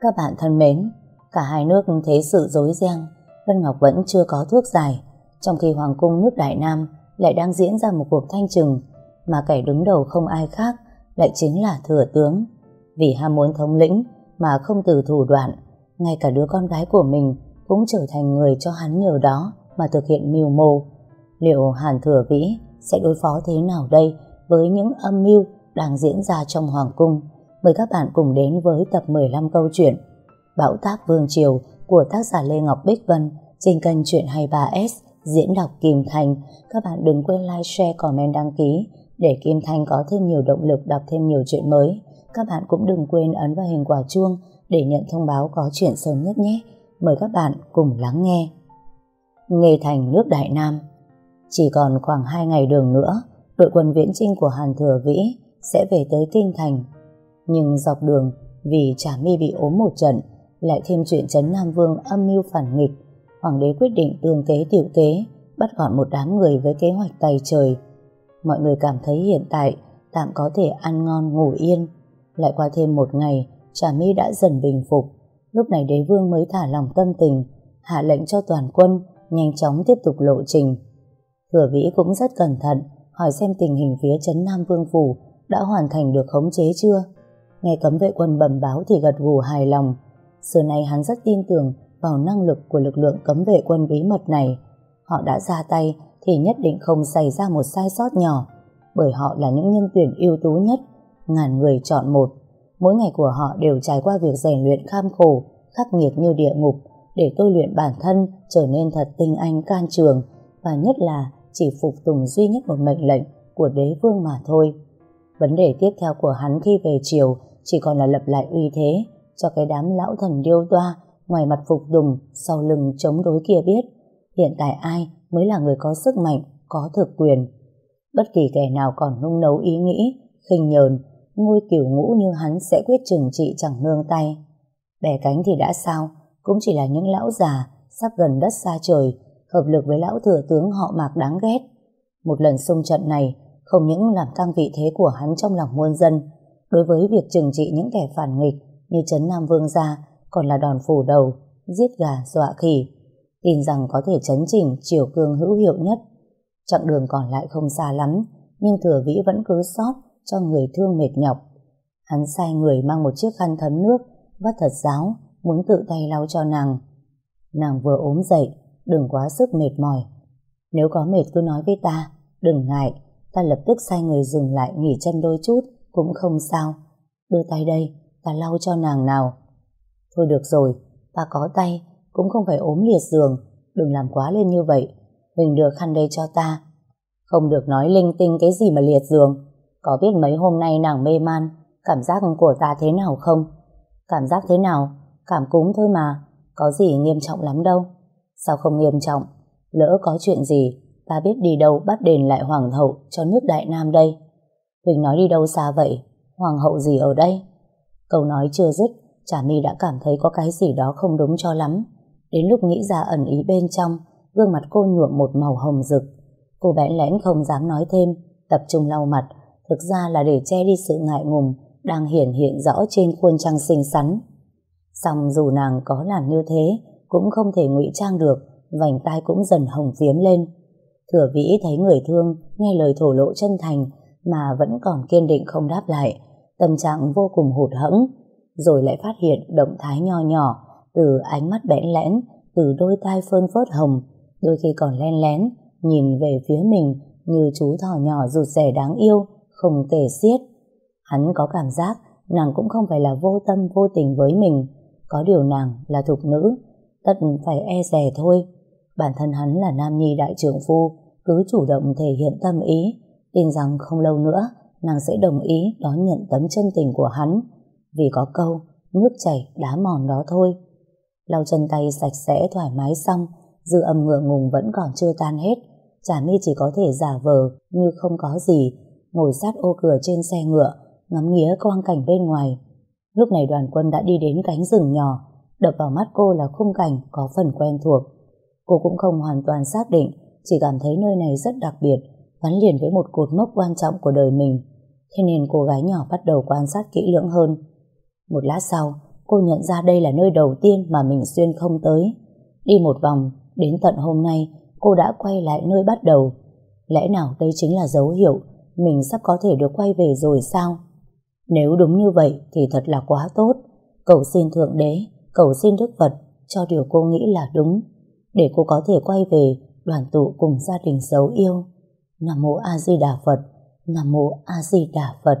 Các bạn thân mến, cả hai nước thế sự rối ren, Vân Ngọc vẫn chưa có thuốc giải, trong khi Hoàng cung nước Đại Nam lại đang diễn ra một cuộc thanh trừng, mà kẻ đứng đầu không ai khác lại chính là thừa tướng. Vì ham muốn thống lĩnh mà không từ thủ đoạn, ngay cả đứa con gái của mình cũng trở thành người cho hắn nhờ đó mà thực hiện mưu mô. Liệu Hàn Thừa Vĩ sẽ đối phó thế nào đây với những âm mưu đang diễn ra trong Hoàng cung? Mời các bạn cùng đến với tập 15 câu chuyện Bão táp Vương Triều của tác giả Lê Ngọc Bích Vân trên kênh Chuyện 23S diễn đọc Kim Thành. Các bạn đừng quên like, share, comment, đăng ký để Kim Thành có thêm nhiều động lực đọc thêm nhiều chuyện mới. Các bạn cũng đừng quên ấn vào hình quả chuông để nhận thông báo có chuyện sớm nhất nhé. Mời các bạn cùng lắng nghe. Nghề thành nước Đại Nam Chỉ còn khoảng 2 ngày đường nữa, đội quân viễn trinh của Hàn Thừa Vĩ sẽ về tới Kinh Thành. Nhưng dọc đường, vì Trà My bị ốm một trận, lại thêm chuyện Trấn Nam Vương âm mưu phản nghịch, Hoàng đế quyết định tương kế tiểu kế, bắt gọn một đám người với kế hoạch tay trời. Mọi người cảm thấy hiện tại tạm có thể ăn ngon ngủ yên. Lại qua thêm một ngày, Trà My đã dần bình phục. Lúc này đế vương mới thả lòng tâm tình, hạ lệnh cho toàn quân nhanh chóng tiếp tục lộ trình. Thừa vĩ cũng rất cẩn thận, hỏi xem tình hình phía Trấn Nam Vương Phủ đã hoàn thành được khống chế chưa. Nghe cấm vệ quân bẩm báo thì gật gù hài lòng. Xưa nay hắn rất tin tưởng vào năng lực của lực lượng cấm vệ quân bí mật này. Họ đã ra tay thì nhất định không xảy ra một sai sót nhỏ, bởi họ là những nhân tuyển ưu tú nhất, ngàn người chọn một. Mỗi ngày của họ đều trải qua việc rèn luyện kham khổ, khắc nghiệt như địa ngục, để tôi luyện bản thân trở nên thật tinh anh can trường, và nhất là chỉ phục tùng duy nhất một mệnh lệnh của đế vương mà thôi. Vấn đề tiếp theo của hắn khi về chiều chỉ còn là lập lại uy thế cho cái đám lão thần điêu toa ngoài mặt phục tùng sau lưng chống đối kia biết hiện tại ai mới là người có sức mạnh, có thực quyền. Bất kỳ kẻ nào còn nung nấu ý nghĩ, khinh nhờn, ngôi kiểu ngũ như hắn sẽ quyết trừng trị chẳng nương tay. Bẻ cánh thì đã sao, cũng chỉ là những lão già sắp gần đất xa trời, hợp lực với lão thừa tướng họ mạc đáng ghét. Một lần xung trận này không những làm tăng vị thế của hắn trong lòng muôn dân, đối với việc trừng trị những kẻ phản nghịch như Trấn Nam Vương gia còn là đòn phủ đầu, giết gà dọa khỉ, tin rằng có thể chấn chỉnh chiều cương hữu hiệu nhất. Chặng đường còn lại không xa lắm, nhưng thừa vĩ vẫn cứ sót cho người thương mệt nhọc. Hắn sai người mang một chiếc khăn thấm nước, vắt thật giáo, muốn tự tay lau cho nàng. Nàng vừa ốm dậy, đừng quá sức mệt mỏi. Nếu có mệt cứ nói với ta, đừng ngại, ta lập tức sai người dừng lại nghỉ chân đôi chút, cũng không sao. Đưa tay đây, ta lau cho nàng nào. Thôi được rồi, ta có tay, cũng không phải ốm liệt giường, đừng làm quá lên như vậy. Huỳnh đưa khăn đây cho ta. Không được nói linh tinh cái gì mà liệt giường. Có biết mấy hôm nay nàng mê man, cảm giác của ta thế nào không? Cảm giác thế nào? Cảm cúm thôi mà, có gì nghiêm trọng lắm đâu. Sao không nghiêm trọng? Lỡ có chuyện gì, ta biết đi đâu bắt đền lại hoàng hậu cho nước Đại Nam đây. Huỳnh nói đi đâu xa vậy? Hoàng hậu gì ở đây? Câu nói chưa dứt, Trà My đã cảm thấy có cái gì đó không đúng cho lắm. Đến lúc nghĩ ra ẩn ý bên trong, gương mặt cô nhuộm một màu hồng rực. Cô bẽn lẽn không dám nói thêm, tập trung lau mặt, thực ra là để che đi sự ngại ngùng đang hiển hiện rõ trên khuôn trăng xinh xắn. Xong dù nàng có làm như thế, cũng không thể ngụy trang được, vành tai cũng dần hồng phiếm lên. Thừa vĩ thấy người thương, nghe lời thổ lộ chân thành, mà vẫn còn kiên định không đáp lại, tâm trạng vô cùng hụt hẫng, rồi lại phát hiện động thái nho nhỏ từ ánh mắt bẽn lẽn, từ đôi tai phơn phớt hồng, đôi khi còn len lén, nhìn về phía mình như chú thỏ nhỏ rụt rẻ đáng yêu, không kể xiết. Hắn có cảm giác nàng cũng không phải là vô tâm vô tình với mình, có điều nàng là thục nữ, tất phải e rè thôi. Bản thân hắn là nam nhi đại trưởng phu, cứ chủ động thể hiện tâm ý, tin rằng không lâu nữa nàng sẽ đồng ý đón nhận tấm chân tình của hắn, vì có câu nước chảy đá mòn đó thôi. Lau chân tay sạch sẽ thoải mái xong, dư âm ngựa ngùng vẫn còn chưa tan hết. Trà mi chỉ có thể giả vờ như không có gì, ngồi sát ô cửa trên xe ngựa, ngắm nghía quang cảnh bên ngoài. Lúc này đoàn quân đã đi đến cánh rừng nhỏ, đập vào mắt cô là khung cảnh có phần quen thuộc. Cô cũng không hoàn toàn xác định, chỉ cảm thấy nơi này rất đặc biệt, gắn liền với một cột mốc quan trọng của đời mình. Thế nên cô gái nhỏ bắt đầu quan sát kỹ lưỡng hơn. Một lát sau, cô nhận ra đây là nơi đầu tiên mà mình xuyên không tới. Đi một vòng, đến tận hôm nay, cô đã quay lại nơi bắt đầu. Lẽ nào đây chính là dấu hiệu mình sắp có thể được quay về rồi sao? Nếu đúng như vậy thì thật là quá tốt. Cầu xin Thượng Đế, cầu xin Đức Phật cho điều cô nghĩ là đúng, để cô có thể quay về đoàn tụ cùng gia đình dấu yêu. Nam Mô A Di Đà Phật, Nam Mô A Di Đà Phật.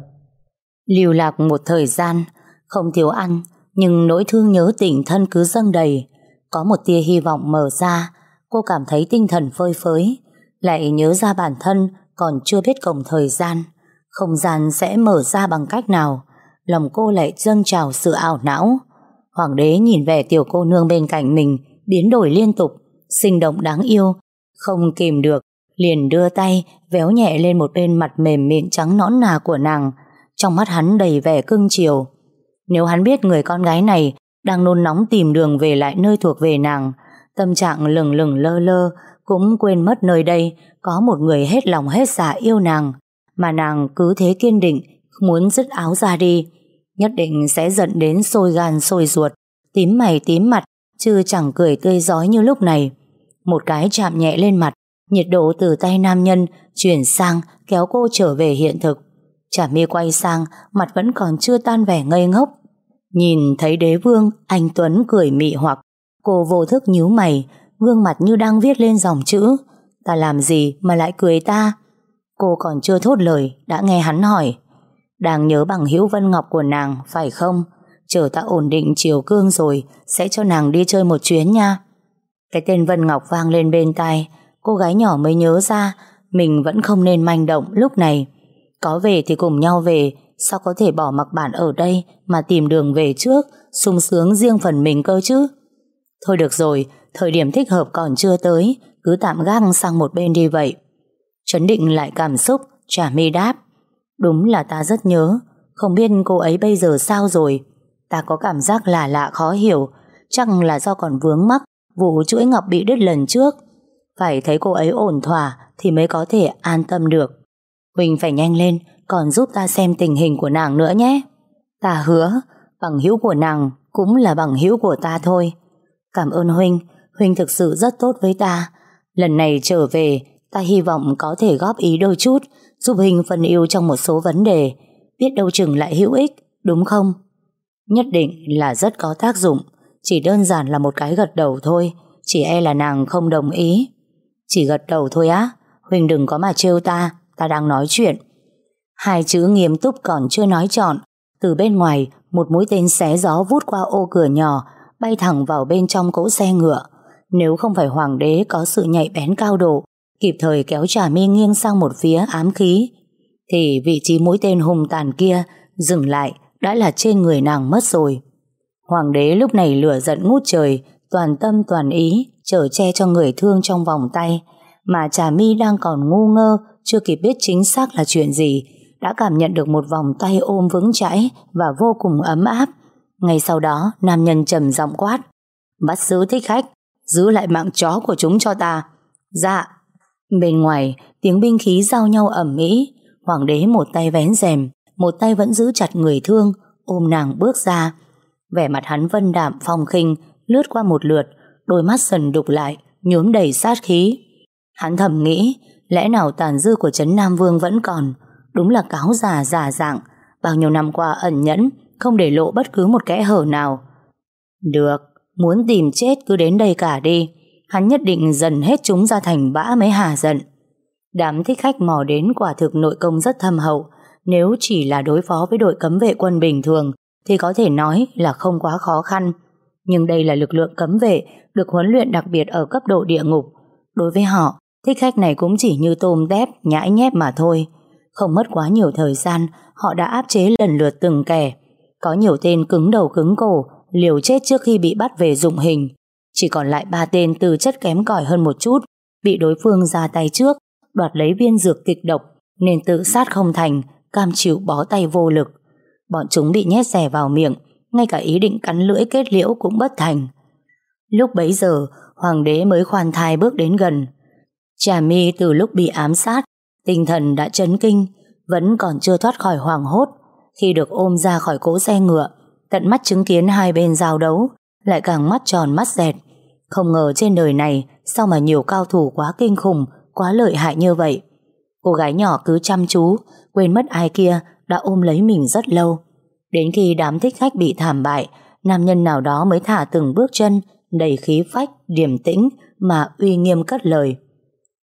Lưu lạc một thời gian, không thiếu ăn, nhưng nỗi thương nhớ tình thân cứ dâng đầy. Có một tia hy vọng mở ra, cô cảm thấy tinh thần phơi phới, lại nhớ ra bản thân còn chưa biết cổng thời gian. Không gian sẽ mở ra bằng cách nào, lòng cô lại dâng trào sự ảo não. Hoàng đế nhìn về tiểu cô nương bên cạnh mình, biến đổi liên tục, sinh động đáng yêu, không kìm được, liền đưa tay véo nhẹ lên một bên mặt mềm mịn trắng nõn nà của nàng, trong mắt hắn đầy vẻ cưng chiều. Nếu hắn biết người con gái này đang nôn nóng tìm đường về lại nơi thuộc về nàng, tâm trạng lừng lừng lơ lơ, cũng quên mất nơi đây có một người hết lòng hết dạ yêu nàng, mà nàng cứ thế kiên định muốn dứt áo ra đi, nhất định sẽ giận đến sôi gan sôi ruột, tím mày tím mặt, chứ chẳng cười tươi giói như lúc này. Một cái chạm nhẹ lên mặt, nhiệt độ từ tay nam nhân chuyển sang kéo cô trở về hiện thực. Chả mi quay sang, mặt vẫn còn chưa tan vẻ ngây ngốc. Nhìn thấy đế vương, anh Tuấn cười mị hoặc. Cô vô thức nhíu mày, gương mặt như đang viết lên dòng chữ. Ta làm gì mà lại cười ta? Cô còn chưa thốt lời, đã nghe hắn hỏi. Đang nhớ bằng hữu Vân Ngọc của nàng, phải không? Chờ ta ổn định chiều cương rồi, sẽ cho nàng đi chơi một chuyến nha. Cái tên Vân Ngọc vang lên bên tai, cô gái nhỏ mới nhớ ra mình vẫn không nên manh động lúc này. Có về thì cùng nhau về, sao có thể bỏ mặc bạn ở đây mà tìm đường về trước, sung sướng riêng phần mình cơ chứ? Thôi được rồi, thời điểm thích hợp còn chưa tới, cứ tạm gác sang một bên đi vậy. Chấn định lại cảm xúc, trả mi đáp. Đúng là ta rất nhớ, không biết cô ấy bây giờ sao rồi. Ta có cảm giác lạ lạ khó hiểu, chắc là do còn vướng mắc vụ chuỗi ngọc bị đứt lần trước. Phải thấy cô ấy ổn thỏa thì mới có thể an tâm được. Huỳnh phải nhanh lên, còn giúp ta xem tình hình của nàng nữa nhé. Ta hứa, bằng hữu của nàng cũng là bằng hữu của ta thôi. Cảm ơn Huynh, Huynh thực sự rất tốt với ta. Lần này trở về, ta hy vọng có thể góp ý đôi chút, giúp Huynh phân yêu trong một số vấn đề, biết đâu chừng lại hữu ích, đúng không? Nhất định là rất có tác dụng, chỉ đơn giản là một cái gật đầu thôi, chỉ e là nàng không đồng ý. Chỉ gật đầu thôi á, huỳnh đừng có mà trêu ta, ta đang nói chuyện. Hai chữ nghiêm túc còn chưa nói trọn, từ bên ngoài, một mũi tên xé gió vút qua ô cửa nhỏ, bay thẳng vào bên trong cỗ xe ngựa. Nếu không phải hoàng đế có sự nhạy bén cao độ, kịp thời kéo trà mi nghiêng sang một phía ám khí, thì vị trí mũi tên hùng tàn kia dừng lại đã là trên người nàng mất rồi. Hoàng đế lúc này lửa giận ngút trời, toàn tâm toàn ý, chở che cho người thương trong vòng tay, mà trà mi đang còn ngu ngơ, chưa kịp biết chính xác là chuyện gì, đã cảm nhận được một vòng tay ôm vững chãi và vô cùng ấm áp. Ngay sau đó, nam nhân trầm giọng quát, bắt giữ thích khách, giữ lại mạng chó của chúng cho ta. Dạ. Bên ngoài, tiếng binh khí giao nhau ẩm mỹ, hoàng đế một tay vén rèm, một tay vẫn giữ chặt người thương, ôm nàng bước ra. Vẻ mặt hắn vân đạm phong khinh, lướt qua một lượt, đôi mắt sần đục lại, nhuốm đầy sát khí. Hắn thầm nghĩ, lẽ nào tàn dư của Trấn Nam Vương vẫn còn, đúng là cáo già già dạng, bao nhiêu năm qua ẩn nhẫn, không để lộ bất cứ một kẽ hở nào. Được, muốn tìm chết cứ đến đây cả đi, hắn nhất định dần hết chúng ra thành bã mới hà giận. Đám thích khách mò đến quả thực nội công rất thâm hậu, nếu chỉ là đối phó với đội cấm vệ quân bình thường thì có thể nói là không quá khó khăn. Nhưng đây là lực lượng cấm vệ được huấn luyện đặc biệt ở cấp độ địa ngục. Đối với họ, thích khách này cũng chỉ như tôm tép, nhãi nhép mà thôi. Không mất quá nhiều thời gian, họ đã áp chế lần lượt từng kẻ. Có nhiều tên cứng đầu cứng cổ, liều chết trước khi bị bắt về dụng hình. Chỉ còn lại ba tên từ chất kém cỏi hơn một chút, bị đối phương ra tay trước, đoạt lấy viên dược kịch độc, nên tự sát không thành, cam chịu bó tay vô lực. Bọn chúng bị nhét rẻ vào miệng, ngay cả ý định cắn lưỡi kết liễu cũng bất thành. Lúc bấy giờ, hoàng đế mới khoan thai bước đến gần. Trà mi từ lúc bị ám sát, tinh thần đã chấn kinh, vẫn còn chưa thoát khỏi hoàng hốt. Khi được ôm ra khỏi cỗ xe ngựa, tận mắt chứng kiến hai bên giao đấu, lại càng mắt tròn mắt dẹt. Không ngờ trên đời này sao mà nhiều cao thủ quá kinh khủng, quá lợi hại như vậy. Cô gái nhỏ cứ chăm chú, quên mất ai kia đã ôm lấy mình rất lâu. Đến khi đám thích khách bị thảm bại, nam nhân nào đó mới thả từng bước chân, đầy khí phách, điềm tĩnh mà uy nghiêm cất lời.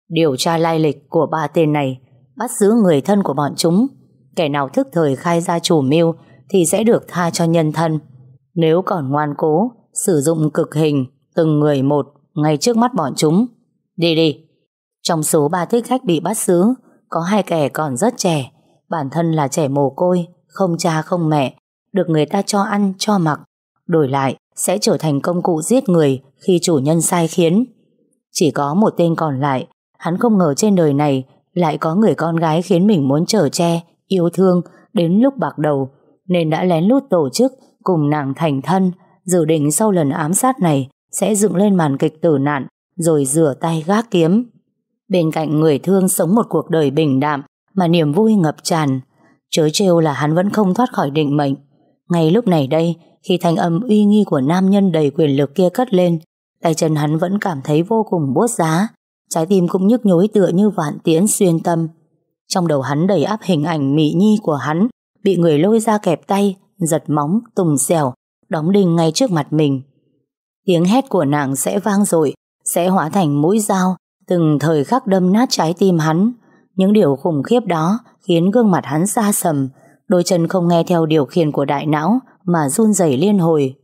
Điều tra lai lịch của ba tên này, bắt giữ người thân của bọn chúng. Kẻ nào thức thời khai ra chủ mưu thì sẽ được tha cho nhân thân. Nếu còn ngoan cố, sử dụng cực hình từng người một ngay trước mắt bọn chúng. Đi đi. Trong số ba thích khách bị bắt giữ, có hai kẻ còn rất trẻ, bản thân là trẻ mồ côi, không cha không mẹ, được người ta cho ăn, cho mặc. Đổi lại, sẽ trở thành công cụ giết người khi chủ nhân sai khiến. Chỉ có một tên còn lại, hắn không ngờ trên đời này lại có người con gái khiến mình muốn trở che, yêu thương đến lúc bạc đầu, nên đã lén lút tổ chức cùng nàng thành thân, dự định sau lần ám sát này sẽ dựng lên màn kịch tử nạn, rồi rửa tay gác kiếm. Bên cạnh người thương sống một cuộc đời bình đạm mà niềm vui ngập tràn, chớ trêu là hắn vẫn không thoát khỏi định mệnh. Ngay lúc này đây, khi thanh âm uy nghi của nam nhân đầy quyền lực kia cất lên, tay chân hắn vẫn cảm thấy vô cùng buốt giá, trái tim cũng nhức nhối tựa như vạn tiễn xuyên tâm. Trong đầu hắn đầy áp hình ảnh mỹ nhi của hắn, bị người lôi ra kẹp tay, giật móng, tùng xèo, đóng đinh ngay trước mặt mình. Tiếng hét của nàng sẽ vang dội, sẽ hóa thành mũi dao, từng thời khắc đâm nát trái tim hắn. Những điều khủng khiếp đó khiến gương mặt hắn xa sầm, đôi chân không nghe theo điều khiển của đại não mà run rẩy liên hồi.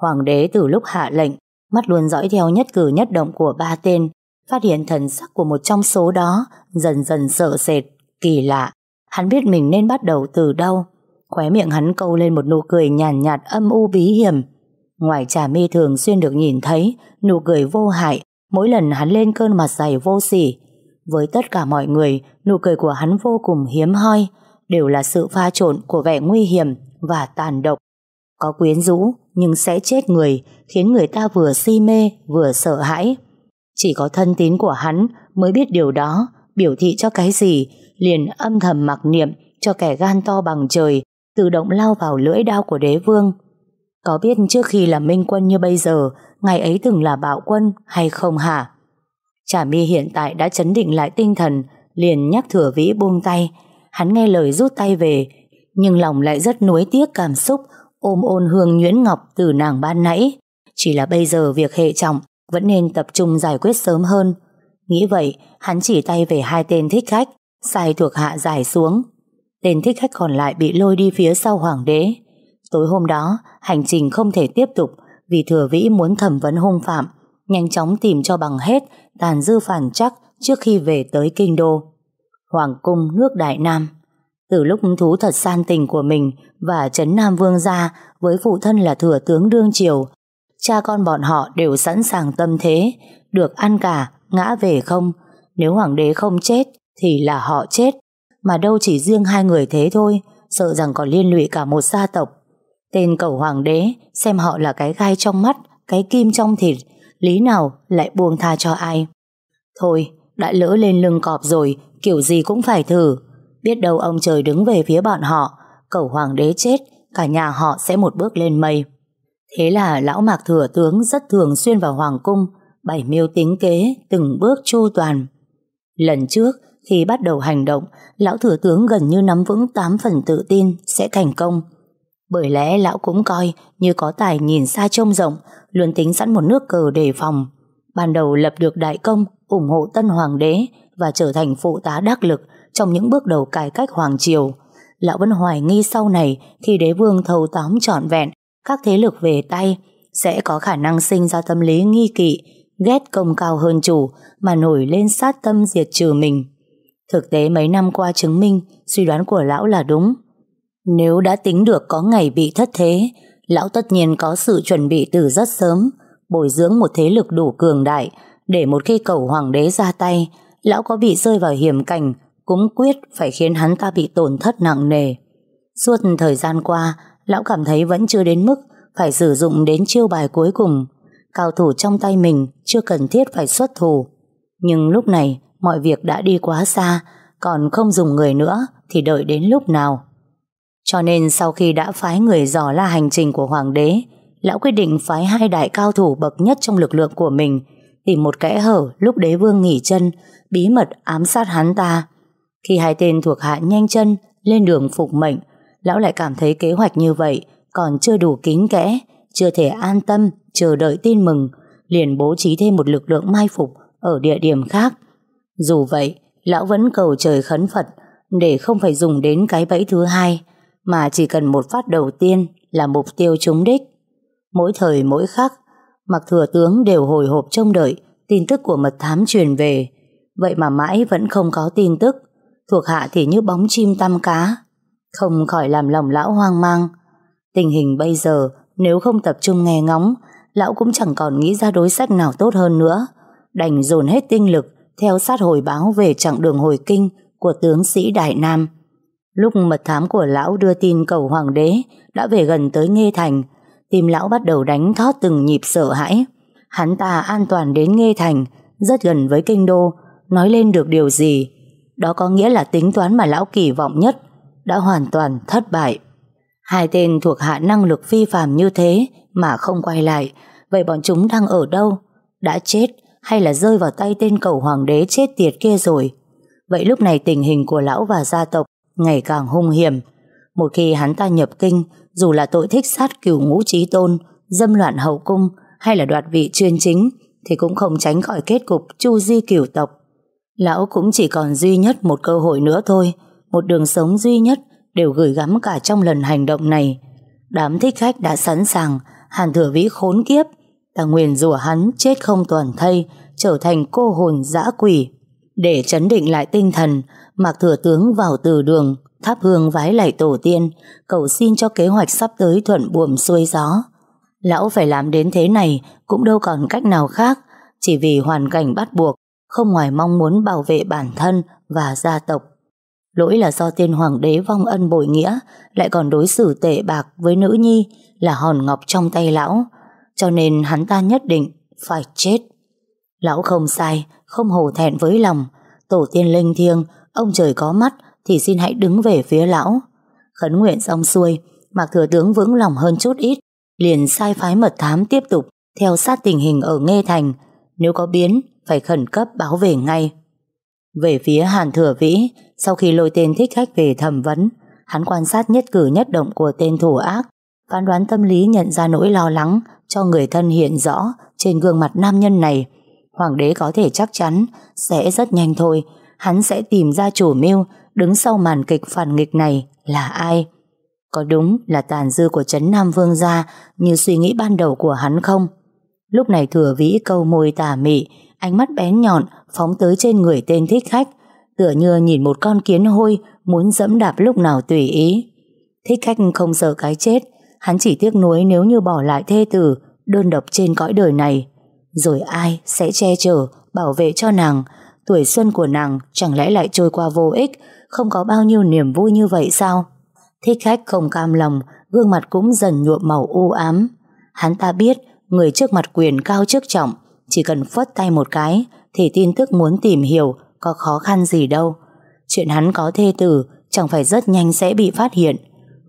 Hoàng đế từ lúc hạ lệnh, mắt luôn dõi theo nhất cử nhất động của ba tên, phát hiện thần sắc của một trong số đó dần dần sợ sệt, kỳ lạ. Hắn biết mình nên bắt đầu từ đâu. Khóe miệng hắn câu lên một nụ cười nhàn nhạt, nhạt âm u bí hiểm. Ngoài trà mi thường xuyên được nhìn thấy, nụ cười vô hại, mỗi lần hắn lên cơn mặt dày vô sỉ. Với tất cả mọi người, nụ cười của hắn vô cùng hiếm hoi, đều là sự pha trộn của vẻ nguy hiểm và tàn độc. Có quyến rũ, nhưng sẽ chết người, khiến người ta vừa si mê, vừa sợ hãi. Chỉ có thân tín của hắn mới biết điều đó, biểu thị cho cái gì, liền âm thầm mặc niệm cho kẻ gan to bằng trời, tự động lao vào lưỡi đao của đế vương. Có biết trước khi là minh quân như bây giờ, ngày ấy từng là bạo quân hay không hả? Trà mi hiện tại đã chấn định lại tinh thần, liền nhắc thừa vĩ buông tay. Hắn nghe lời rút tay về, nhưng lòng lại rất nuối tiếc cảm xúc, ôm ôn hương nhuyễn ngọc từ nàng ban nãy. Chỉ là bây giờ việc hệ trọng, vẫn nên tập trung giải quyết sớm hơn. Nghĩ vậy, hắn chỉ tay về hai tên thích khách, sai thuộc hạ giải xuống. Tên thích khách còn lại bị lôi đi phía sau hoàng đế. Tối hôm đó, hành trình không thể tiếp tục vì thừa vĩ muốn thẩm vấn hung phạm, nhanh chóng tìm cho bằng hết tàn dư phản chắc trước khi về tới kinh đô. Hoàng cung nước Đại Nam Từ lúc thú thật san tình của mình và Trấn Nam Vương gia với phụ thân là thừa tướng Đương Triều, cha con bọn họ đều sẵn sàng tâm thế, được ăn cả, ngã về không. Nếu hoàng đế không chết, thì là họ chết. Mà đâu chỉ riêng hai người thế thôi, sợ rằng còn liên lụy cả một gia tộc. Tên cầu hoàng đế, xem họ là cái gai trong mắt, cái kim trong thịt, lý nào lại buông tha cho ai. Thôi, đã lỡ lên lưng cọp rồi, kiểu gì cũng phải thử. Biết đâu ông trời đứng về phía bọn họ, cầu hoàng đế chết, cả nhà họ sẽ một bước lên mây. Thế là lão mạc thừa tướng rất thường xuyên vào hoàng cung, bảy miêu tính kế, từng bước chu toàn. Lần trước, khi bắt đầu hành động, lão thừa tướng gần như nắm vững 8 phần tự tin sẽ thành công. Bởi lẽ lão cũng coi như có tài nhìn xa trông rộng, luôn tính sẵn một nước cờ đề phòng. Ban đầu lập được đại công, ủng hộ tân hoàng đế và trở thành phụ tá đắc lực trong những bước đầu cải cách hoàng triều. Lão vẫn hoài nghi sau này khi đế vương thâu tóm trọn vẹn các thế lực về tay sẽ có khả năng sinh ra tâm lý nghi kỵ, ghét công cao hơn chủ mà nổi lên sát tâm diệt trừ mình. Thực tế mấy năm qua chứng minh suy đoán của lão là đúng. Nếu đã tính được có ngày bị thất thế, lão tất nhiên có sự chuẩn bị từ rất sớm, bồi dưỡng một thế lực đủ cường đại, để một khi cầu hoàng đế ra tay, lão có bị rơi vào hiểm cảnh, cũng quyết phải khiến hắn ta bị tổn thất nặng nề. Suốt thời gian qua, lão cảm thấy vẫn chưa đến mức phải sử dụng đến chiêu bài cuối cùng. Cao thủ trong tay mình chưa cần thiết phải xuất thủ. Nhưng lúc này, mọi việc đã đi quá xa, còn không dùng người nữa thì đợi đến lúc nào. Cho nên sau khi đã phái người dò la hành trình của hoàng đế, lão quyết định phái hai đại cao thủ bậc nhất trong lực lượng của mình, tìm một kẽ hở lúc đế vương nghỉ chân, bí mật ám sát hắn ta. Khi hai tên thuộc hạ nhanh chân lên đường phục mệnh, lão lại cảm thấy kế hoạch như vậy còn chưa đủ kín kẽ, chưa thể an tâm chờ đợi tin mừng, liền bố trí thêm một lực lượng mai phục ở địa điểm khác. Dù vậy, lão vẫn cầu trời khấn Phật để không phải dùng đến cái bẫy thứ hai, mà chỉ cần một phát đầu tiên là mục tiêu trúng đích. Mỗi thời mỗi khắc, mặc thừa tướng đều hồi hộp trông đợi tin tức của mật thám truyền về, vậy mà mãi vẫn không có tin tức, thuộc hạ thì như bóng chim tăm cá, không khỏi làm lòng lão hoang mang. Tình hình bây giờ, nếu không tập trung nghe ngóng, lão cũng chẳng còn nghĩ ra đối sách nào tốt hơn nữa, đành dồn hết tinh lực theo sát hồi báo về chặng đường hồi kinh của tướng sĩ Đại Nam. Lúc mật thám của lão đưa tin cầu hoàng đế đã về gần tới Nghê Thành, tim lão bắt đầu đánh thót từng nhịp sợ hãi. Hắn ta an toàn đến Nghê Thành, rất gần với kinh đô, nói lên được điều gì. Đó có nghĩa là tính toán mà lão kỳ vọng nhất đã hoàn toàn thất bại. Hai tên thuộc hạ năng lực phi phàm như thế mà không quay lại, vậy bọn chúng đang ở đâu? Đã chết hay là rơi vào tay tên cầu hoàng đế chết tiệt kia rồi? Vậy lúc này tình hình của lão và gia tộc ngày càng hung hiểm. Một khi hắn ta nhập kinh, dù là tội thích sát cửu ngũ trí tôn, dâm loạn hậu cung hay là đoạt vị chuyên chính, thì cũng không tránh khỏi kết cục chu di cửu tộc. Lão cũng chỉ còn duy nhất một cơ hội nữa thôi, một đường sống duy nhất đều gửi gắm cả trong lần hành động này. Đám thích khách đã sẵn sàng, hàn thừa vĩ khốn kiếp, ta nguyền rủa hắn chết không toàn thây, trở thành cô hồn dã quỷ. Để chấn định lại tinh thần, Mạc Thừa Tướng vào từ đường, thắp hương vái lạy tổ tiên, cầu xin cho kế hoạch sắp tới thuận buồm xuôi gió. Lão phải làm đến thế này cũng đâu còn cách nào khác, chỉ vì hoàn cảnh bắt buộc, không ngoài mong muốn bảo vệ bản thân và gia tộc. Lỗi là do tiên hoàng đế vong ân bội nghĩa lại còn đối xử tệ bạc với nữ nhi là hòn ngọc trong tay lão, cho nên hắn ta nhất định phải chết. Lão không sai, không hổ thẹn với lòng, tổ tiên linh thiêng, ông trời có mắt thì xin hãy đứng về phía lão. Khấn nguyện xong xuôi, Mạc Thừa Tướng vững lòng hơn chút ít, liền sai phái mật thám tiếp tục theo sát tình hình ở Nghê Thành, nếu có biến phải khẩn cấp báo về ngay. Về phía Hàn Thừa Vĩ, sau khi lôi tên thích khách về thẩm vấn, hắn quan sát nhất cử nhất động của tên thủ ác, phán đoán tâm lý nhận ra nỗi lo lắng cho người thân hiện rõ trên gương mặt nam nhân này. Hoàng đế có thể chắc chắn sẽ rất nhanh thôi, hắn sẽ tìm ra chủ mưu đứng sau màn kịch phản nghịch này là ai. Có đúng là tàn dư của Trấn Nam Vương gia như suy nghĩ ban đầu của hắn không? Lúc này thừa vĩ câu môi tà mị, ánh mắt bén nhọn phóng tới trên người tên thích khách, tựa như nhìn một con kiến hôi muốn dẫm đạp lúc nào tùy ý. Thích khách không sợ cái chết, hắn chỉ tiếc nuối nếu như bỏ lại thê tử đơn độc trên cõi đời này. Rồi ai sẽ che chở, bảo vệ cho nàng, tuổi xuân của nàng chẳng lẽ lại trôi qua vô ích, không có bao nhiêu niềm vui như vậy sao? Thích khách không cam lòng, gương mặt cũng dần nhuộm màu u ám. Hắn ta biết, người trước mặt quyền cao chức trọng, chỉ cần phất tay một cái, thì tin tức muốn tìm hiểu có khó khăn gì đâu. Chuyện hắn có thê tử chẳng phải rất nhanh sẽ bị phát hiện.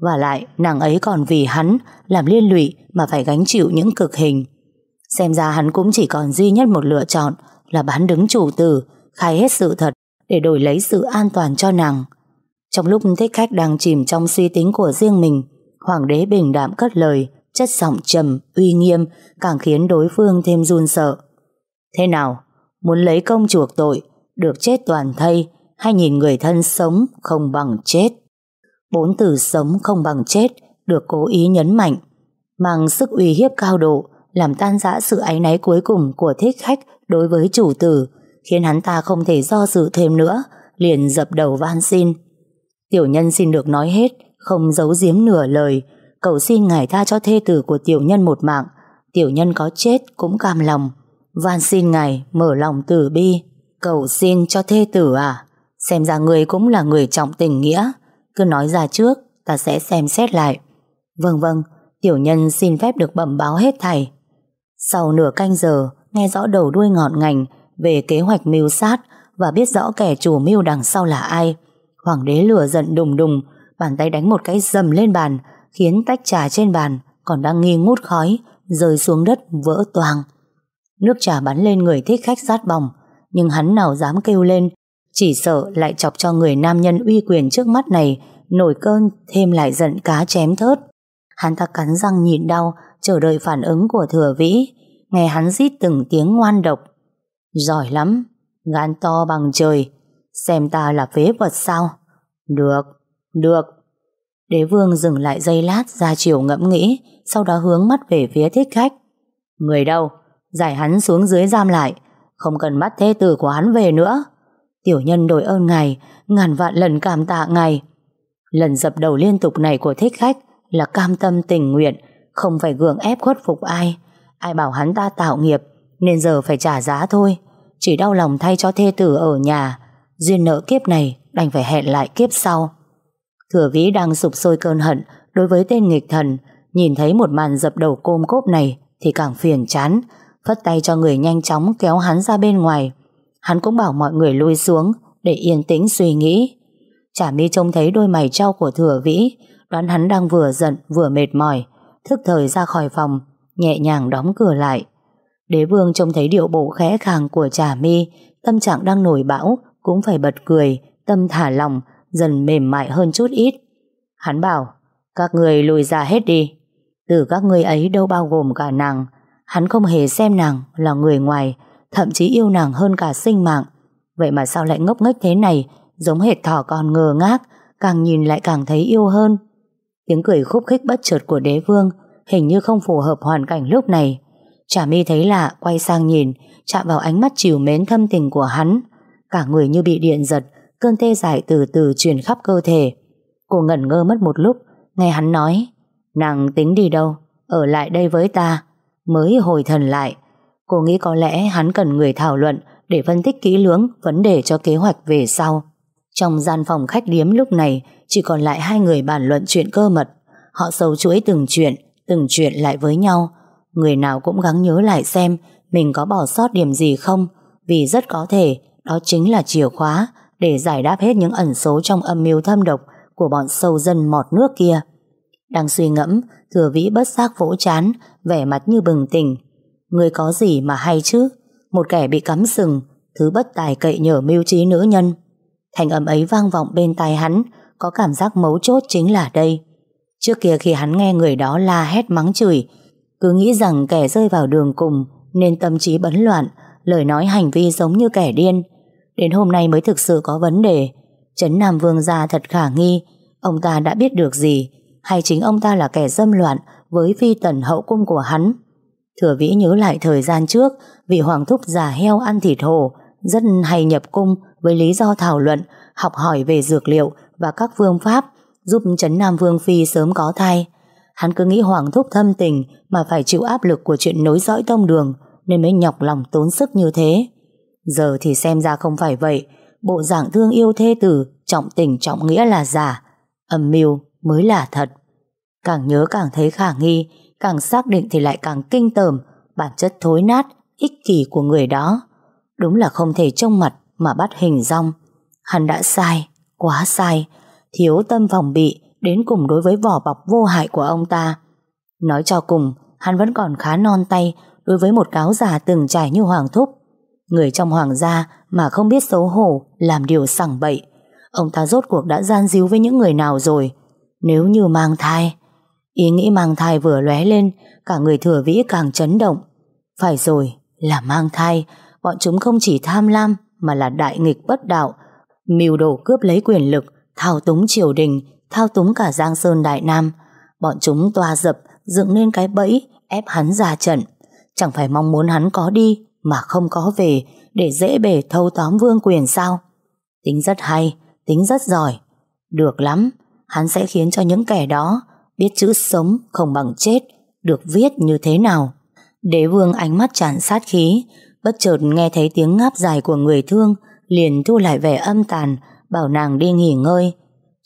Và lại, nàng ấy còn vì hắn làm liên lụy mà phải gánh chịu những cực hình. Xem ra hắn cũng chỉ còn duy nhất một lựa chọn là bán đứng chủ tử, khai hết sự thật để đổi lấy sự an toàn cho nàng. Trong lúc thích khách đang chìm trong suy tính của riêng mình, hoàng đế bình đạm cất lời, chất giọng trầm, uy nghiêm, càng khiến đối phương thêm run sợ. Thế nào? Muốn lấy công chuộc tội, được chết toàn thây, hay nhìn người thân sống không bằng chết? Bốn từ sống không bằng chết được cố ý nhấn mạnh, mang sức uy hiếp cao độ, làm tan rã sự áy náy cuối cùng của thích khách đối với chủ tử, khiến hắn ta không thể do dự thêm nữa, liền dập đầu van xin. Tiểu nhân xin được nói hết, không giấu giếm nửa lời, cầu xin ngài tha cho thê tử của tiểu nhân một mạng, tiểu nhân có chết cũng cam lòng. Van xin ngài mở lòng tử bi, cầu xin cho thê tử à? Xem ra người cũng là người trọng tình nghĩa, cứ nói ra trước, ta sẽ xem xét lại. Vâng vâng, tiểu nhân xin phép được bẩm báo hết thầy. Sau nửa canh giờ, nghe rõ đầu đuôi ngọn ngành về kế hoạch mưu sát và biết rõ kẻ chủ mưu đằng sau là ai. Hoàng đế lửa giận đùng đùng, Bàn tay đánh một cái dầm lên bàn, khiến tách trà trên bàn còn đang nghi ngút khói, rơi xuống đất vỡ toang. Nước trà bắn lên người thích khách rát bỏng, nhưng hắn nào dám kêu lên, chỉ sợ lại chọc cho người nam nhân uy quyền trước mắt này nổi cơn thêm lại giận cá chém thớt. Hắn ta cắn răng nhịn đau, chờ đợi phản ứng của thừa vĩ, nghe hắn rít từng tiếng ngoan độc. Giỏi lắm, gan to bằng trời, xem ta là phế vật sao? Được, được. Đế vương dừng lại giây lát ra chiều ngẫm nghĩ, sau đó hướng mắt về phía thích khách. Người đâu? Giải hắn xuống dưới giam lại, không cần bắt thế tử của hắn về nữa. Tiểu nhân đổi ơn ngài, ngàn vạn lần cảm tạ ngài. Lần dập đầu liên tục này của thích khách là cam tâm tình nguyện, không phải gượng ép khuất phục ai. Ai bảo hắn ta tạo nghiệp, nên giờ phải trả giá thôi. Chỉ đau lòng thay cho thê tử ở nhà, duyên nợ kiếp này đành phải hẹn lại kiếp sau. Thừa vĩ đang sụp sôi cơn hận đối với tên nghịch thần, nhìn thấy một màn dập đầu côm cốp này thì càng phiền chán, phất tay cho người nhanh chóng kéo hắn ra bên ngoài. Hắn cũng bảo mọi người lui xuống để yên tĩnh suy nghĩ. Chả mi trông thấy đôi mày trao của thừa vĩ, đoán hắn đang vừa giận vừa mệt mỏi, thức thời ra khỏi phòng, nhẹ nhàng đóng cửa lại. Đế vương trông thấy điệu bộ khẽ khàng của trà mi, tâm trạng đang nổi bão, cũng phải bật cười, tâm thả lòng, dần mềm mại hơn chút ít. Hắn bảo, các người lùi ra hết đi. Từ các người ấy đâu bao gồm cả nàng, hắn không hề xem nàng là người ngoài, thậm chí yêu nàng hơn cả sinh mạng. Vậy mà sao lại ngốc nghếch thế này, giống hệt thỏ còn ngờ ngác, càng nhìn lại càng thấy yêu hơn. Tiếng cười khúc khích bất chợt của đế vương hình như không phù hợp hoàn cảnh lúc này. Trà mi thấy lạ, quay sang nhìn, chạm vào ánh mắt chiều mến thâm tình của hắn. Cả người như bị điện giật, cơn tê dại từ từ truyền khắp cơ thể. Cô ngẩn ngơ mất một lúc, nghe hắn nói, nàng tính đi đâu, ở lại đây với ta, mới hồi thần lại. Cô nghĩ có lẽ hắn cần người thảo luận để phân tích kỹ lưỡng vấn đề cho kế hoạch về sau. Trong gian phòng khách điếm lúc này chỉ còn lại hai người bàn luận chuyện cơ mật. Họ sâu chuỗi từng chuyện, từng chuyện lại với nhau. Người nào cũng gắng nhớ lại xem mình có bỏ sót điểm gì không vì rất có thể đó chính là chìa khóa để giải đáp hết những ẩn số trong âm mưu thâm độc của bọn sâu dân mọt nước kia. Đang suy ngẫm, thừa vĩ bất giác vỗ chán, vẻ mặt như bừng tỉnh. Người có gì mà hay chứ? Một kẻ bị cắm sừng, thứ bất tài cậy nhờ mưu trí nữ nhân. Thành âm ấy vang vọng bên tai hắn, có cảm giác mấu chốt chính là đây. Trước kia khi hắn nghe người đó la hét mắng chửi, cứ nghĩ rằng kẻ rơi vào đường cùng nên tâm trí bấn loạn, lời nói hành vi giống như kẻ điên. Đến hôm nay mới thực sự có vấn đề. Trấn Nam Vương gia thật khả nghi, ông ta đã biết được gì, hay chính ông ta là kẻ dâm loạn với phi tần hậu cung của hắn. Thừa vĩ nhớ lại thời gian trước, vị hoàng thúc già heo ăn thịt hổ, rất hay nhập cung với lý do thảo luận, học hỏi về dược liệu và các phương pháp giúp Trấn Nam Vương Phi sớm có thai. Hắn cứ nghĩ Hoàng Thúc thâm tình mà phải chịu áp lực của chuyện nối dõi tông đường nên mới nhọc lòng tốn sức như thế. Giờ thì xem ra không phải vậy, bộ dạng thương yêu thê tử, trọng tình trọng nghĩa là giả, âm mưu mới là thật. Càng nhớ càng thấy khả nghi, càng xác định thì lại càng kinh tởm bản chất thối nát, ích kỷ của người đó. Đúng là không thể trông mặt mà bắt hình rong. Hắn đã sai, quá sai, thiếu tâm phòng bị đến cùng đối với vỏ bọc vô hại của ông ta. Nói cho cùng, hắn vẫn còn khá non tay đối với một cáo già từng trải như Hoàng Thúc. Người trong hoàng gia mà không biết xấu hổ làm điều sẳng bậy. Ông ta rốt cuộc đã gian díu với những người nào rồi. Nếu như mang thai, ý nghĩ mang thai vừa lóe lên, cả người thừa vĩ càng chấn động. Phải rồi, là mang thai, bọn chúng không chỉ tham lam mà là đại nghịch bất đạo, mưu đồ cướp lấy quyền lực, thao túng triều đình, thao túng cả Giang Sơn Đại Nam. Bọn chúng toa dập, dựng nên cái bẫy, ép hắn ra trận. Chẳng phải mong muốn hắn có đi, mà không có về, để dễ bề thâu tóm vương quyền sao? Tính rất hay, tính rất giỏi. Được lắm, hắn sẽ khiến cho những kẻ đó biết chữ sống không bằng chết, được viết như thế nào. Đế vương ánh mắt tràn sát khí, bất chợt nghe thấy tiếng ngáp dài của người thương, liền thu lại vẻ âm tàn, bảo nàng đi nghỉ ngơi.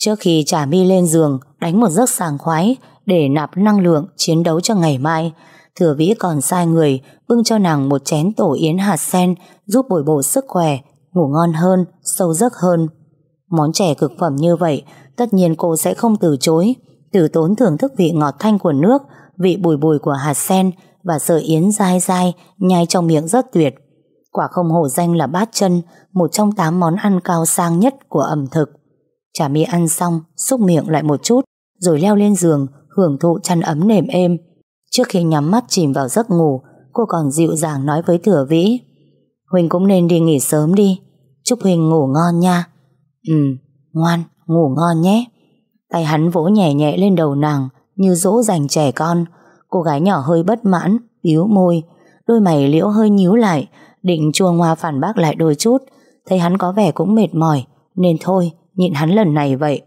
Trước khi trả mi lên giường, đánh một giấc sàng khoái để nạp năng lượng chiến đấu cho ngày mai, thừa vĩ còn sai người bưng cho nàng một chén tổ yến hạt sen giúp bồi bổ sức khỏe, ngủ ngon hơn, sâu giấc hơn. Món trẻ cực phẩm như vậy tất nhiên cô sẽ không từ chối, từ tốn thưởng thức vị ngọt thanh của nước, vị bùi bùi của hạt sen và sợi yến dai dai nhai trong miệng rất tuyệt. Quả không hổ danh là bát chân, một trong tám món ăn cao sang nhất của ẩm thực. Trà mi ăn xong, xúc miệng lại một chút, rồi leo lên giường, hưởng thụ chăn ấm nềm êm. Trước khi nhắm mắt chìm vào giấc ngủ, cô còn dịu dàng nói với Thừa Vĩ. Huỳnh cũng nên đi nghỉ sớm đi, chúc Huỳnh ngủ ngon nha. Ừ, ngoan, ngủ ngon nhé. Tay hắn vỗ nhẹ nhẹ lên đầu nàng, như dỗ dành trẻ con. Cô gái nhỏ hơi bất mãn, yếu môi, đôi mày liễu hơi nhíu lại, định chua ngoa phản bác lại đôi chút, thấy hắn có vẻ cũng mệt mỏi, nên thôi, nhịn hắn lần này vậy.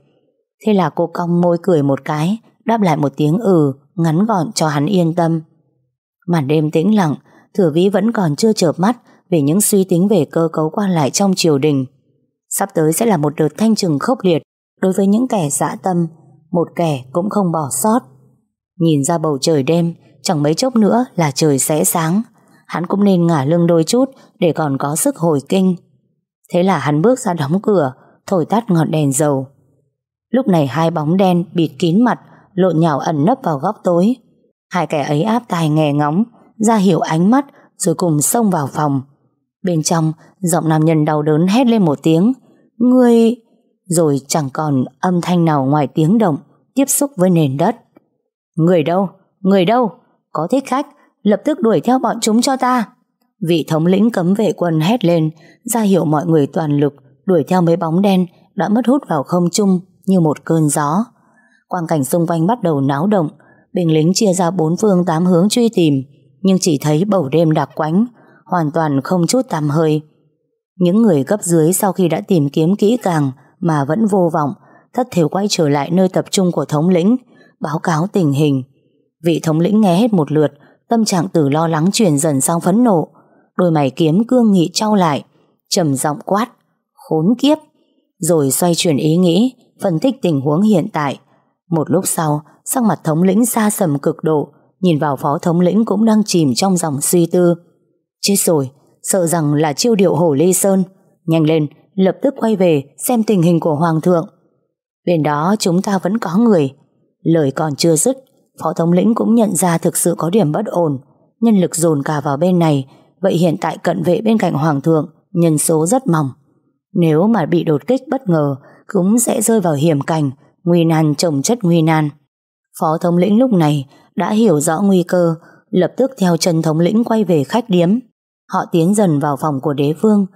Thế là cô cong môi cười một cái, đáp lại một tiếng ừ, ngắn gọn cho hắn yên tâm. Màn đêm tĩnh lặng, thừa vĩ vẫn còn chưa chợp mắt về những suy tính về cơ cấu quan lại trong triều đình. Sắp tới sẽ là một đợt thanh trừng khốc liệt đối với những kẻ dã tâm, một kẻ cũng không bỏ sót. Nhìn ra bầu trời đêm, chẳng mấy chốc nữa là trời sẽ sáng. Hắn cũng nên ngả lưng đôi chút để còn có sức hồi kinh. Thế là hắn bước ra đóng cửa, thổi tắt ngọn đèn dầu. Lúc này hai bóng đen bịt kín mặt, lộn nhào ẩn nấp vào góc tối. Hai kẻ ấy áp tai nghe ngóng, ra hiểu ánh mắt rồi cùng xông vào phòng. Bên trong, giọng nam nhân đau đớn hét lên một tiếng. Ngươi... Rồi chẳng còn âm thanh nào ngoài tiếng động tiếp xúc với nền đất. Người đâu? Người đâu? Có thích khách, lập tức đuổi theo bọn chúng cho ta. Vị thống lĩnh cấm vệ quân hét lên, ra hiệu mọi người toàn lực đuổi theo mấy bóng đen đã mất hút vào không trung như một cơn gió. Quang cảnh xung quanh bắt đầu náo động, binh lính chia ra bốn phương tám hướng truy tìm, nhưng chỉ thấy bầu đêm đặc quánh, hoàn toàn không chút tăm hơi. Những người cấp dưới sau khi đã tìm kiếm kỹ càng mà vẫn vô vọng, thất thiểu quay trở lại nơi tập trung của thống lĩnh, báo cáo tình hình. Vị thống lĩnh nghe hết một lượt, tâm trạng từ lo lắng chuyển dần sang phẫn nộ, đôi mày kiếm cương nghị trao lại, trầm giọng quát, khốn kiếp, rồi xoay chuyển ý nghĩ, phân tích tình huống hiện tại. Một lúc sau, sắc mặt thống lĩnh xa sầm cực độ, nhìn vào phó thống lĩnh cũng đang chìm trong dòng suy tư. Chết rồi, sợ rằng là chiêu điệu hổ ly sơn. Nhanh lên, lập tức quay về xem tình hình của Hoàng thượng. Bên đó chúng ta vẫn có người. Lời còn chưa dứt, phó thống lĩnh cũng nhận ra thực sự có điểm bất ổn. Nhân lực dồn cả vào bên này, vậy hiện tại cận vệ bên cạnh Hoàng thượng, nhân số rất mỏng. Nếu mà bị đột kích bất ngờ, cũng sẽ rơi vào hiểm cảnh, nguy nan trồng chất nguy nan. Phó thống lĩnh lúc này đã hiểu rõ nguy cơ, lập tức theo Trần thống lĩnh quay về khách điếm. Họ tiến dần vào phòng của đế vương.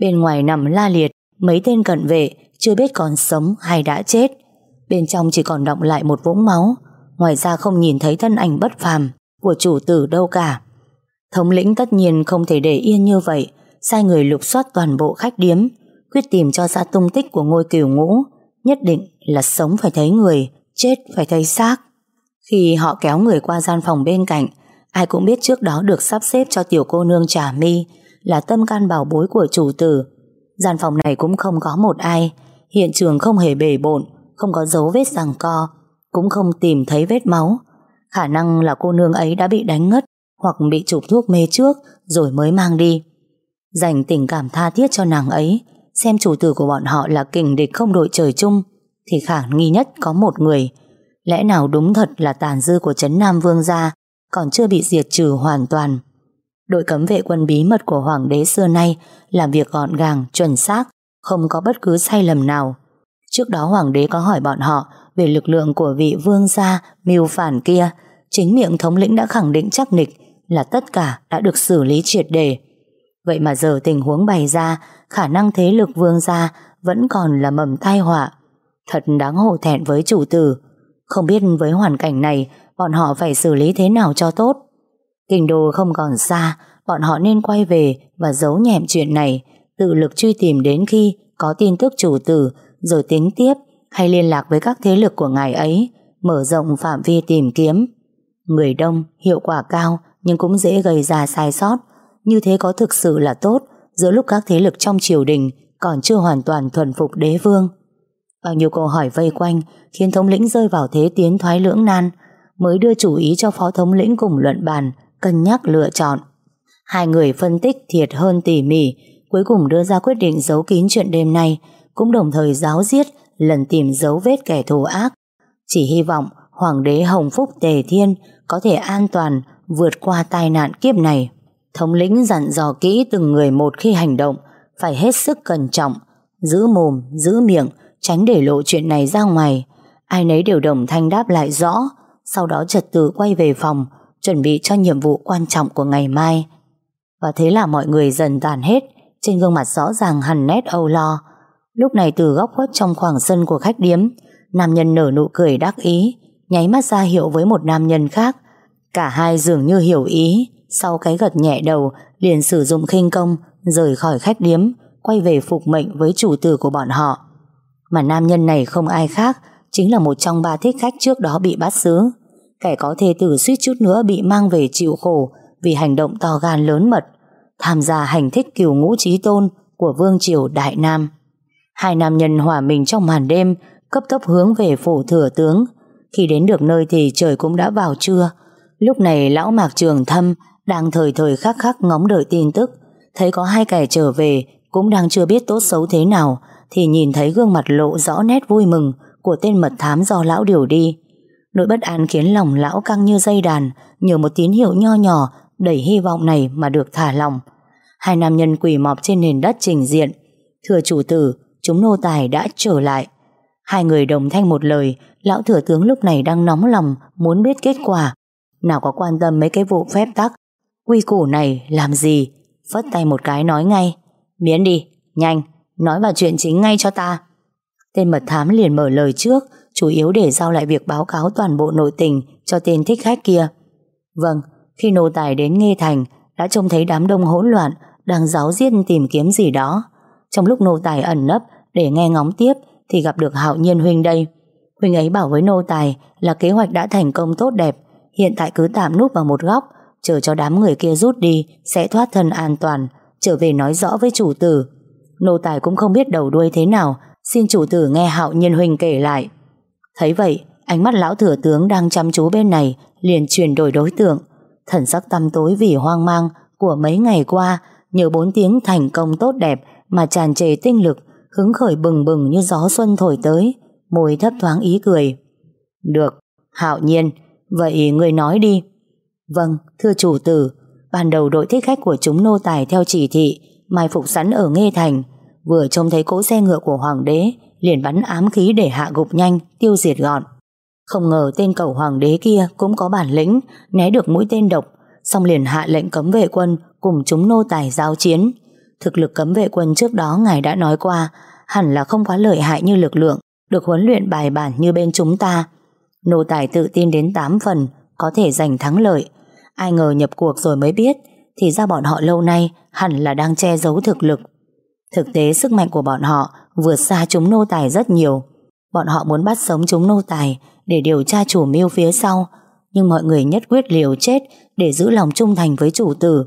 Bên ngoài nằm la liệt, mấy tên cận vệ chưa biết còn sống hay đã chết. Bên trong chỉ còn động lại một vũng máu, ngoài ra không nhìn thấy thân ảnh bất phàm của chủ tử đâu cả. Thống lĩnh tất nhiên không thể để yên như vậy, sai người lục soát toàn bộ khách điếm, quyết tìm cho ra tung tích của ngôi kiều ngũ, nhất định là sống phải thấy người, chết phải thấy xác. Khi họ kéo người qua gian phòng bên cạnh, ai cũng biết trước đó được sắp xếp cho tiểu cô nương trà mi là tâm can bảo bối của chủ tử. Gian phòng này cũng không có một ai, hiện trường không hề bể bộn, không có dấu vết giằng co, cũng không tìm thấy vết máu. Khả năng là cô nương ấy đã bị đánh ngất hoặc bị chụp thuốc mê trước rồi mới mang đi. Dành tình cảm tha thiết cho nàng ấy, xem chủ tử của bọn họ là kình địch không đội trời chung, thì khả nghi nhất có một người. Lẽ nào đúng thật là tàn dư của Trấn Nam Vương gia còn chưa bị diệt trừ hoàn toàn. Đội cấm vệ quân bí mật của Hoàng đế xưa nay làm việc gọn gàng, chuẩn xác, không có bất cứ sai lầm nào. Trước đó Hoàng đế có hỏi bọn họ về lực lượng của vị vương gia mưu phản kia, chính miệng thống lĩnh đã khẳng định chắc nịch là tất cả đã được xử lý triệt đề. Vậy mà giờ tình huống bày ra, khả năng thế lực vương gia vẫn còn là mầm tai họa. Thật đáng hổ thẹn với chủ tử. Không biết với hoàn cảnh này, bọn họ phải xử lý thế nào cho tốt. Kinh đô không còn xa, bọn họ nên quay về và giấu nhẹm chuyện này, tự lực truy tìm đến khi có tin tức chủ tử, rồi tính tiếp hay liên lạc với các thế lực của ngài ấy, mở rộng phạm vi tìm kiếm. Người đông, hiệu quả cao, nhưng cũng dễ gây ra sai sót. Như thế có thực sự là tốt, giữa lúc các thế lực trong triều đình còn chưa hoàn toàn thuần phục đế vương. Bao nhiêu câu hỏi vây quanh khiến thống lĩnh rơi vào thế tiến thoái lưỡng nan, mới đưa chủ ý cho phó thống lĩnh cùng luận bàn cân nhắc lựa chọn. Hai người phân tích thiệt hơn tỉ mỉ, cuối cùng đưa ra quyết định giấu kín chuyện đêm nay, cũng đồng thời giáo giết, lần tìm dấu vết kẻ thù ác. Chỉ hy vọng Hoàng đế Hồng Phúc Tề Thiên có thể an toàn vượt qua tai nạn kiếp này. Thống lĩnh dặn dò kỹ từng người một khi hành động, phải hết sức cẩn trọng, giữ mồm, giữ miệng, tránh để lộ chuyện này ra ngoài. Ai nấy đều đồng thanh đáp lại rõ, sau đó trật tự quay về phòng, chuẩn bị cho nhiệm vụ quan trọng của ngày mai. Và thế là mọi người dần tàn hết, trên gương mặt rõ ràng hằn nét âu lo. Lúc này từ góc khuất trong khoảng sân của khách điếm, nam nhân nở nụ cười đắc ý, nháy mắt ra hiệu với một nam nhân khác. Cả hai dường như hiểu ý, sau cái gật nhẹ đầu, liền sử dụng khinh công, rời khỏi khách điếm, quay về phục mệnh với chủ tử của bọn họ. Mà nam nhân này không ai khác, chính là một trong ba thích khách trước đó bị bắt giữ. Kẻ có thê tử suýt chút nữa bị mang về chịu khổ vì hành động to gan lớn mật, tham gia hành thích kiều ngũ trí tôn của Vương Triều Đại Nam. Hai nam nhân hòa mình trong màn đêm, cấp tốc hướng về phủ thừa tướng. Khi đến được nơi thì trời cũng đã vào trưa. Lúc này lão mạc trường thâm đang thời thời khắc khắc ngóng đợi tin tức, thấy có hai kẻ trở về cũng đang chưa biết tốt xấu thế nào, thì nhìn thấy gương mặt lộ rõ nét vui mừng của tên mật thám do lão điều đi. Nỗi bất an khiến lòng lão căng như dây đàn, nhờ một tín hiệu nho nhỏ đẩy hy vọng này mà được thả lòng. Hai nam nhân quỳ mọp trên nền đất trình diện. Thưa chủ tử, chúng nô tài đã trở lại. Hai người đồng thanh một lời, lão thừa tướng lúc này đang nóng lòng muốn biết kết quả. Nào có quan tâm mấy cái vụ phép tắc, quy củ này làm gì? Phất tay một cái nói ngay. Miễn đi, nhanh, nói vào chuyện chính ngay cho ta. Tên mật thám liền mở lời trước, chủ yếu để giao lại việc báo cáo toàn bộ nội tình cho tên thích khách kia. Vâng, khi nô tài đến Nghê Thành, đã trông thấy đám đông hỗn loạn đang giáo diết tìm kiếm gì đó. Trong lúc nô tài ẩn nấp để nghe ngóng tiếp thì gặp được Hạo Nhiên Huynh đây. Huynh ấy bảo với nô tài là kế hoạch đã thành công tốt đẹp, hiện tại cứ tạm núp vào một góc, chờ cho đám người kia rút đi sẽ thoát thân an toàn, trở về nói rõ với chủ tử. Nô tài cũng không biết đầu đuôi thế nào, xin chủ tử nghe Hạo Nhiên Huynh kể lại. Thấy vậy, ánh mắt lão thừa tướng đang chăm chú bên này liền chuyển đổi đối tượng. Thần sắc tăm tối vì hoang mang của mấy ngày qua nhờ bốn tiếng thành công tốt đẹp mà tràn trề tinh lực, hứng khởi bừng bừng như gió xuân thổi tới, môi thấp thoáng ý cười. Được, hạo nhiên, vậy người nói đi. Vâng, thưa chủ tử, ban đầu đội thích khách của chúng nô tài theo chỉ thị, mai phục sẵn ở Nghê Thành, vừa trông thấy cỗ xe ngựa của hoàng đế, liền bắn ám khí để hạ gục nhanh, tiêu diệt gọn. Không ngờ tên cầu hoàng đế kia cũng có bản lĩnh, né được mũi tên độc, xong liền hạ lệnh cấm vệ quân cùng chúng nô tài giao chiến. Thực lực cấm vệ quân trước đó ngài đã nói qua, hẳn là không quá lợi hại như lực lượng, được huấn luyện bài bản như bên chúng ta. Nô tài tự tin đến 8 phần, có thể giành thắng lợi. Ai ngờ nhập cuộc rồi mới biết, thì ra bọn họ lâu nay hẳn là đang che giấu thực lực. Thực tế sức mạnh của bọn họ vượt xa chúng nô tài rất nhiều. Bọn họ muốn bắt sống chúng nô tài để điều tra chủ mưu phía sau, nhưng mọi người nhất quyết liều chết để giữ lòng trung thành với chủ tử.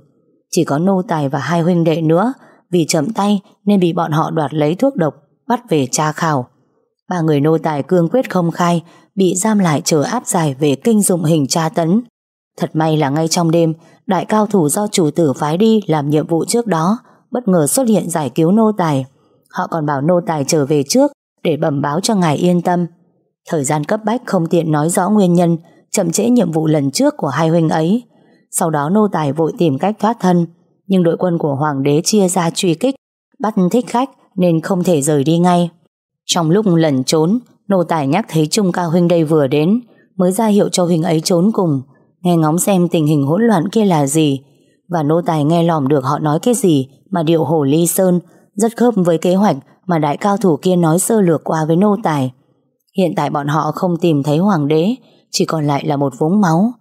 Chỉ có nô tài và hai huynh đệ nữa vì chậm tay nên bị bọn họ đoạt lấy thuốc độc bắt về tra khảo. Ba người nô tài cương quyết không khai bị giam lại chờ áp giải về kinh dụng hình tra tấn. Thật may là ngay trong đêm đại cao thủ do chủ tử phái đi làm nhiệm vụ trước đó bất ngờ xuất hiện giải cứu nô tài. Họ còn bảo nô tài trở về trước để bẩm báo cho ngài yên tâm. Thời gian cấp bách không tiện nói rõ nguyên nhân chậm trễ nhiệm vụ lần trước của hai huynh ấy. Sau đó nô tài vội tìm cách thoát thân, nhưng đội quân của hoàng đế chia ra truy kích, bắt thích khách nên không thể rời đi ngay. Trong lúc lẩn trốn, nô tài nhắc thấy Trung Cao huynh đây vừa đến, mới ra hiệu cho huynh ấy trốn cùng, nghe ngóng xem tình hình hỗn loạn kia là gì. Và nô tài nghe lỏm được họ nói cái gì mà điệu hổ ly sơn, rất khớp với kế hoạch mà đại cao thủ kia nói sơ lược qua với nô tài. Hiện tại bọn họ không tìm thấy hoàng đế, chỉ còn lại là một vũng máu.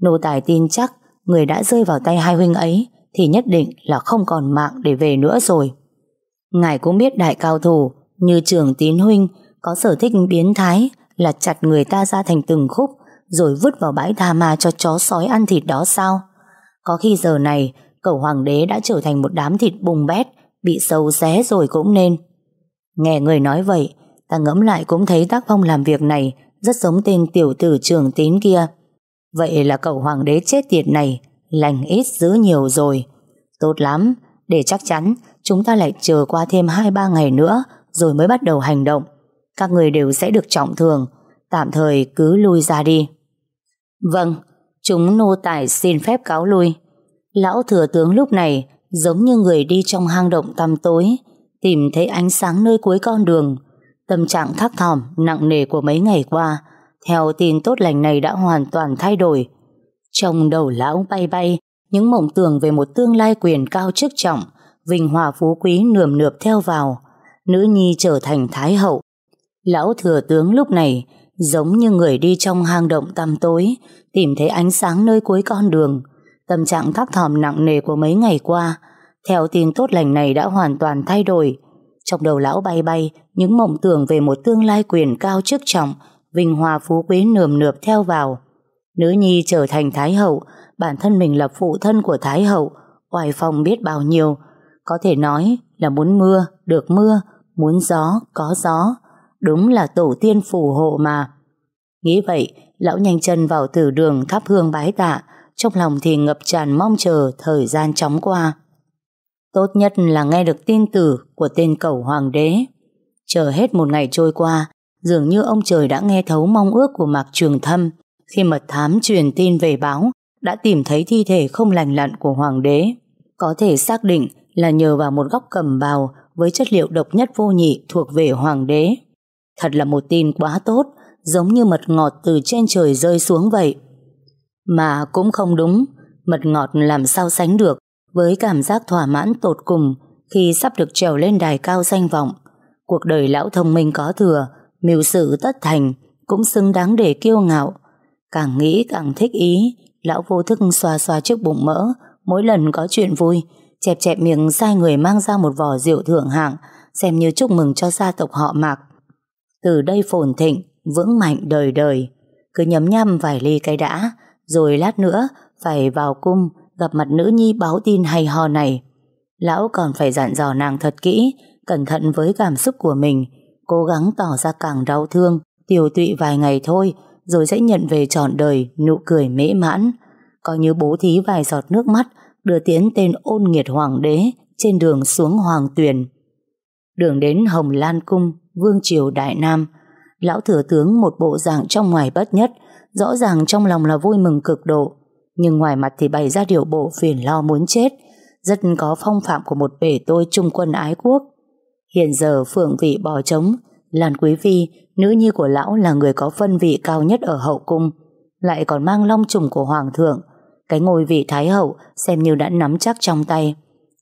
Nô tài tin chắc người đã rơi vào tay hai huynh ấy thì nhất định là không còn mạng để về nữa rồi. Ngài cũng biết đại cao thủ như trường tín huynh có sở thích biến thái là chặt người ta ra thành từng khúc rồi vứt vào bãi tha ma cho chó sói ăn thịt đó sao? Có khi giờ này cậu hoàng đế đã trở thành một đám thịt bùng bét bị sâu xé rồi cũng nên. Nghe người nói vậy ta ngẫm lại cũng thấy tác phong làm việc này rất giống tên tiểu tử trường tín kia. Vậy là cậu hoàng đế chết tiệt này lành ít giữ nhiều rồi. Tốt lắm, để chắc chắn chúng ta lại chờ qua thêm 2-3 ngày nữa rồi mới bắt đầu hành động. Các người đều sẽ được trọng thường Tạm thời cứ lui ra đi Vâng Chúng nô tài xin phép cáo lui. Lão thừa tướng lúc này Giống như người đi trong hang động tăm tối, Tìm thấy ánh sáng nơi cuối con đường. Tâm trạng thắc thỏm, Nặng nề của mấy ngày qua, Theo tin tốt lành này đã hoàn toàn thay đổi. Trong đầu lão bay bay, Những mộng tưởng về một tương lai quyền cao chức trọng, Vinh hòa phú quý nườm nượp theo vào, Nữ nhi trở thành thái hậu. Lão thừa tướng lúc này giống như người đi trong hang động tăm tối, tìm thấy ánh sáng nơi cuối con đường. Tâm trạng thắc thỏm nặng nề của mấy ngày qua, theo tin tốt lành này đã hoàn toàn thay đổi. Trong đầu lão bay bay, những mộng tưởng về một tương lai quyền cao chức trọng, vinh hoa phú quý nườm nượp theo vào. Nữ nhi trở thành thái hậu, bản thân mình là phụ thân của thái hậu, oai phong biết bao nhiêu. Có thể nói là muốn mưa, được mưa, muốn gió, có gió. Đúng là tổ tiên phù hộ mà. Nghĩ vậy, lão nhanh chân vào tử đường thắp hương bái tạ, trong lòng thì ngập tràn mong chờ thời gian chóng qua. Tốt nhất là nghe được tin tử của tên cầu hoàng đế. Chờ hết một ngày trôi qua, dường như ông trời đã nghe thấu mong ước của Mạc Trường Thâm khi mật thám truyền tin về báo đã tìm thấy thi thể không lành lặn của hoàng đế. Có thể xác định là nhờ vào một góc cầm bào với chất liệu độc nhất vô nhị thuộc về hoàng đế. Thật là một tin quá tốt, giống như mật ngọt từ trên trời rơi xuống vậy. Mà cũng không đúng, mật ngọt làm sao sánh được với cảm giác thỏa mãn tột cùng khi sắp được trèo lên đài cao danh vọng. Cuộc đời lão thông minh có thừa, mưu sự tất thành, cũng xứng đáng để kiêu ngạo. Càng nghĩ càng thích ý, lão vô thức xoa xoa trước bụng mỡ, mỗi lần có chuyện vui, chẹp chẹp miệng sai người mang ra một vò rượu thượng hạng, xem như chúc mừng cho gia tộc họ mạc. Từ đây phồn thịnh, vững mạnh đời đời. Cứ nhấm nhăm vài ly cái đã, rồi lát nữa phải vào cung gặp mặt nữ nhi báo tin hay ho này. Lão còn phải dặn dò nàng thật kỹ, cẩn thận với cảm xúc của mình, cố gắng tỏ ra càng đau thương, tiêu tụy vài ngày thôi, rồi sẽ nhận về trọn đời nụ cười mễ mãn. Coi như bố thí vài giọt nước mắt, đưa tiến tên ôn nghiệt hoàng đế trên đường xuống hoàng tuyền. Đường đến Hồng Lan Cung, Vương Triều Đại Nam, Lão thừa tướng một bộ dạng trong ngoài bất nhất, rõ ràng trong lòng là vui mừng cực độ, nhưng ngoài mặt thì bày ra điều bộ phiền lo muốn chết, rất có phong phạm của một bể tôi trung quân ái quốc. Hiện giờ phượng vị bò trống, Lan Quý Phi, nữ nhi của lão là người có phân vị cao nhất ở hậu cung, lại còn mang long trùng của hoàng thượng, cái ngôi vị thái hậu xem như đã nắm chắc trong tay.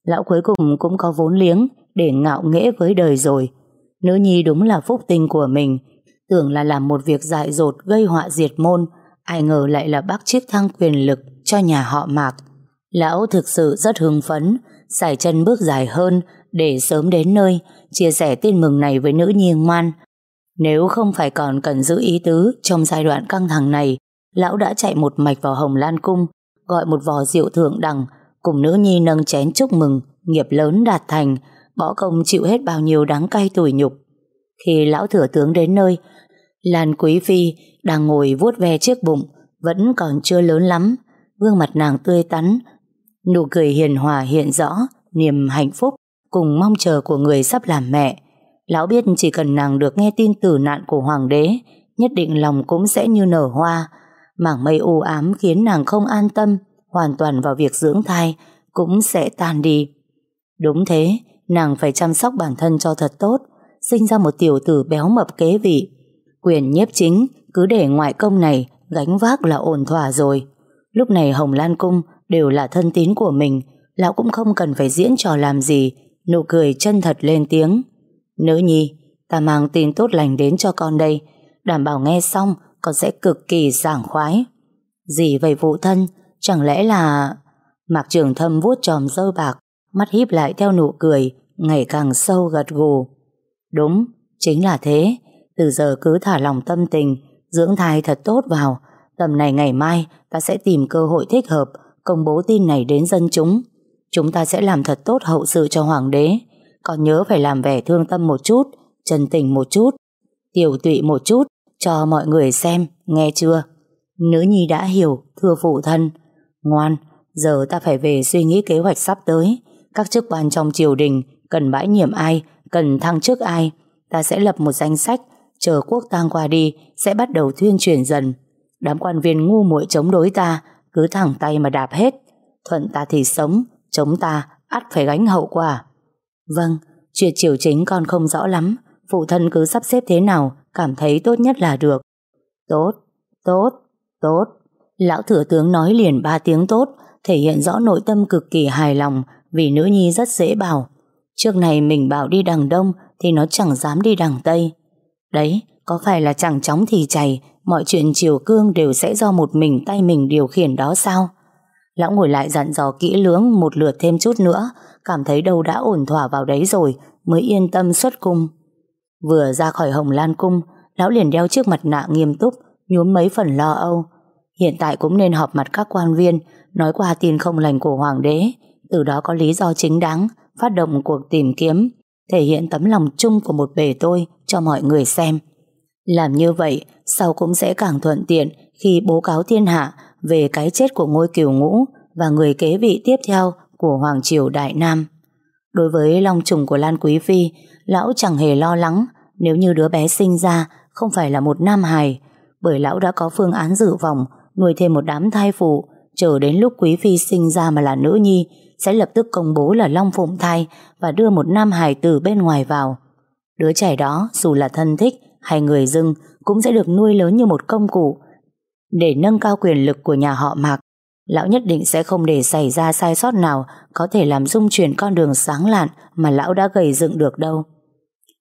Lão cuối cùng cũng có vốn liếng để ngạo nghễ với đời rồi. Nữ nhi đúng là phúc tinh của mình, Tưởng là làm một việc dại dột gây họa diệt môn Ai ngờ lại là bác chiếc thăng quyền lực Cho nhà họ Mạc. Lão thực sự rất hưng phấn Xài chân bước dài hơn Để sớm đến nơi Chia sẻ tin mừng này với nữ nhi ngoan. Nếu không phải còn cần giữ ý tứ Trong giai đoạn căng thẳng này Lão đã chạy một mạch vào Hồng Lan Cung Gọi một vò rượu thượng đẳng Cùng nữ nhi nâng chén chúc mừng Nghiệp lớn đạt thành Bỏ công chịu hết bao nhiêu đáng cay tủi nhục Khi lão thừa tướng đến nơi Lan Quý Phi đang ngồi vuốt ve chiếc bụng, vẫn còn chưa lớn lắm. Gương mặt nàng tươi tắn, nụ cười hiền hòa hiện rõ, niềm hạnh phúc cùng mong chờ của người sắp làm mẹ. Lão biết chỉ cần nàng được nghe tin tử nạn của hoàng đế, nhất định lòng cũng sẽ như nở hoa. Mảng mây u ám khiến nàng không an tâm, hoàn toàn vào việc dưỡng thai, cũng sẽ tan đi. Đúng thế, nàng phải chăm sóc bản thân cho thật tốt, sinh ra một tiểu tử béo mập kế vị, Quyền nhiếp chính cứ để ngoại công này gánh vác là ổn thỏa rồi. Lúc này Hồng Lan Cung đều là thân tín của mình, lão cũng không cần phải diễn trò làm gì, nụ cười chân thật lên tiếng. Nữ nhi, ta mang tin tốt lành đến cho con đây, đảm bảo nghe xong con sẽ cực kỳ sảng khoái. Gì vậy phụ thân, chẳng lẽ là... Mạc Trường Thâm vuốt tròm dơ bạc, mắt híp lại theo nụ cười, ngày càng sâu gật gù. Đúng, chính là thế, từ giờ cứ thả lòng tâm tình, dưỡng thai thật tốt vào. Tầm này ngày mai ta sẽ tìm cơ hội thích hợp công bố tin này đến dân chúng. Chúng ta sẽ làm thật tốt hậu sự cho hoàng đế. Còn nhớ phải làm vẻ thương tâm một chút, chân tình một chút, tiểu tụy một chút cho mọi người xem, nghe chưa? Nữ nhi đã hiểu, thưa phụ thân. Ngoan, giờ ta phải về suy nghĩ kế hoạch sắp tới. Các chức quan trong triều đình cần bãi nhiệm ai, cần thăng chức ai. Ta sẽ lập một danh sách chờ quốc tang qua đi sẽ bắt đầu tuyên truyền dần. Đám quan viên ngu muội chống đối ta, cứ thẳng tay mà đạp hết. Thuận ta thì sống, chống ta, ắt phải gánh hậu quả. Vâng, chuyện triều chính con không rõ lắm, phụ thân cứ sắp xếp thế nào, cảm thấy tốt nhất là được. Tốt, tốt, tốt. Lão thừa tướng nói liền ba tiếng tốt, thể hiện rõ nội tâm cực kỳ hài lòng vì nữ nhi rất dễ bảo. Trước này mình bảo đi đằng đông thì nó chẳng dám đi đằng tây. Đấy, có phải là chẳng chóng thì chảy, mọi chuyện chiều cương đều sẽ do một mình tay mình điều khiển đó sao? Lão ngồi lại dặn dò kỹ lưỡng một lượt thêm chút nữa, cảm thấy đâu đã ổn thỏa vào đấy rồi, mới yên tâm xuất cung. Vừa ra khỏi hồng lan cung, lão liền đeo chiếc mặt nạ nghiêm túc, nhuốm mấy phần lo âu. Hiện tại cũng nên họp mặt các quan viên, nói qua tin không lành của hoàng đế, từ đó có lý do chính đáng, phát động cuộc tìm kiếm, thể hiện tấm lòng chung của một bề tôi cho mọi người xem. Làm như vậy, sau cũng sẽ càng thuận tiện khi bố cáo thiên hạ về cái chết của ngôi kiều ngũ và người kế vị tiếp theo của Hoàng Triều Đại Nam. Đối với long trùng của Lan Quý Phi, lão chẳng hề lo lắng nếu như đứa bé sinh ra không phải là một nam hài, bởi lão đã có phương án dự phòng nuôi thêm một đám thai phụ, chờ đến lúc Quý Phi sinh ra mà là nữ nhi, sẽ lập tức công bố là long phụng thai và đưa một nam hài từ bên ngoài vào. Đứa trẻ đó, dù là thân thích hay người dưng, cũng sẽ được nuôi lớn như một công cụ để nâng cao quyền lực của nhà họ Mạc. Lão nhất định sẽ không để xảy ra sai sót nào có thể làm dung chuyển con đường sáng lạn mà lão đã gầy dựng được đâu.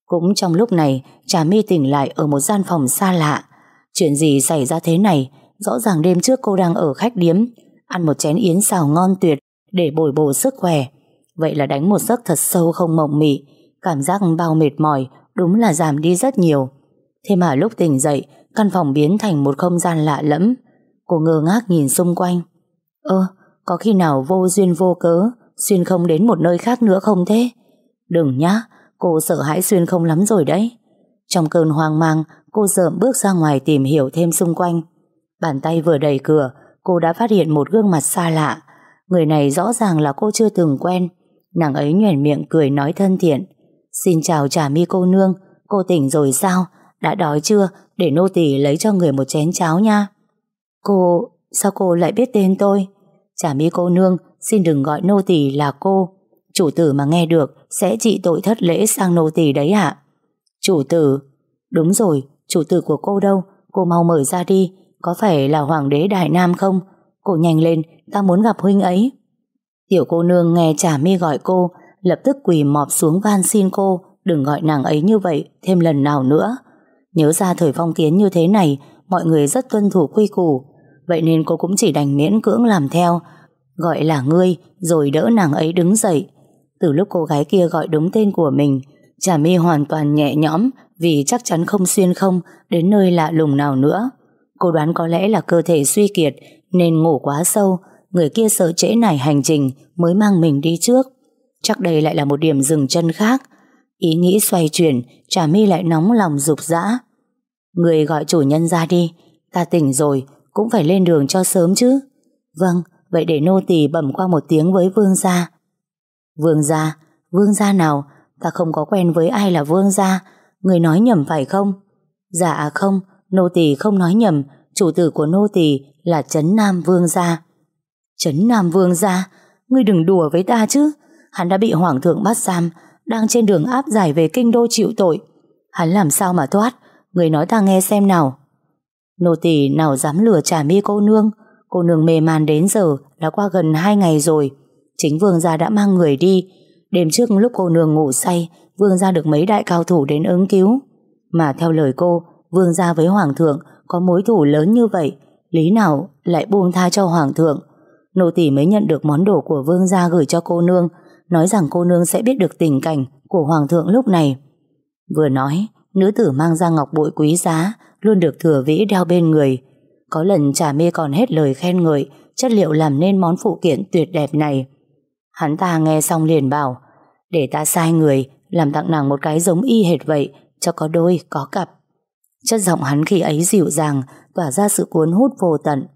Cũng trong lúc này, Trà My tỉnh lại ở một gian phòng xa lạ. Chuyện gì xảy ra thế này? Rõ ràng đêm trước cô đang ở khách điếm, ăn một chén yến xào ngon tuyệt để bồi bổ sức khỏe. Vậy là đánh một giấc thật sâu không mộng mị, cảm giác bao mệt mỏi đúng là giảm đi rất nhiều. Thế mà lúc tỉnh dậy, căn phòng biến thành một không gian lạ lẫm. Cô ngơ ngác nhìn xung quanh. Ơ, có khi nào vô duyên vô cớ, xuyên không đến một nơi khác nữa không thế? Đừng nhá, cô sợ hãi xuyên không lắm rồi đấy. Trong cơn hoang mang, cô dợm bước ra ngoài tìm hiểu thêm xung quanh. Bàn tay vừa đẩy cửa, cô đã phát hiện một gương mặt xa lạ. Người này rõ ràng là cô chưa từng quen. Nàng ấy nhoẻn miệng cười nói thân thiện. Xin chào trà mi cô nương, cô tỉnh rồi sao? Đã đói chưa? Để nô tỳ lấy cho người một chén cháo nha. Cô, sao cô lại biết tên tôi? Trà mi cô nương, xin đừng gọi nô tỳ là cô. Chủ tử mà nghe được sẽ trị tội thất lễ sang nô tỳ đấy ạ. Chủ tử? Đúng rồi, chủ tử của cô đâu? Cô mau mời ra đi. Có phải là hoàng đế Đại Nam không? Cô nhanh lên, ta muốn gặp huynh ấy. Tiểu cô nương nghe Trà mi gọi cô, lập tức quỳ mọp xuống van xin cô đừng gọi nàng ấy như vậy thêm lần nào nữa. Nhớ ra thời phong kiến như thế này, mọi người rất tuân thủ quy củ, vậy nên cô cũng chỉ đành miễn cưỡng làm theo, gọi là ngươi, rồi đỡ nàng ấy đứng dậy. Từ lúc cô gái kia gọi đúng tên của mình, Trà mi hoàn toàn nhẹ nhõm vì chắc chắn không xuyên không đến nơi lạ lùng nào nữa. Cô đoán có lẽ là cơ thể suy kiệt nên ngủ quá sâu, người kia sợ trễ nải hành trình mới mang mình đi trước. Chắc đây lại là một điểm dừng chân khác. Ý nghĩ xoay chuyển, Trà mi lại nóng lòng dục dã. Người gọi chủ nhân ra đi, ta tỉnh rồi, cũng phải lên đường cho sớm chứ. Vâng, vậy để nô tỳ bẩm qua một tiếng với vương gia. Vương gia, vương gia nào? Ta không có quen với ai là vương gia. Người nói nhầm phải không? Dạ không, nô tỳ không nói nhầm, chủ tử của nô tỳ là Trấn Nam Vương gia. Trấn Nam Vương gia, ngươi đừng đùa với ta chứ. Hắn đã bị hoàng thượng bắt giam, đang trên đường áp giải về kinh đô chịu tội. Hắn làm sao mà thoát, người nói ta nghe xem nào. Nô tỳ nào dám lừa trả mi cô nương, cô nương mê man đến giờ đã qua gần hai ngày rồi. Chính vương gia đã mang người đi. Đêm trước lúc cô nương ngủ say, vương gia được mấy đại cao thủ đến ứng cứu. Mà theo lời cô, vương gia với hoàng thượng có mối thủ lớn như vậy, lý nào lại buông tha cho hoàng thượng. Nô tỳ mới nhận được món đồ của vương gia gửi cho cô nương, nói rằng cô nương sẽ biết được tình cảnh của hoàng thượng lúc này. Vừa nói, nữ tử mang ra ngọc bội quý giá, luôn được thừa vĩ đeo bên người. Có lần trà mê còn hết lời khen ngợi chất liệu làm nên món phụ kiện tuyệt đẹp này. Hắn ta nghe xong liền bảo, để ta sai người, làm tặng nàng một cái giống y hệt vậy, cho có đôi, có cặp. Chất giọng hắn khi ấy dịu dàng, tỏa ra sự cuốn hút vô tận.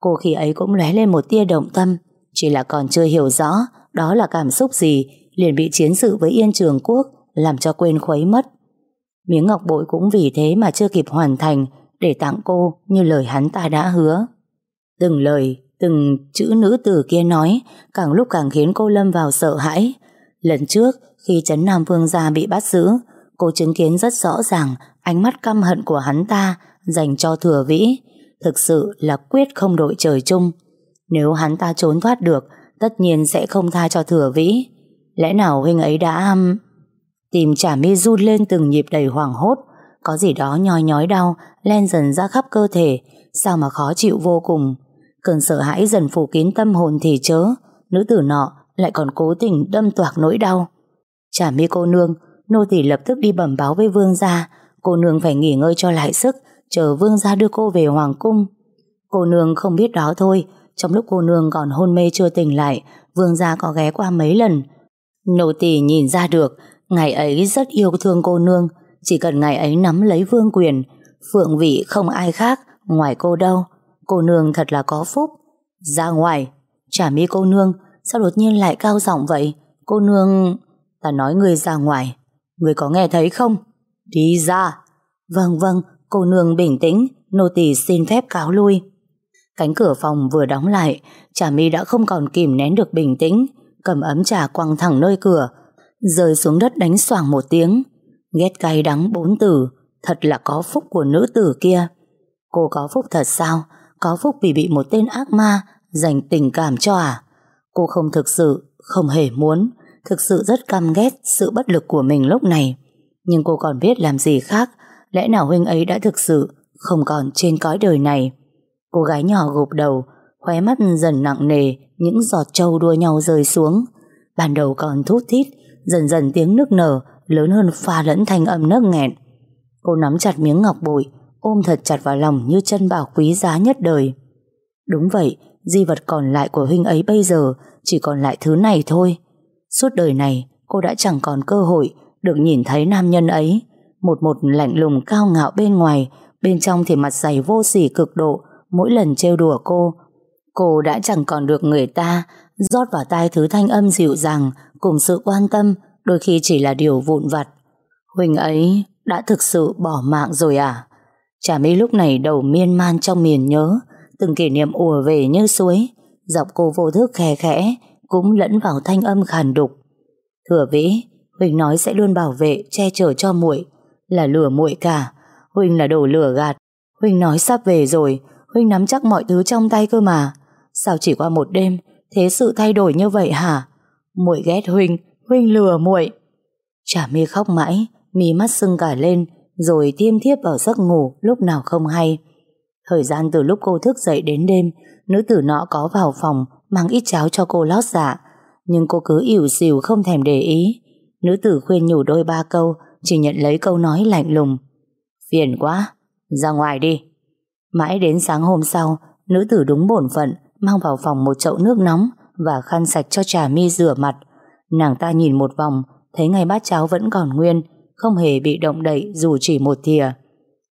Cô khi ấy cũng lóe lên một tia động tâm, chỉ là còn chưa hiểu rõ đó là cảm xúc gì, liền bị chiến sự với Yên Trường Quốc làm cho quên khuấy mất. Miếng ngọc bội cũng vì thế mà chưa kịp hoàn thành để tặng cô như lời hắn ta đã hứa. Từng lời, từng chữ nữ tử kia nói càng lúc càng khiến cô lâm vào sợ hãi. Lần trước, khi Trấn Nam Vương gia bị bắt giữ, cô chứng kiến rất rõ ràng ánh mắt căm hận của hắn ta dành cho thừa vĩ. Thực sự là quyết không đội trời chung. Nếu hắn ta trốn thoát được, tất nhiên sẽ không tha cho thừa vĩ. Lẽ nào huynh ấy đã... Um, tìm trả mi run lên từng nhịp đầy hoảng hốt, có gì đó nhói nhói đau, len dần ra khắp cơ thể, sao mà khó chịu vô cùng. Cơn sợ hãi dần phủ kín tâm hồn thì chớ, nữ tử nọ lại còn cố tình đâm toạc nỗi đau. Trả mi cô nương, nô tỳ lập tức đi bẩm báo với vương gia, cô nương phải nghỉ ngơi cho lại sức, chờ vương gia đưa cô về hoàng cung. Cô nương không biết đó thôi, trong lúc cô nương còn hôn mê chưa tỉnh lại, vương gia có ghé qua mấy lần. Nô tỳ nhìn ra được, ngày ấy rất yêu thương cô nương, chỉ cần ngày ấy nắm lấy vương quyền, phượng vị không ai khác ngoài cô đâu. Cô nương thật là có phúc. Ra ngoài, trả mi cô nương, sao đột nhiên lại cao giọng vậy? Cô nương... Ta nói người ra ngoài, người có nghe thấy không? Đi ra. Vâng vâng, cô nương bình tĩnh, nô tỳ xin phép cáo lui. Cánh cửa phòng vừa đóng lại, Trà mi đã không còn kìm nén được bình tĩnh, cầm ấm trà quăng thẳng nơi cửa, rơi xuống đất đánh xoảng một tiếng. Ghét cay đắng bốn từ, thật là có phúc của nữ tử kia. Cô có phúc thật sao? Có phúc vì bị một tên ác ma dành tình cảm cho à? Cô không thực sự, không hề muốn, thực sự rất căm ghét sự bất lực của mình lúc này. Nhưng cô còn biết làm gì khác, lẽ nào huynh ấy đã thực sự không còn trên cõi đời này. Cô gái nhỏ gục đầu, khóe mắt dần nặng nề, những giọt trâu đua nhau rơi xuống. Ban đầu còn thút thít, dần dần tiếng nước nở, lớn hơn pha lẫn thanh âm nấc nghẹn. Cô nắm chặt miếng ngọc bội, ôm thật chặt vào lòng như chân bảo quý giá nhất đời. Đúng vậy, di vật còn lại của huynh ấy bây giờ chỉ còn lại thứ này thôi. Suốt đời này, cô đã chẳng còn cơ hội được nhìn thấy nam nhân ấy. Một một lạnh lùng cao ngạo bên ngoài, bên trong thì mặt dày vô sỉ cực độ, mỗi lần trêu đùa cô. Cô đã chẳng còn được người ta rót vào tai thứ thanh âm dịu dàng cùng sự quan tâm, đôi khi chỉ là điều vụn vặt. huỳnh ấy đã thực sự bỏ mạng rồi à? Chả mấy lúc này đầu miên man trong miền nhớ, từng kỷ niệm ùa về như suối, dọc cô vô thức khẽ khẽ, cũng lẫn vào thanh âm khàn đục. Thừa vĩ, Huỳnh nói sẽ luôn bảo vệ, che chở cho muội là lừa muội cả. Huỳnh là đồ lừa gạt. Huỳnh nói sắp về rồi, Huỳnh nắm chắc mọi thứ trong tay cơ mà. Sao chỉ qua một đêm, thế sự thay đổi như vậy hả? Muội ghét Huỳnh, Huỳnh lừa muội. Chả mi khóc mãi, mi mắt sưng cả lên, rồi tiêm thiếp vào giấc ngủ lúc nào không hay. Thời gian từ lúc cô thức dậy đến đêm, nữ tử nọ có vào phòng mang ít cháo cho cô lót dạ, nhưng cô cứ ỉu xìu không thèm để ý. Nữ tử khuyên nhủ đôi ba câu, chỉ nhận lấy câu nói lạnh lùng. Phiền quá, ra ngoài đi. Mãi đến sáng hôm sau, nữ tử đúng bổn phận mang vào phòng một chậu nước nóng và khăn sạch cho trà mi rửa mặt. Nàng ta nhìn một vòng, thấy ngay bát cháo vẫn còn nguyên, không hề bị động đậy dù chỉ một thìa.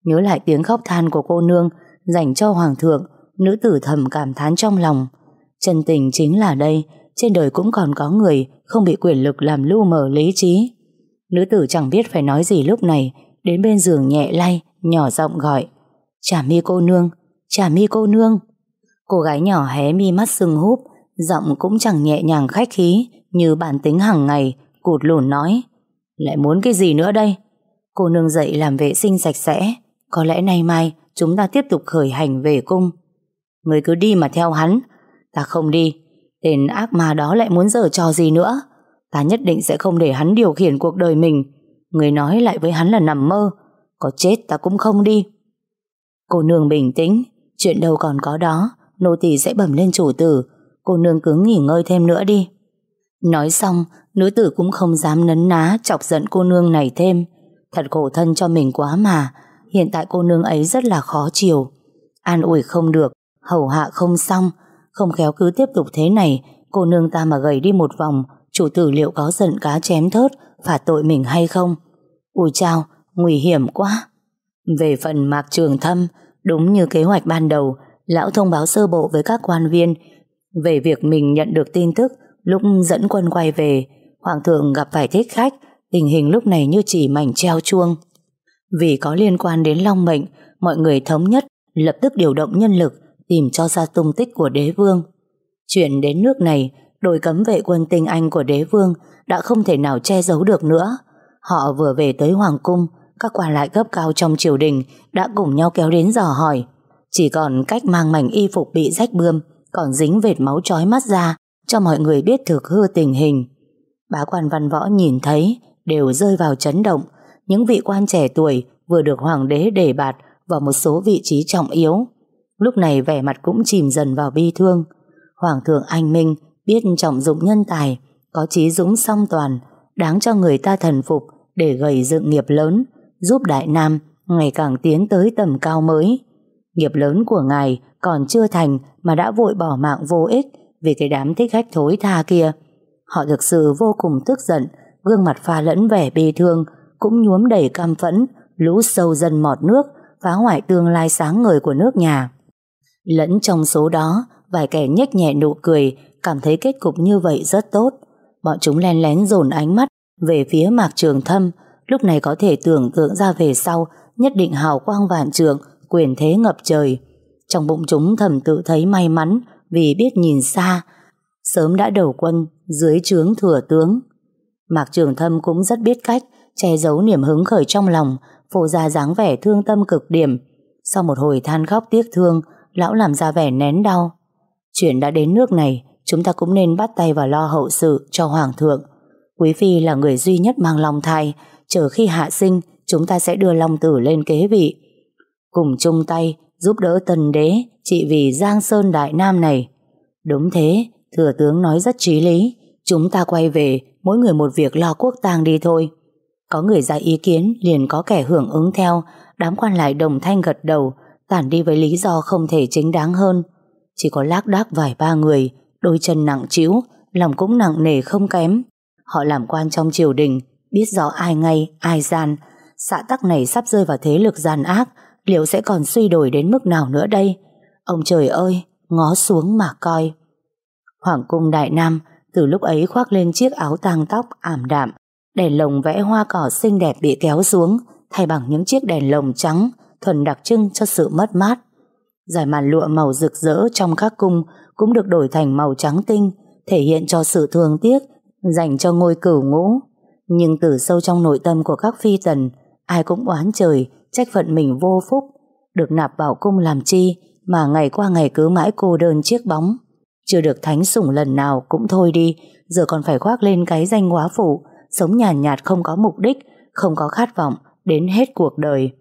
Nhớ lại tiếng khóc than của cô nương dành cho hoàng thượng, nữ tử thầm cảm thán trong lòng. Chân tình chính là đây, trên đời cũng còn có người không bị quyền lực làm lu mờ lý trí. Nữ tử chẳng biết phải nói gì lúc này, đến bên giường nhẹ lay, nhỏ giọng gọi. Chả mi cô nương, chả mi cô nương. Cô gái nhỏ hé mi mắt sưng húp, giọng cũng chẳng nhẹ nhàng khách khí như bản tính hàng ngày, cụt lùn nói. Lại muốn cái gì nữa đây? Cô nương dậy làm vệ sinh sạch sẽ, có lẽ nay mai chúng ta tiếp tục khởi hành về cung. Người cứ đi mà theo hắn, ta không đi. Tên ác ma đó lại muốn giở trò gì nữa. Ta nhất định sẽ không để hắn điều khiển cuộc đời mình. Người nói lại với hắn là nằm mơ, có chết ta cũng không đi. Cô nương bình tĩnh, chuyện đâu còn có đó, nô tỳ sẽ bẩm lên chủ tử, cô nương cứ nghỉ ngơi thêm nữa đi. Nói xong, nữ tử cũng không dám nấn ná chọc giận cô nương này thêm. Thật khổ thân cho mình quá mà, hiện tại cô nương ấy rất là khó chịu. An ủi không được, hầu hạ không xong, không khéo cứ tiếp tục thế này, cô nương ta mà gầy đi một vòng, chủ tử liệu có giận cá chém thớt, phạt tội mình hay không? Ui chao, nguy hiểm quá. Về phần mạc trường thâm, đúng như kế hoạch ban đầu, lão thông báo sơ bộ với các quan viên về việc mình nhận được tin tức lúc dẫn quân quay về, hoàng thượng gặp phải thích khách, tình hình lúc này như chỉ mảnh treo chuông. Vì có liên quan đến Long Mệnh, mọi người thống nhất lập tức điều động nhân lực tìm cho ra tung tích của đế vương. Chuyện đến nước này, đội cấm vệ quân tinh Anh của đế vương đã không thể nào che giấu được nữa. Họ vừa về tới Hoàng Cung, các quan lại cấp cao trong triều đình đã cùng nhau kéo đến dò hỏi. Chỉ còn cách mang mảnh y phục bị rách bươm, còn dính vệt máu trói mắt ra, cho mọi người biết thực hư tình hình. Bá quan văn võ nhìn thấy, đều rơi vào chấn động. Những vị quan trẻ tuổi vừa được hoàng đế đề bạt vào một số vị trí trọng yếu. Lúc này vẻ mặt cũng chìm dần vào bi thương. Hoàng thượng anh Minh biết trọng dụng nhân tài, có trí dũng song toàn, đáng cho người ta thần phục để gầy dựng nghiệp lớn, giúp Đại Nam ngày càng tiến tới tầm cao mới. Nghiệp lớn của ngài còn chưa thành mà đã vội bỏ mạng vô ích vì cái đám thích khách thối tha kia. Họ thực sự vô cùng tức giận, gương mặt pha lẫn vẻ bi thương, cũng nhuốm đầy cam phẫn, lũ sâu dần mọt nước, phá hoại tương lai sáng ngời của nước nhà. Lẫn trong số đó, vài kẻ nhếch nhẹ nụ cười, cảm thấy kết cục như vậy rất tốt. Bọn chúng len lén dồn ánh mắt về phía mạc trường thâm, lúc này có thể tưởng tượng ra về sau, nhất định hào quang vạn trường, quyền thế ngập trời. Trong bụng chúng thầm tự thấy may mắn vì biết nhìn xa, sớm đã đầu quân dưới trướng thừa tướng. Mạc Trường Thâm cũng rất biết cách che giấu niềm hứng khởi trong lòng, phô ra dáng vẻ thương tâm cực điểm. Sau một hồi than khóc tiếc thương, lão làm ra vẻ nén đau. Chuyện đã đến nước này, chúng ta cũng nên bắt tay vào lo hậu sự cho Hoàng thượng. Quý Phi là người duy nhất mang lòng thai, chờ khi hạ sinh, chúng ta sẽ đưa Long Tử lên kế vị. Cùng chung tay, giúp đỡ tần đế, trị vì Giang Sơn Đại Nam này. Đúng thế, thừa tướng nói rất trí lý. Chúng ta quay về, mỗi người một việc lo quốc tang đi thôi. Có người ra ý kiến, liền có kẻ hưởng ứng theo, đám quan lại đồng thanh gật đầu, tản đi với lý do không thể chính đáng hơn. Chỉ có lác đác vài ba người, đôi chân nặng trĩu, lòng cũng nặng nề không kém. Họ làm quan trong triều đình, biết rõ ai ngay, ai gian. Xã tắc này sắp rơi vào thế lực gian ác, liệu sẽ còn suy đổi đến mức nào nữa đây? Ông trời ơi, ngó xuống mà coi. Hoàng cung Đại Nam từ lúc ấy khoác lên chiếc áo tang tóc ảm đạm, đèn lồng vẽ hoa cỏ xinh đẹp bị kéo xuống, thay bằng những chiếc đèn lồng trắng, thuần đặc trưng cho sự mất mát. Giải màn lụa màu rực rỡ trong các cung cũng được đổi thành màu trắng tinh, thể hiện cho sự thương tiếc dành cho ngôi cửu ngũ. Nhưng từ sâu trong nội tâm của các phi tần, ai cũng oán trời, trách phận mình vô phúc, được nạp vào cung làm chi mà ngày qua ngày cứ mãi cô đơn chiếc bóng. Chưa được thánh sủng lần nào cũng thôi đi, giờ còn phải khoác lên cái danh quá phụ, sống nhàn nhạt, nhạt không có mục đích, không có khát vọng, đến hết cuộc đời.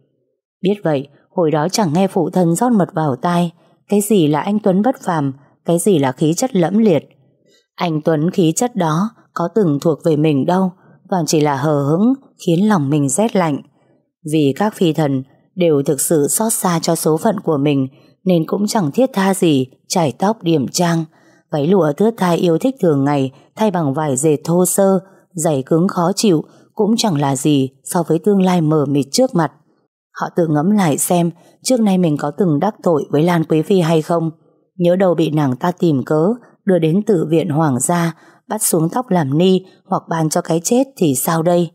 Biết vậy, hồi đó chẳng nghe phụ thân rót mật vào tai, cái gì là anh Tuấn bất phàm, cái gì là khí chất lẫm liệt. Anh Tuấn khí chất đó có từng thuộc về mình đâu, toàn chỉ là hờ hững khiến lòng mình rét lạnh. Vì các phi thần đều thực sự xót xa cho số phận của mình nên cũng chẳng thiết tha gì chải tóc điểm trang. Váy lụa thướt thai yêu thích thường ngày thay bằng vải dệt thô sơ, dày cứng khó chịu cũng chẳng là gì so với tương lai mờ mịt trước mặt. Họ tự ngẫm lại xem trước nay mình có từng đắc tội với Lan Quý Phi hay không. Nhớ đầu bị nàng ta tìm cớ đưa đến tự viện hoàng gia bắt xuống tóc làm ni hoặc ban cho cái chết thì sao đây?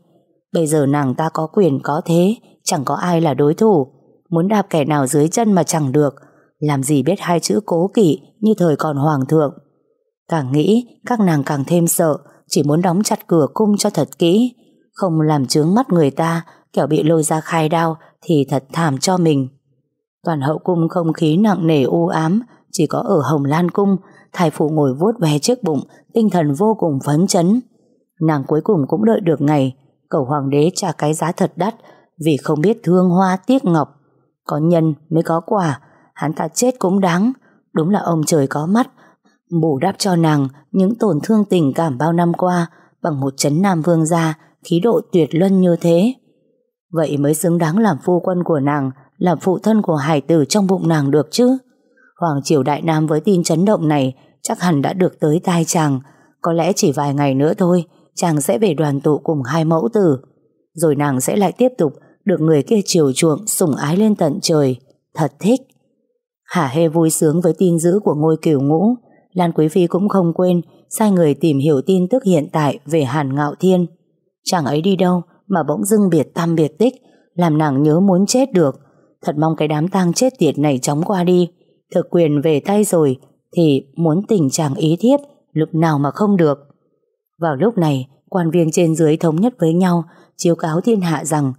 Bây giờ nàng ta có quyền có thế chẳng có ai là đối thủ. Muốn đạp kẻ nào dưới chân mà chẳng được làm gì biết hai chữ cố kỵ như thời còn hoàng thượng. Càng nghĩ, các nàng càng thêm sợ, chỉ muốn đóng chặt cửa cung cho thật kỹ, không làm chướng mắt người ta, kẻo bị lôi ra khai đao thì thật thảm cho mình. Toàn hậu cung không khí nặng nề u ám, chỉ có ở Hồng Lan cung, thái phụ ngồi vuốt ve chiếc bụng, tinh thần vô cùng phấn chấn. Nàng cuối cùng cũng đợi được ngày, cầu hoàng đế trả cái giá thật đắt, vì không biết thương hoa tiếc ngọc. Có nhân mới có quả, hắn ta chết cũng đáng. Đúng là ông trời có mắt, bù đắp cho nàng những tổn thương tình cảm bao năm qua bằng một chấn nam vương gia khí độ tuyệt luân như thế. Vậy mới xứng đáng làm phu quân của nàng, làm phụ thân của hải tử trong bụng nàng được chứ. Hoàng triều Đại Nam với tin chấn động này chắc hẳn đã được tới tai chàng. Có lẽ chỉ vài ngày nữa thôi, chàng sẽ về đoàn tụ cùng hai mẫu tử. Rồi nàng sẽ lại tiếp tục được người kia chiều chuộng, sủng ái lên tận trời. Thật thích. Hả hê vui sướng với tin dữ của ngôi cửu ngũ, Lan Quý Phi cũng không quên sai người tìm hiểu tin tức hiện tại về Hàn Ngạo Thiên. Chàng ấy đi đâu mà bỗng dưng biệt tâm biệt tích, làm nàng nhớ muốn chết được. Thật mong cái đám tang chết tiệt này chóng qua đi. Thực quyền về tay rồi thì muốn tình trạng ý thiếp lúc nào mà không được. Vào lúc này, quan viên trên dưới thống nhất với nhau chiếu cáo thiên hạ rằng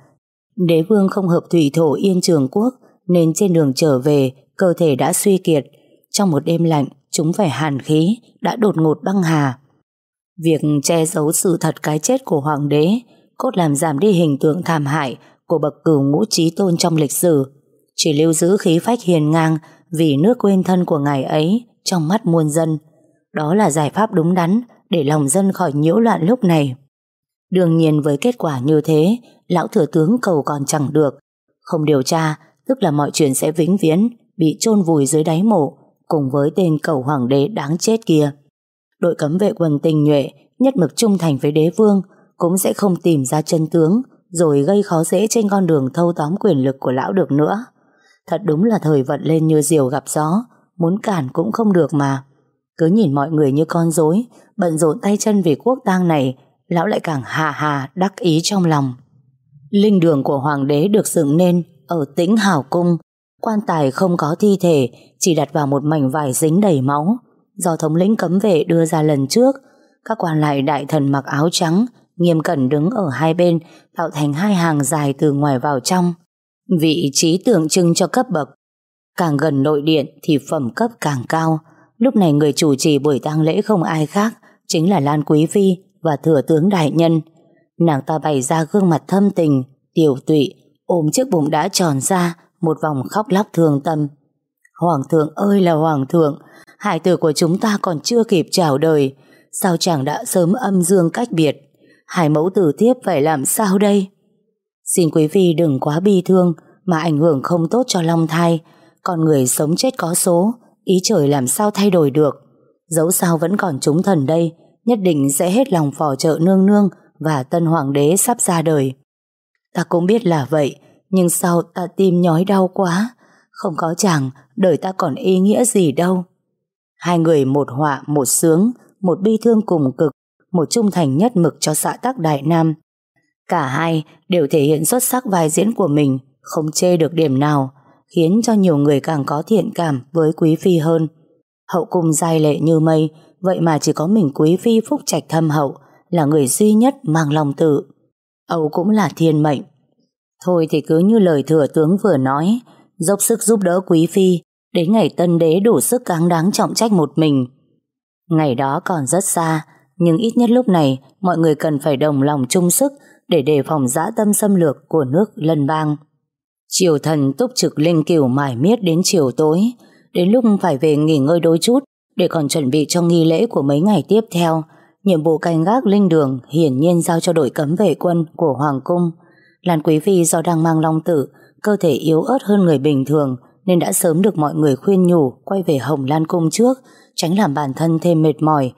đế vương không hợp thủy thổ yên trường quốc nên trên đường trở về cơ thể đã suy kiệt. Trong một đêm lạnh, chúng phải hàn khí, đã đột ngột băng hà. Việc che giấu sự thật cái chết của hoàng đế cốt làm giảm đi hình tượng thảm hại của bậc cửu ngũ trí tôn trong lịch sử, chỉ lưu giữ khí phách hiền ngang vì nước quên thân của ngài ấy trong mắt muôn dân. Đó là giải pháp đúng đắn để lòng dân khỏi nhiễu loạn lúc này. Đương nhiên với kết quả như thế, lão thừa tướng cầu còn chẳng được. Không điều tra, tức là mọi chuyện sẽ vĩnh viễn bị chôn vùi dưới đáy mộ cùng với tên cầu hoàng đế đáng chết kia. Đội cấm vệ quân tình nhuệ, nhất mực trung thành với đế vương cũng sẽ không tìm ra chân tướng rồi gây khó dễ trên con đường thâu tóm quyền lực của lão được nữa. Thật đúng là thời vận lên như diều gặp gió, muốn cản cũng không được mà. Cứ nhìn mọi người như con rối, bận rộn tay chân vì quốc tang này, lão lại càng hà hà đắc ý trong lòng. Linh đường của hoàng đế được dựng nên ở tĩnh hảo cung, quan tài không có thi thể, chỉ đặt vào một mảnh vải dính đầy máu. Do thống lĩnh cấm vệ đưa ra lần trước, các quan lại đại thần mặc áo trắng, nghiêm cẩn đứng ở hai bên, tạo thành hai hàng dài từ ngoài vào trong. Vị trí tượng trưng cho cấp bậc. Càng gần nội điện thì phẩm cấp càng cao. Lúc này người chủ trì buổi tang lễ không ai khác, chính là Lan Quý Phi và Thừa tướng Đại Nhân. Nàng ta bày ra gương mặt thâm tình, tiểu tụy, ôm chiếc bụng đã tròn ra, một vòng khóc lóc thương tâm. Hoàng thượng ơi là hoàng thượng, hải tử của chúng ta còn chưa kịp chào đời, sao chàng đã sớm âm dương cách biệt? Hai mẫu tử tiếp phải làm sao đây? Xin quý vị đừng quá bi thương mà ảnh hưởng không tốt cho long thai. Con người sống chết có số, ý trời làm sao thay đổi được. Dẫu sao vẫn còn chúng thần đây, nhất định sẽ hết lòng phò trợ nương nương và tân hoàng đế sắp ra đời. Ta cũng biết là vậy, nhưng sao ta tim nhói đau quá. Không có chàng, đời ta còn ý nghĩa gì đâu. Hai người một họa một sướng, một bi thương cùng cực, một trung thành nhất mực cho xã tắc Đại Nam. Cả hai đều thể hiện xuất sắc vai diễn của mình, không chê được điểm nào, khiến cho nhiều người càng có thiện cảm với Quý Phi hơn. Hậu cung giai lệ như mây, vậy mà chỉ có mình Quý Phi phúc trạch thâm hậu, là người duy nhất mang lòng tự. Âu cũng là thiên mệnh. Thôi thì cứ như lời thừa tướng vừa nói, dốc sức giúp đỡ Quý Phi, đến ngày tân đế đủ sức cáng đáng trọng trách một mình. Ngày đó còn rất xa, nhưng ít nhất lúc này mọi người cần phải đồng lòng chung sức để đề phòng dã tâm xâm lược của nước lân bang. Triều thần túc trực linh cửu mải miết đến chiều tối, đến lúc phải về nghỉ ngơi đôi chút để còn chuẩn bị cho nghi lễ của mấy ngày tiếp theo. Nhiệm vụ canh gác linh đường hiển nhiên giao cho đội cấm vệ quân của Hoàng Cung. Lan Quý Phi do đang mang long tử, cơ thể yếu ớt hơn người bình thường nên đã sớm được mọi người khuyên nhủ quay về Hồng Lan Cung trước, tránh làm bản thân thêm mệt mỏi.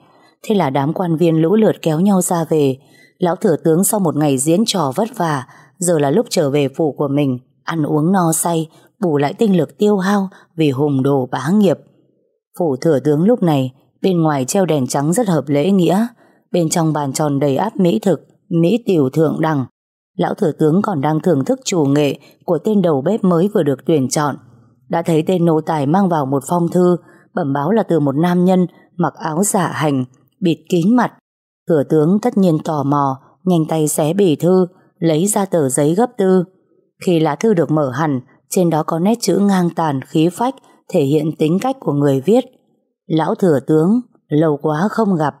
Thế là đám quan viên lũ lượt kéo nhau ra về. Lão thừa tướng sau một ngày diễn trò vất vả, giờ là lúc trở về phủ của mình, ăn uống no say, bù lại tinh lực tiêu hao vì hùng đồ bá nghiệp. Phủ thừa tướng lúc này, bên ngoài treo đèn trắng rất hợp lễ nghĩa, bên trong bàn tròn đầy áp mỹ thực, mỹ tiểu thượng đẳng. Lão thừa tướng còn đang thưởng thức chủ nghệ của tên đầu bếp mới vừa được tuyển chọn. Đã thấy tên nô tài mang vào một phong thư, bẩm báo là từ một nam nhân mặc áo giả hành, bịt kín mặt. Thừa tướng tất nhiên tò mò, nhanh tay xé bì thư, lấy ra tờ giấy gấp tư. Khi lá thư được mở hẳn, trên đó có nét chữ ngang tàn, khí phách, thể hiện tính cách của người viết. Lão thừa tướng, lâu quá không gặp.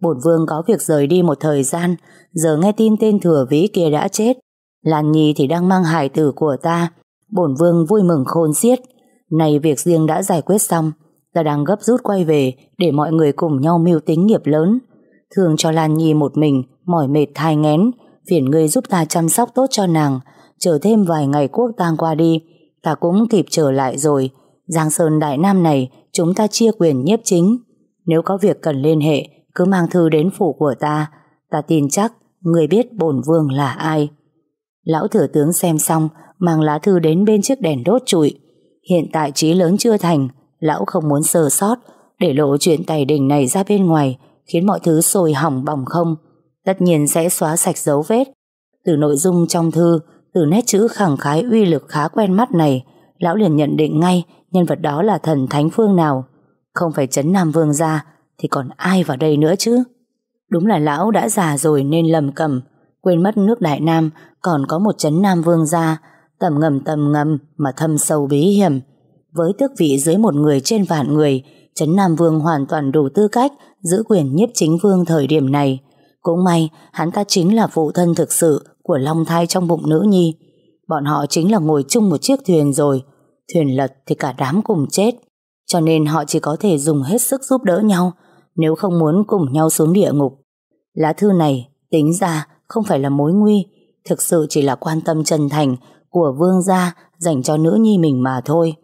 Bổn vương có việc rời đi một thời gian, giờ nghe tin tên thừa vĩ kia đã chết. Lan Nhi thì đang mang hài tử của ta. Bổn vương vui mừng khôn xiết. Này việc riêng đã giải quyết xong, ta đang gấp rút quay về để mọi người cùng nhau mưu tính nghiệp lớn. Thường cho Lan Nhi một mình, mỏi mệt thai ngén, phiền ngươi giúp ta chăm sóc tốt cho nàng, chờ thêm vài ngày quốc tang qua đi, ta cũng kịp trở lại rồi. Giang Sơn Đại Nam này, chúng ta chia quyền nhiếp chính. Nếu có việc cần liên hệ, cứ mang thư đến phủ của ta. Ta tin chắc, người biết bổn vương là ai. Lão thừa tướng xem xong, mang lá thư đến bên chiếc đèn đốt trụi. Hiện tại trí lớn chưa thành, lão không muốn sơ sót, để lộ chuyện tài đình này ra bên ngoài, khiến mọi thứ sôi hỏng bỏng không. Tất nhiên sẽ xóa sạch dấu vết. Từ nội dung trong thư, Từ nét chữ khẳng khái uy lực khá quen mắt này, lão liền nhận định ngay nhân vật đó là thần thánh phương nào. Không phải chấn Nam Vương gia thì còn ai vào đây nữa chứ? Đúng là lão đã già rồi nên lầm cầm, quên mất nước Đại Nam còn có một chấn Nam Vương gia, tầm ngầm tầm ngầm mà thâm sâu bí hiểm. Với tước vị dưới một người trên vạn người, Trấn Nam Vương hoàn toàn đủ tư cách giữ quyền nhiếp chính vương thời điểm này. Cũng may, hắn ta chính là phụ thân thực sự của Long Thai trong bụng nữ nhi. Bọn họ chính là ngồi chung một chiếc thuyền rồi. Thuyền lật thì cả đám cùng chết. Cho nên họ chỉ có thể dùng hết sức giúp đỡ nhau nếu không muốn cùng nhau xuống địa ngục. Lá thư này tính ra không phải là mối nguy, thực sự chỉ là quan tâm chân thành của vương gia dành cho nữ nhi mình mà thôi.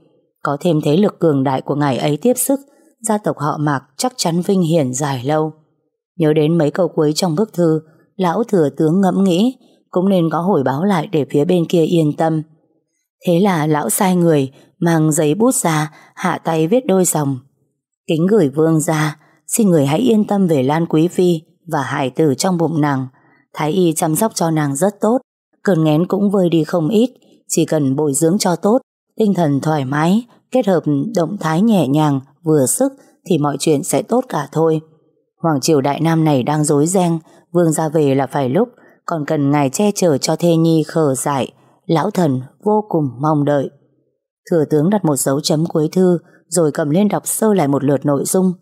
Có thêm thế lực cường đại của ngài ấy tiếp sức, gia tộc họ Mạc chắc chắn vinh hiển dài lâu. Nhớ đến mấy câu cuối trong bức thư, lão thừa tướng ngẫm nghĩ cũng nên có hồi báo lại để phía bên kia yên tâm. Thế là lão sai người mang giấy bút ra hạ tay viết đôi dòng. Kính gửi vương ra, xin người hãy yên tâm về Lan Quý Phi và hải tử trong bụng nàng. Thái y chăm sóc cho nàng rất tốt, cơn nghén cũng vơi đi không ít, chỉ cần bồi dưỡng cho tốt, tinh thần thoải mái, kết hợp động thái nhẹ nhàng, vừa sức thì mọi chuyện sẽ tốt cả thôi. Hoàng triều Đại Nam này đang rối ren, vương ra về là phải lúc, còn cần ngài che chở cho thê nhi khờ dại. Lão thần vô cùng mong đợi. Thừa tướng đặt một dấu chấm cuối thư, rồi cầm lên đọc sơ lại một lượt nội dung.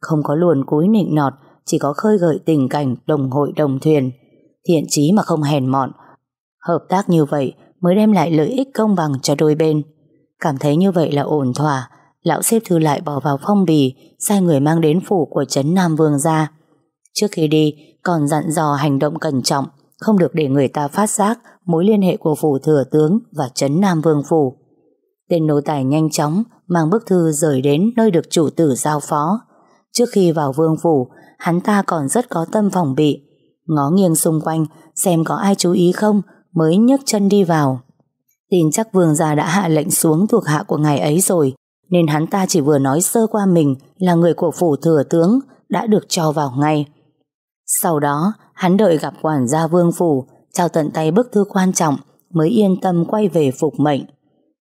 Không có luồn cúi nịnh nọt, chỉ có khơi gợi tình cảnh đồng hội đồng thuyền. Thiện chí mà không hèn mọn. Hợp tác như vậy mới đem lại lợi ích công bằng cho đôi bên. Cảm thấy như vậy là ổn thỏa, lão xếp thư lại bỏ vào phong bì, sai người mang đến phủ của Trấn Nam Vương ra. Trước khi đi, còn dặn dò hành động cẩn trọng, không được để người ta phát giác mối liên hệ của phủ thừa tướng và Trấn Nam Vương phủ. Tên nô tài nhanh chóng mang bức thư rời đến nơi được chủ tử giao phó. Trước khi vào vương phủ, hắn ta còn rất có tâm phòng bị. Ngó nghiêng xung quanh xem có ai chú ý không mới nhấc chân đi vào. Tin chắc vương gia đã hạ lệnh xuống thuộc hạ của ngài ấy rồi, nên hắn ta chỉ vừa nói sơ qua mình là người của phủ thừa tướng đã được cho vào ngay. Sau đó, hắn đợi gặp quản gia vương phủ, trao tận tay bức thư quan trọng mới yên tâm quay về phục mệnh.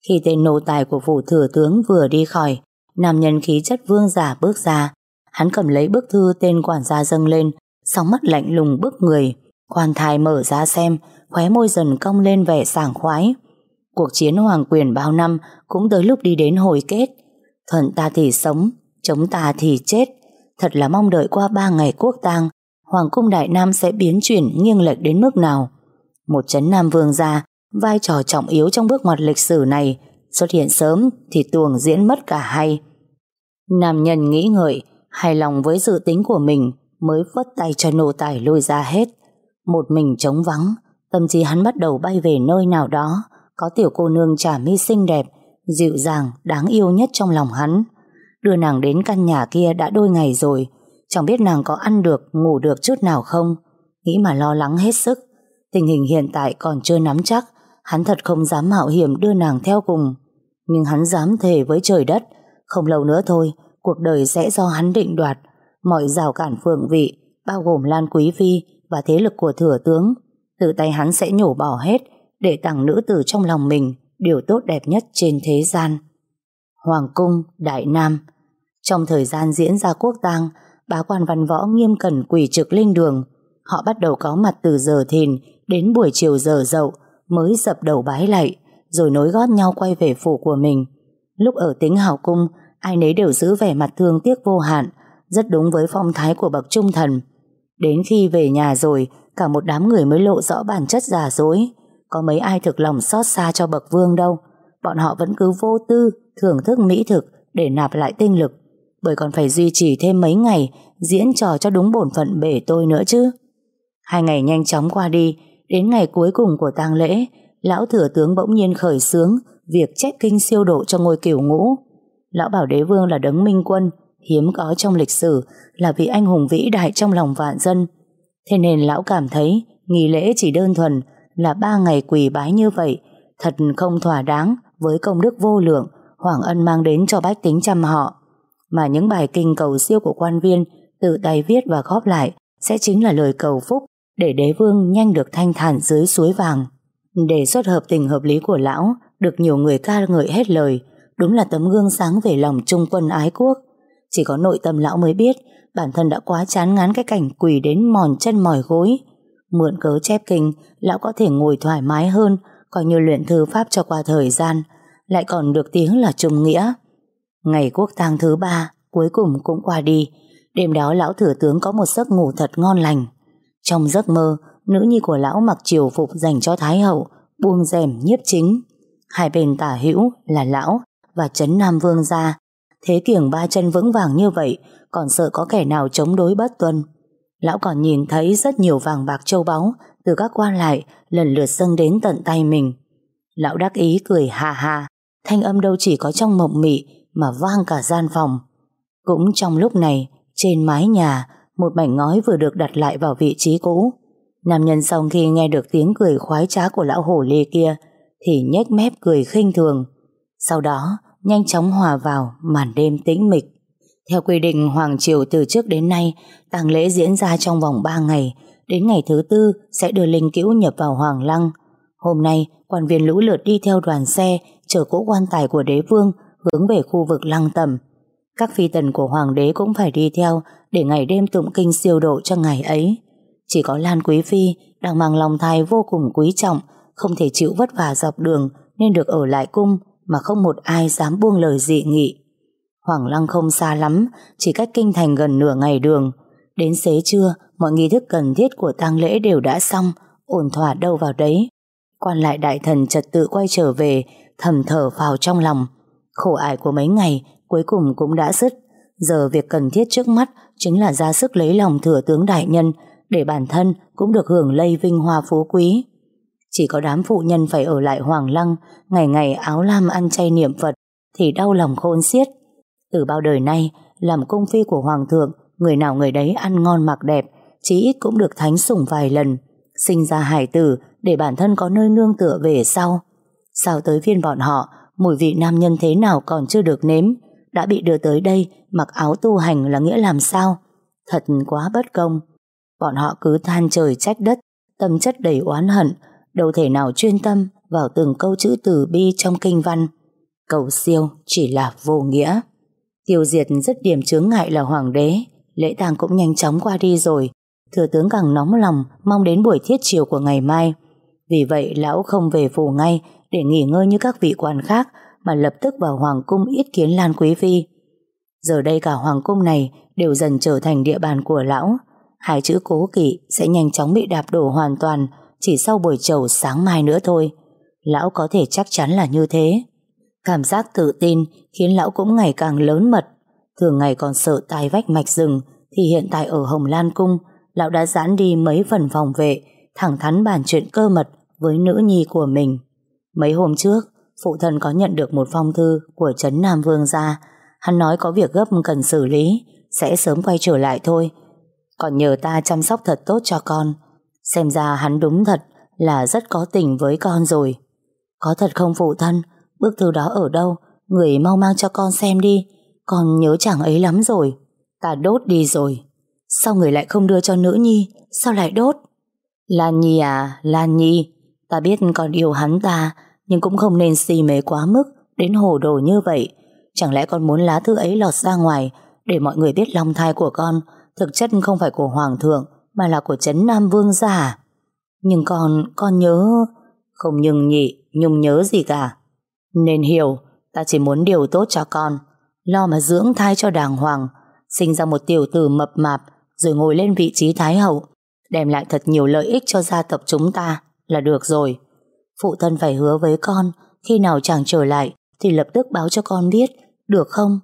Khi tên nô tài của phủ thừa tướng vừa đi khỏi, nam nhân khí chất vương giả bước ra, hắn cầm lấy bức thư tên quản gia dâng lên, sóng mắt lạnh lùng bước người, quan thai mở ra xem, khóe môi dần cong lên vẻ sảng khoái. Cuộc chiến hoàng quyền bao năm cũng tới lúc đi đến hồi kết. Thuận ta thì sống, chống ta thì chết. Thật là mong đợi qua ba ngày quốc tang, Hoàng cung Đại Nam sẽ biến chuyển nghiêng lệch đến mức nào. Một chấn Nam Vương gia, vai trò trọng yếu trong bước ngoặt lịch sử này, xuất hiện sớm thì tuồng diễn mất cả hay. Nam nhân nghĩ ngợi, hài lòng với dự tính của mình mới vất tay cho nô tài lôi ra hết. Một mình trống vắng, tâm trí hắn bắt đầu bay về nơi nào đó, có tiểu cô nương trả mi xinh đẹp, dịu dàng, đáng yêu nhất trong lòng hắn. Đưa nàng đến căn nhà kia đã đôi ngày rồi, chẳng biết nàng có ăn được, ngủ được chút nào không. Nghĩ mà lo lắng hết sức. Tình hình hiện tại còn chưa nắm chắc, hắn thật không dám mạo hiểm đưa nàng theo cùng. Nhưng hắn dám thề với trời đất, không lâu nữa thôi, cuộc đời sẽ do hắn định đoạt. Mọi rào cản phượng vị, bao gồm Lan Quý Phi và thế lực của thừa tướng, tự tay hắn sẽ nhổ bỏ hết để tặng nữ tử trong lòng mình điều tốt đẹp nhất trên thế gian. Hoàng cung, Đại Nam Trong thời gian diễn ra quốc tang, bá quan văn võ nghiêm cẩn quỷ trực linh đường. Họ bắt đầu có mặt từ giờ thìn đến buổi chiều giờ dậu mới dập đầu bái lạy, rồi nối gót nhau quay về phủ của mình. Lúc ở tính hào cung, ai nấy đều giữ vẻ mặt thương tiếc vô hạn, rất đúng với phong thái của bậc trung thần. Đến khi về nhà rồi, cả một đám người mới lộ rõ bản chất giả dối. Có mấy ai thực lòng xót xa cho bậc vương đâu. Bọn họ vẫn cứ vô tư, thưởng thức mỹ thực để nạp lại tinh lực. Bởi còn phải duy trì thêm mấy ngày diễn trò cho đúng bổn phận bể tôi nữa chứ. Hai ngày nhanh chóng qua đi, đến ngày cuối cùng của tang lễ, lão thừa tướng bỗng nhiên khởi sướng việc chép kinh siêu độ cho ngôi cửu ngũ. Lão bảo đế vương là đấng minh quân, hiếm có trong lịch sử, là vị anh hùng vĩ đại trong lòng vạn dân. Thế nên lão cảm thấy nghi lễ chỉ đơn thuần là ba ngày quỳ bái như vậy, thật không thỏa đáng với công đức vô lượng Hoàng Ân mang đến cho bách tính chăm họ. Mà những bài kinh cầu siêu của quan viên tự tay viết và góp lại sẽ chính là lời cầu phúc để đế vương nhanh được thanh thản dưới suối vàng. Đề xuất hợp tình hợp lý của lão được nhiều người ca ngợi hết lời, đúng là tấm gương sáng về lòng trung quân ái quốc. Chỉ có nội tâm lão mới biết bản thân đã quá chán ngán cái cảnh quỳ đến mòn chân mỏi gối. Mượn cớ chép kinh, lão có thể ngồi thoải mái hơn, coi như luyện thư pháp cho qua thời gian, lại còn được tiếng là trung nghĩa. Ngày quốc tang thứ ba, cuối cùng cũng qua đi. Đêm đó lão thừa tướng có một giấc ngủ thật ngon lành. Trong giấc mơ, nữ nhi của lão mặc triều phục dành cho Thái hậu, buông rèm nhiếp chính. Hai bên tả hữu là lão và Trấn Nam Vương gia. Thế kiểng ba chân vững vàng như vậy, còn sợ có kẻ nào chống đối bất tuân. Lão còn nhìn thấy rất nhiều vàng bạc châu báu từ các quan lại lần lượt dâng đến tận tay mình. Lão đắc ý cười hà hà, thanh âm đâu chỉ có trong mộng mị mà vang cả gian phòng. Cũng trong lúc này, trên mái nhà, một mảnh ngói vừa được đặt lại vào vị trí cũ. Nam nhân sau khi nghe được tiếng cười khoái trá của lão hổ lê kia, thì nhếch mép cười khinh thường. Sau đó, nhanh chóng hòa vào màn đêm tĩnh mịch. Theo quy định Hoàng Triều từ trước đến nay, tang lễ diễn ra trong vòng 3 ngày, đến ngày thứ tư sẽ đưa linh cữu nhập vào Hoàng Lăng. Hôm nay, quan viên lũ lượt đi theo đoàn xe chở cỗ quan tài của đế vương hướng về khu vực lăng tầm. Các phi tần của hoàng đế cũng phải đi theo để ngày đêm tụng kinh siêu độ cho ngày ấy. Chỉ có Lan Quý Phi đang mang lòng thai vô cùng quý trọng, không thể chịu vất vả dọc đường nên được ở lại cung mà không một ai dám buông lời dị nghị. Hoàng Lăng không xa lắm, chỉ cách kinh thành gần nửa ngày đường. Đến xế trưa, mọi nghi thức cần thiết của tang lễ đều đã xong, ổn thỏa đâu vào đấy. Quan lại đại thần trật tự quay trở về, thầm thở vào trong lòng. Khổ ải của mấy ngày cuối cùng cũng đã dứt. Giờ việc cần thiết trước mắt chính là ra sức lấy lòng thừa tướng đại nhân để bản thân cũng được hưởng lây vinh hoa phú quý. Chỉ có đám phụ nhân phải ở lại Hoàng Lăng, ngày ngày áo lam ăn chay niệm Phật, thì đau lòng khôn xiết. Từ bao đời nay, làm cung phi của Hoàng thượng, người nào người đấy ăn ngon mặc đẹp, chí ít cũng được thánh sủng vài lần, sinh ra hải tử để bản thân có nơi nương tựa về sau. Sao tới phiên bọn họ, mùi vị nam nhân thế nào còn chưa được nếm, đã bị đưa tới đây mặc áo tu hành là nghĩa làm sao? Thật quá bất công. Bọn họ cứ than trời trách đất, tâm chất đầy oán hận, đâu thể nào chuyên tâm vào từng câu chữ từ bi trong kinh văn. Cầu siêu chỉ là vô nghĩa. Tiêu diệt rất điểm chướng ngại là hoàng đế, lễ tang cũng nhanh chóng qua đi rồi. Thừa tướng càng nóng lòng mong đến buổi thiết chiều của ngày mai. Vì vậy lão không về phủ ngay để nghỉ ngơi như các vị quan khác mà lập tức vào hoàng cung yết kiến Lan Quý Phi. Giờ đây cả hoàng cung này đều dần trở thành địa bàn của lão. Hai chữ cố kỵ sẽ nhanh chóng bị đạp đổ hoàn toàn chỉ sau buổi trầu sáng mai nữa thôi. Lão có thể chắc chắn là như thế. Cảm giác tự tin khiến lão cũng ngày càng lớn mật. Thường ngày còn sợ tai vách mạch rừng, thì hiện tại ở Hồng Lan Cung, lão đã giãn đi mấy phần phòng vệ, thẳng thắn bàn chuyện cơ mật với nữ nhi của mình. Mấy hôm trước, phụ thân có nhận được một phong thư của Trấn Nam Vương gia hắn nói có việc gấp cần xử lý, sẽ sớm quay trở lại thôi còn nhờ ta chăm sóc thật tốt cho con, xem ra hắn đúng thật là rất có tình với con rồi có thật không phụ thân bức thư đó ở đâu? Người mau mang cho con xem đi. Con nhớ chàng ấy lắm rồi. Ta đốt đi rồi. Sao người lại không đưa cho nữ nhi? Sao lại đốt? Lan Nhi à Lan Nhi. Ta biết con yêu hắn ta nhưng cũng không nên si mê quá mức đến hồ đồ như vậy. Chẳng lẽ con muốn lá thư ấy lọt ra ngoài để mọi người biết lòng thai của con? Thực chất không phải của Hoàng thượng mà là của Trấn Nam Vương giả. À? Nhưng con, con nhớ... Không nhưng nhị, nhung nhớ gì cả. Nên hiểu, ta chỉ muốn điều tốt cho con. Lo mà dưỡng thai cho đàng hoàng. Sinh ra một tiểu tử mập mạp rồi ngồi lên vị trí Thái Hậu. Đem lại thật nhiều lợi ích cho gia tộc chúng ta là được rồi. Phụ thân phải hứa với con khi nào chàng trở lại thì lập tức báo cho con biết, được không?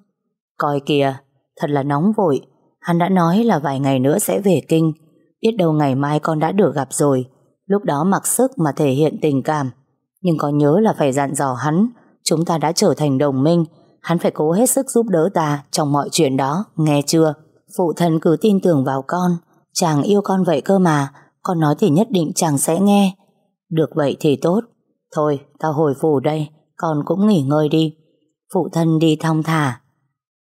Coi kìa, thật là nóng vội. Hắn đã nói là vài ngày nữa sẽ về kinh. Biết đâu ngày mai con đã được gặp rồi. Lúc đó mặc sức mà thể hiện tình cảm. Nhưng có nhớ là phải dặn dò hắn. Chúng ta đã trở thành đồng minh. Hắn phải cố hết sức giúp đỡ ta trong mọi chuyện đó, nghe chưa? Phụ thân cứ tin tưởng vào con. Chàng yêu con vậy cơ mà. Con nói thì nhất định chàng sẽ nghe. Được vậy thì tốt. Thôi, tao hồi phủ đây, con cũng nghỉ ngơi đi. Phụ thân đi thong thả.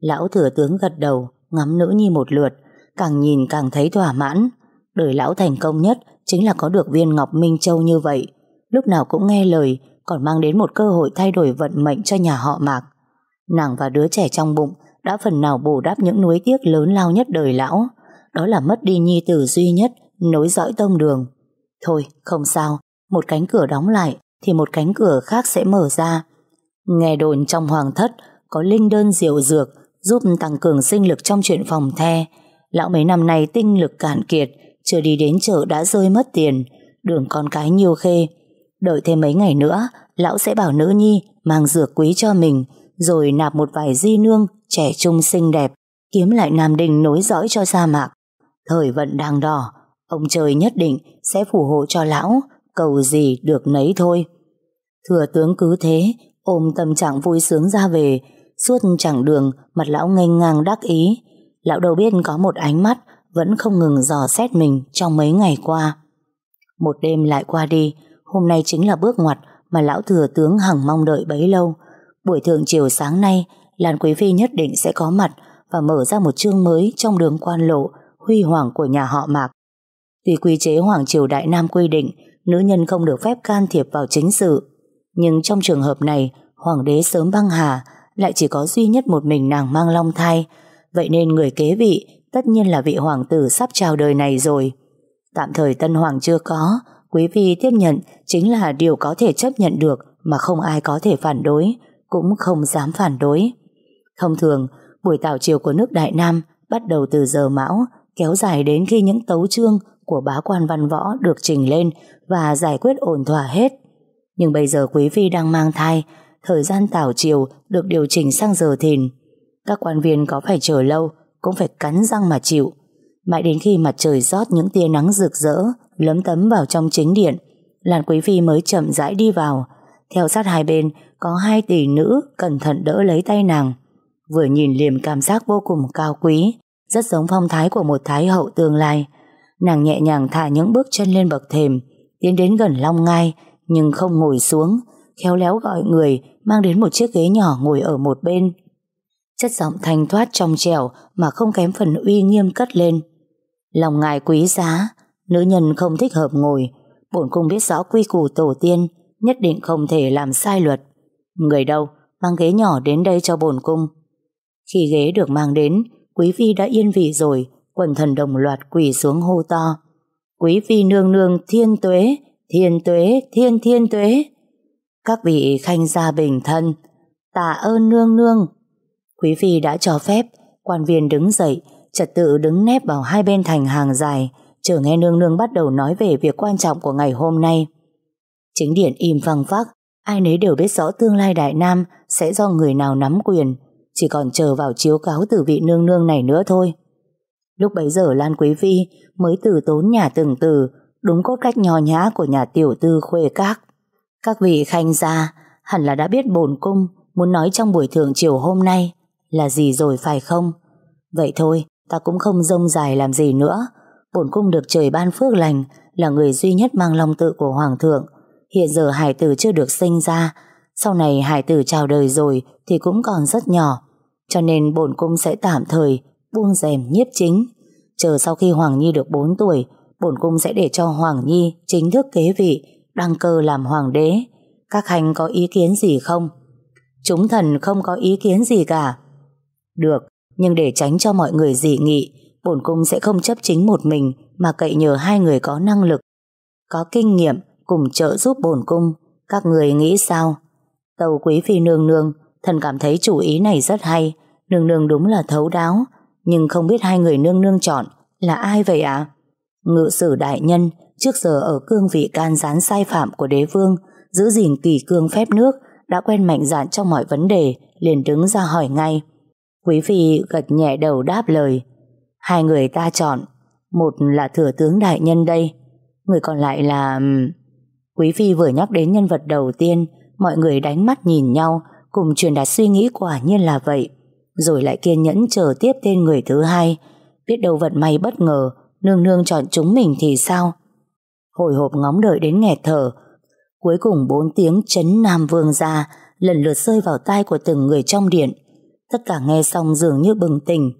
Lão thừa tướng gật đầu, ngắm nữ nhi một lượt, càng nhìn càng thấy thỏa mãn. Đời lão thành công nhất chính là có được viên ngọc Minh Châu như vậy lúc nào cũng nghe lời, còn mang đến một cơ hội thay đổi vận mệnh cho nhà họ Mạc. Nàng và đứa trẻ trong bụng đã phần nào bù đắp những nuối tiếc lớn lao nhất đời lão, đó là mất đi nhi tử duy nhất, nối dõi tông đường. Thôi, không sao, một cánh cửa đóng lại thì một cánh cửa khác sẽ mở ra. Nghe đồn trong hoàng thất có linh đơn diệu dược giúp tăng cường sinh lực trong chuyện phòng the. Lão mấy năm nay tinh lực cạn kiệt, chưa đi đến chợ đã rơi mất tiền, đường con cái nhiều khê. Đợi thêm mấy ngày nữa, lão sẽ bảo nữ nhi mang dược quý cho mình, rồi nạp một vài di nương trẻ trung xinh đẹp, kiếm lại Nam Đình nối dõi cho sa mạc. Thời vận đang đỏ, ông trời nhất định sẽ phù hộ cho lão, cầu gì được nấy thôi. Thừa tướng cứ thế, ôm tâm trạng vui sướng ra về, suốt chặng đường mặt lão nghênh ngang đắc ý. Lão đâu biết có một ánh mắt vẫn không ngừng dò xét mình trong mấy ngày qua. Một đêm lại qua đi, hôm nay chính là bước ngoặt mà lão thừa tướng hằng mong đợi bấy lâu. Buổi thượng chiều sáng nay, Lan Quý Phi nhất định sẽ có mặt và mở ra một chương mới trong đường quan lộ huy hoàng của nhà họ Mạc. Tuy quy chế Hoàng Triều Đại Nam quy định nữ nhân không được phép can thiệp vào chính sự, nhưng trong trường hợp này, Hoàng đế sớm băng hà lại chỉ có duy nhất một mình nàng mang long thai, vậy nên người kế vị tất nhiên là vị hoàng tử sắp chào đời này rồi. Tạm thời tân hoàng chưa có, quý phi tiếp nhận chính là điều có thể chấp nhận được mà không ai có thể phản đối, cũng không dám phản đối. Thông thường, buổi tảo chiều của nước Đại Nam bắt đầu từ giờ mão, kéo dài đến khi những tấu chương của bá quan văn võ được trình lên và giải quyết ổn thỏa hết. Nhưng bây giờ quý phi đang mang thai, thời gian tảo chiều được điều chỉnh sang giờ thìn. Các quan viên có phải chờ lâu, cũng phải cắn răng mà chịu. Mãi đến khi mặt trời rót những tia nắng rực rỡ, lấm tấm vào trong chính điện, Lan Quý Phi mới chậm rãi đi vào. Theo sát hai bên, có hai tỷ nữ cẩn thận đỡ lấy tay nàng. Vừa nhìn liềm cảm giác vô cùng cao quý, rất giống phong thái của một thái hậu tương lai. Nàng nhẹ nhàng thả những bước chân lên bậc thềm, tiến đến gần Long Ngai, nhưng không ngồi xuống, khéo léo gọi người mang đến một chiếc ghế nhỏ ngồi ở một bên. Chất giọng thanh thoát trong trẻo mà không kém phần uy nghiêm cất lên. Lòng ngài quý giá, nữ nhân không thích hợp ngồi, bổn cung biết rõ quy củ tổ tiên, nhất định không thể làm sai luật. Người đâu, mang ghế nhỏ đến đây cho bổn cung. Khi ghế được mang đến, quý phi đã yên vị rồi, quần thần đồng loạt quỳ xuống hô to. Quý phi nương nương thiên tuế, thiên tuế, thiên thiên tuế. Các vị khanh gia bình thân, tạ ơn nương nương. Quý phi đã cho phép, quan viên đứng dậy, trật tự đứng nép vào hai bên thành hàng dài, chờ nghe nương nương bắt đầu nói về việc quan trọng của ngày hôm nay. Chính điện im phăng phắc, ai nấy đều biết rõ tương lai Đại Nam sẽ do người nào nắm quyền, chỉ còn chờ vào chiếu cáo từ vị nương nương này nữa thôi. Lúc bấy giờ Lan Quý Phi mới từ tốn nhà từng từ, đúng cốt cách nho nhã của nhà tiểu tư khuê các. Các vị khanh gia hẳn là đã biết bổn cung muốn nói trong buổi thượng chiều hôm nay là gì rồi phải không? Vậy thôi, ta cũng không rông dài làm gì nữa. Bổn cung được trời ban phước lành, là người duy nhất mang long tự của Hoàng thượng. Hiện giờ hải tử chưa được sinh ra, sau này hải tử chào đời rồi thì cũng còn rất nhỏ. Cho nên bổn cung sẽ tạm thời buông rèm nhiếp chính. Chờ sau khi Hoàng Nhi được 4 tuổi, bổn cung sẽ để cho Hoàng Nhi chính thức kế vị, đăng cơ làm hoàng đế. Các hành có ý kiến gì không? Chúng thần không có ý kiến gì cả. Được, nhưng để tránh cho mọi người dị nghị, bổn cung sẽ không chấp chính một mình mà cậy nhờ hai người có năng lực, có kinh nghiệm cùng trợ giúp bổn cung. Các người nghĩ sao? Tàu quý phi nương nương, thần cảm thấy chủ ý này rất hay, nương nương đúng là thấu đáo, nhưng không biết hai người nương nương chọn là ai vậy ạ? Ngự sử đại nhân trước giờ ở cương vị can gián sai phạm của đế vương, giữ gìn kỳ cương phép nước, đã quen mạnh dạn trong mọi vấn đề, liền đứng ra hỏi ngay. Quý phi gật nhẹ đầu đáp lời. Hai người ta chọn, một là thừa tướng đại nhân đây, người còn lại là... Quý phi vừa nhắc đến nhân vật đầu tiên, mọi người đánh mắt nhìn nhau, cùng truyền đạt suy nghĩ quả nhiên là vậy. Rồi lại kiên nhẫn chờ tiếp tên người thứ hai, biết đâu vận may bất ngờ, nương nương chọn chúng mình thì sao? Hồi hộp ngóng đợi đến nghẹt thở, cuối cùng bốn tiếng chấn Nam Vương ra, lần lượt rơi vào tai của từng người trong điện. Tất cả nghe xong dường như bừng tỉnh.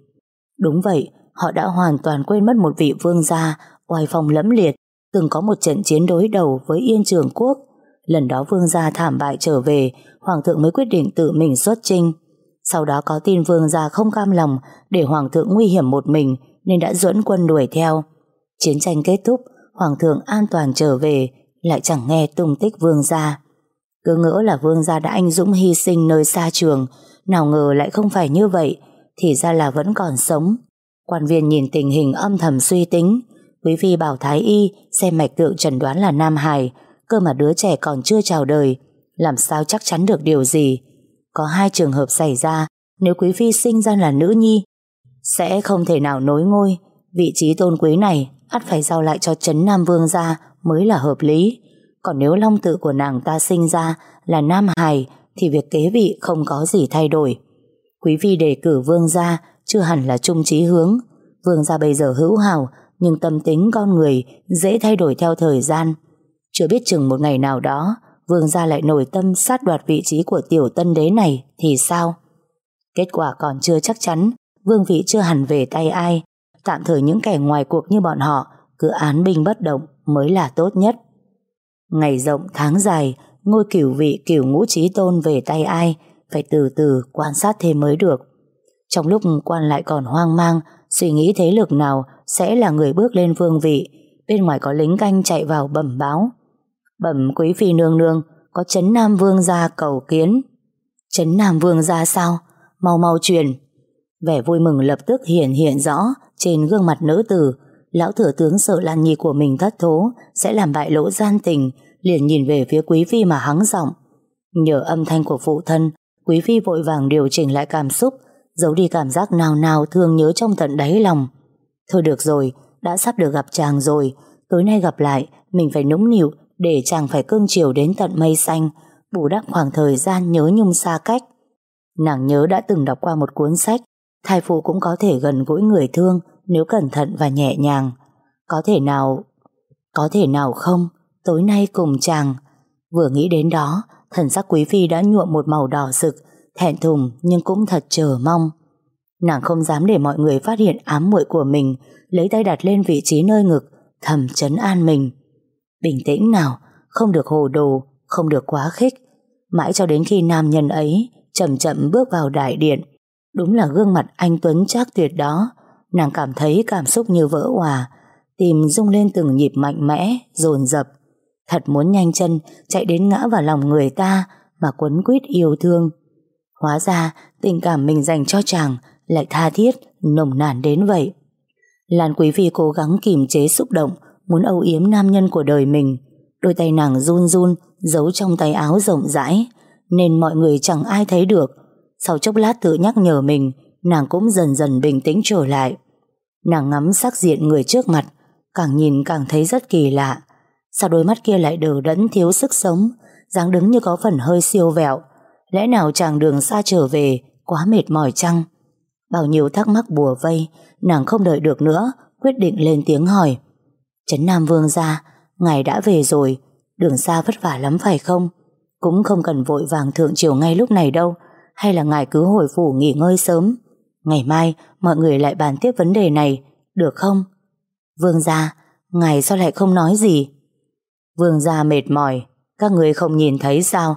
Đúng vậy, họ đã hoàn toàn quên mất một vị vương gia, oai phong lẫm liệt, từng có một trận chiến đối đầu với Yên Trường Quốc. Lần đó vương gia thảm bại trở về, hoàng thượng mới quyết định tự mình xuất chinh. Sau đó có tin vương gia không cam lòng để hoàng thượng nguy hiểm một mình nên đã dẫn quân đuổi theo. Chiến tranh kết thúc, hoàng thượng an toàn trở về, lại chẳng nghe tung tích vương gia. Cứ ngỡ là vương gia đã anh dũng hy sinh nơi xa trường, nào ngờ lại không phải như vậy, thì ra là vẫn còn sống. Quan viên nhìn tình hình âm thầm suy tính, quý phi bảo thái y xem mạch tượng trần đoán là nam hài, cơ mà đứa trẻ còn chưa chào đời, làm sao chắc chắn được điều gì. Có hai trường hợp xảy ra, nếu quý phi sinh ra là nữ nhi, sẽ không thể nào nối ngôi, vị trí tôn quý này ắt phải giao lại cho Trấn Nam Vương gia mới là hợp lý. Còn nếu long tự của nàng ta sinh ra là Nam Hài thì việc kế vị không có gì thay đổi. Quý phi đề cử vương gia chưa hẳn là trung trí hướng. Vương gia bây giờ hữu hào nhưng tâm tính con người dễ thay đổi theo thời gian. Chưa biết chừng một ngày nào đó vương gia lại nổi tâm sát đoạt vị trí của tiểu tân đế này thì sao? Kết quả còn chưa chắc chắn, vương vị chưa hẳn về tay ai. Tạm thời những kẻ ngoài cuộc như bọn họ cứ án binh bất động mới là tốt nhất. Ngày rộng tháng dài, ngôi cửu vị cửu ngũ trí tôn về tay ai, phải từ từ quan sát thêm mới được. Trong lúc quan lại còn hoang mang, suy nghĩ thế lực nào sẽ là người bước lên vương vị, bên ngoài có lính canh chạy vào bẩm báo. Bẩm quý phi nương nương, có chấn Nam Vương ra cầu kiến. Chấn Nam Vương ra sao? Mau mau truyền. Vẻ vui mừng lập tức hiện hiện rõ trên gương mặt nữ tử. Lão thừa tướng sợ Lan Nhi của mình thất thố sẽ làm bại lỗ gian tình, liền nhìn về phía quý phi mà hắng giọng. Nhờ âm thanh của phụ thân, quý phi vội vàng điều chỉnh lại cảm xúc, giấu đi cảm giác nào nào thương nhớ trong tận đáy lòng. Thôi được rồi, đã sắp được gặp chàng rồi, tối nay gặp lại, mình phải nũng nịu để chàng phải cương chiều đến tận mây xanh, bù đắp khoảng thời gian nhớ nhung xa cách. Nàng nhớ đã từng đọc qua một cuốn sách, thai phụ cũng có thể gần gũi người thương nếu cẩn thận và nhẹ nhàng. Có thể nào... Có thể nào không? Tối nay cùng chàng. Vừa nghĩ đến đó, thần sắc quý phi đã nhuộm một màu đỏ rực, thẹn thùng nhưng cũng thật chờ mong. Nàng không dám để mọi người phát hiện ám muội của mình, lấy tay đặt lên vị trí nơi ngực, thầm chấn an mình. Bình tĩnh nào, không được hồ đồ, không được quá khích. Mãi cho đến khi nam nhân ấy chậm chậm bước vào đại điện. Đúng là gương mặt anh Tuấn chắc tuyệt đó. Nàng cảm thấy cảm xúc như vỡ hòa, tìm rung lên từng nhịp mạnh mẽ, dồn dập. Thật muốn nhanh chân chạy đến ngã vào lòng người ta mà quấn quýt yêu thương. Hóa ra tình cảm mình dành cho chàng lại tha thiết, nồng nàn đến vậy. Lan Quý Phi cố gắng kìm chế xúc động, muốn âu yếm nam nhân của đời mình. Đôi tay nàng run run, giấu trong tay áo rộng rãi, nên mọi người chẳng ai thấy được. Sau chốc lát tự nhắc nhở mình, nàng cũng dần dần bình tĩnh trở lại. Nàng ngắm sắc diện người trước mặt, càng nhìn càng thấy rất kỳ lạ. Sao đôi mắt kia lại đờ đẫn thiếu sức sống, dáng đứng như có phần hơi siêu vẹo. Lẽ nào chàng đường xa trở về, quá mệt mỏi chăng? Bao nhiêu thắc mắc bùa vây, nàng không đợi được nữa, quyết định lên tiếng hỏi. Trấn Nam Vương ra, ngài đã về rồi, đường xa vất vả lắm phải không? Cũng không cần vội vàng thượng triều ngay lúc này đâu, hay là ngài cứ hồi phủ nghỉ ngơi sớm. Ngày mai mọi người lại bàn tiếp vấn đề này, được không? Vương gia, ngài sao lại không nói gì? Vương gia mệt mỏi, các người không nhìn thấy sao?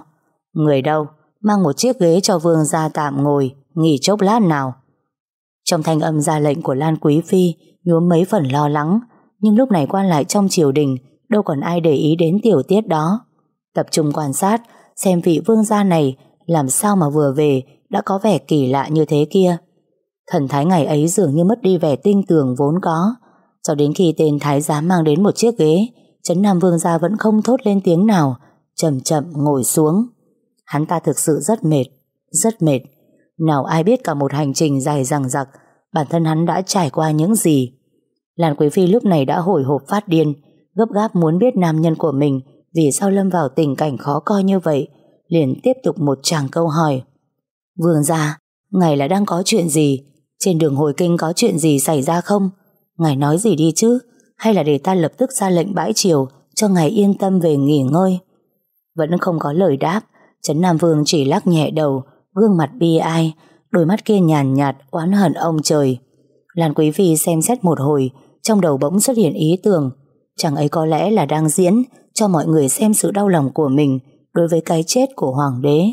Người đâu, mang một chiếc ghế cho vương gia tạm ngồi, nghỉ chốc lát nào. Trong thanh âm ra lệnh của Lan Quý Phi nhuốm mấy phần lo lắng, nhưng lúc này quan lại trong triều đình đâu còn ai để ý đến tiểu tiết đó. Tập trung quan sát xem vị vương gia này làm sao mà vừa về đã có vẻ kỳ lạ như thế kia. Thần thái ngày ấy dường như mất đi vẻ tinh tường vốn có, cho đến khi tên thái giám mang đến một chiếc ghế, Trấn Nam Vương gia vẫn không thốt lên tiếng nào, chậm chậm ngồi xuống. Hắn ta thực sự rất mệt, rất mệt. Nào ai biết cả một hành trình dài dằng dặc, bản thân hắn đã trải qua những gì. Lan Quý Phi lúc này đã hồi hộp phát điên, gấp gáp muốn biết nam nhân của mình vì sao lâm vào tình cảnh khó coi như vậy, liền tiếp tục một tràng câu hỏi. Vương gia, ngài là đang có chuyện gì? Trên đường hồi kinh có chuyện gì xảy ra không? Ngài nói gì đi chứ? Hay là để ta lập tức ra lệnh bãi chiều cho ngài yên tâm về nghỉ ngơi? Vẫn không có lời đáp, Trấn Nam Vương chỉ lắc nhẹ đầu, gương mặt bi ai, đôi mắt kia nhàn nhạt, oán hận ông trời. Lan Quý Phi xem xét một hồi, trong đầu bỗng xuất hiện ý tưởng, chẳng ấy có lẽ là đang diễn, cho mọi người xem sự đau lòng của mình đối với cái chết của hoàng đế.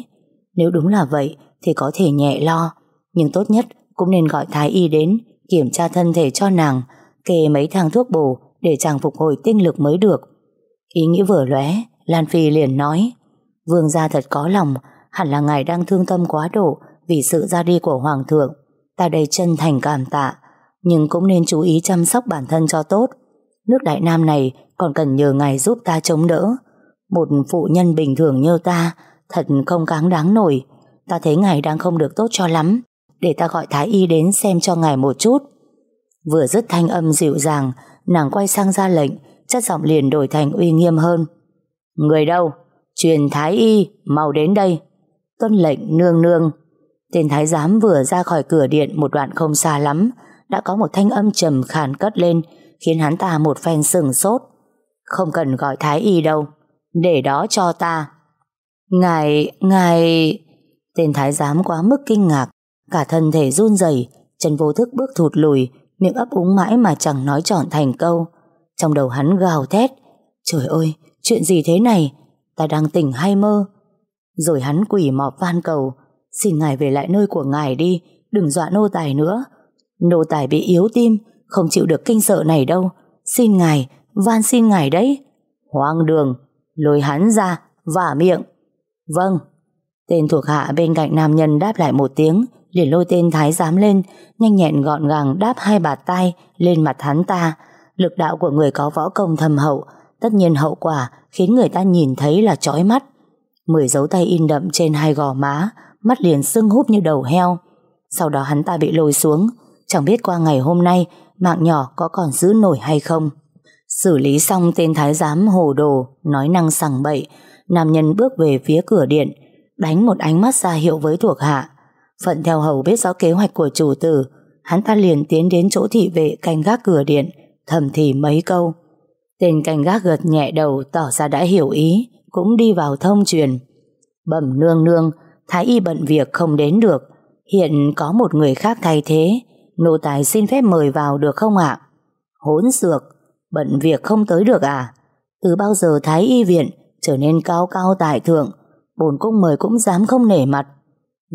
Nếu đúng là vậy thì có thể nhẹ lo, nhưng tốt nhất cũng nên gọi thái y đến kiểm tra thân thể cho nàng, kê mấy thang thuốc bổ để chàng phục hồi tinh lực mới được. Ý nghĩ vừa lóe, Lan Phi liền nói, vương gia thật có lòng, hẳn là ngài đang thương tâm quá độ vì sự ra đi của hoàng thượng. Ta đây chân thành cảm tạ, nhưng cũng nên chú ý chăm sóc bản thân cho tốt. Nước Đại Nam này còn cần nhờ ngài giúp ta chống đỡ. Một phụ nhân bình thường như ta, thật không cáng đáng nổi. Ta thấy ngài đang không được tốt cho lắm, để ta gọi Thái Y đến xem cho ngài một chút. Vừa dứt thanh âm dịu dàng, nàng quay sang ra lệnh, chất giọng liền đổi thành uy nghiêm hơn. Người đâu? Truyền Thái Y, mau đến đây. Tuân lệnh nương nương. Tên thái giám vừa ra khỏi cửa điện một đoạn không xa lắm, đã có một thanh âm trầm khàn cất lên, khiến hắn ta một phen sừng sốt. Không cần gọi thái y đâu, để đó cho ta. Ngài, ngài... Tên thái giám quá mức kinh ngạc, cả thân thể run rẩy, chân vô thức bước thụt lùi, miệng ấp úng mãi mà chẳng nói trọn thành câu. Trong đầu hắn gào thét, trời ơi, chuyện gì thế này, ta đang tỉnh hay mơ? Rồi hắn quỷ mọp van cầu, xin ngài về lại nơi của ngài đi, đừng dọa nô tài nữa. Nô tài bị yếu tim, không chịu được kinh sợ này đâu. Xin ngài, van xin ngài đấy. Hoang đường, lôi hắn ra, vả miệng. Vâng. Tên thuộc hạ bên cạnh nam nhân đáp lại một tiếng, liền lôi tên thái giám lên, nhanh nhẹn gọn gàng đáp hai bạt tay lên mặt hắn ta. Lực đạo của người có võ công thầm hậu, tất nhiên hậu quả khiến người ta nhìn thấy là chói mắt. Mười dấu tay in đậm trên hai gò má, mắt liền sưng húp như đầu heo. Sau đó hắn ta bị lôi xuống, chẳng biết qua ngày hôm nay mạng nhỏ có còn giữ nổi hay không. Xử lý xong tên thái giám hồ đồ, nói năng sằng bậy, nam nhân bước về phía cửa điện, đánh một ánh mắt ra hiệu với thuộc hạ. Phận theo hầu biết rõ kế hoạch của chủ tử, hắn ta liền tiến đến chỗ thị vệ canh gác cửa điện, thầm thì mấy câu. Tên canh gác gật nhẹ đầu tỏ ra đã hiểu ý, cũng đi vào thông truyền. Bẩm nương nương, thái y bận việc không đến được, hiện có một người khác thay thế, nô tài xin phép mời vào được không ạ? Hỗn dược, bận việc không tới được à? Từ bao giờ Thái Y Viện trở nên cao cao tại thượng, bổn cung mời cũng dám không nể mặt.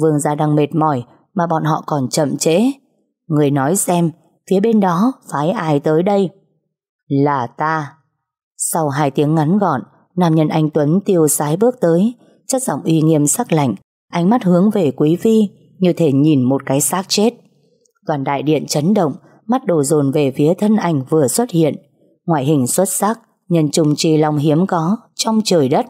Vương gia đang mệt mỏi mà bọn họ còn chậm trễ. Người nói xem, phía bên đó phái ai tới đây? Là ta. Sau hai tiếng ngắn gọn, nam nhân anh Tuấn tiêu sái bước tới, chất giọng uy nghiêm sắc lạnh, ánh mắt hướng về quý Vi như thể nhìn một cái xác chết. Toàn đại điện chấn động, mắt đổ dồn về phía thân ảnh vừa xuất hiện. Ngoại hình xuất sắc, nhân trùng trì lòng hiếm có, trong trời đất.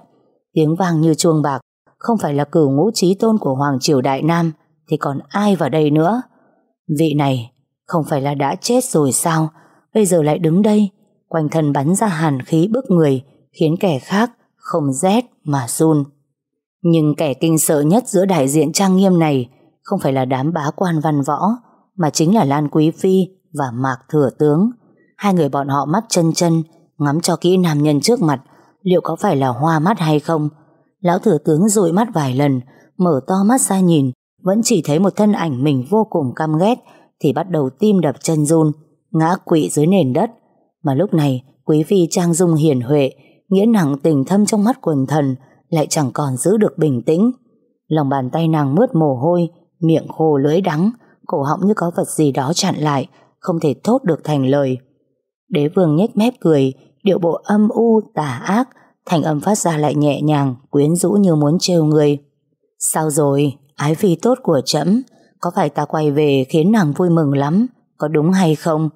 Tiếng vang như chuông bạc, không phải là cửu ngũ trí tôn của Hoàng Triều Đại Nam, thì còn ai vào đây nữa? Vị này, không phải là đã chết rồi sao? Bây giờ lại đứng đây, quanh thân bắn ra hàn khí bức người, khiến kẻ khác không rét mà run. Nhưng kẻ kinh sợ nhất giữa đại diện trang nghiêm này không phải là đám bá quan văn võ, mà chính là Lan Quý Phi và Mạc Thừa Tướng. Hai người bọn họ mắt chân chân, ngắm cho kỹ nam nhân trước mặt, liệu có phải là hoa mắt hay không? Lão Thừa Tướng dụi mắt vài lần, mở to mắt ra nhìn, vẫn chỉ thấy một thân ảnh mình vô cùng căm ghét, thì bắt đầu tim đập chân run, ngã quỵ dưới nền đất. Mà lúc này, Quý Phi trang dung hiền huệ, nghĩa nặng tình thâm trong mắt quần thần, lại chẳng còn giữ được bình tĩnh. Lòng bàn tay nàng mướt mồ hôi, miệng khô lưỡi đắng, cổ họng như có vật gì đó chặn lại, không thể thốt được thành lời. Đế vương nhếch mép cười, điệu bộ âm u, tà ác, thành âm phát ra lại nhẹ nhàng, quyến rũ như muốn trêu người. Sao rồi, ái phi tốt của trẫm có phải ta quay về khiến nàng vui mừng lắm, có đúng hay không?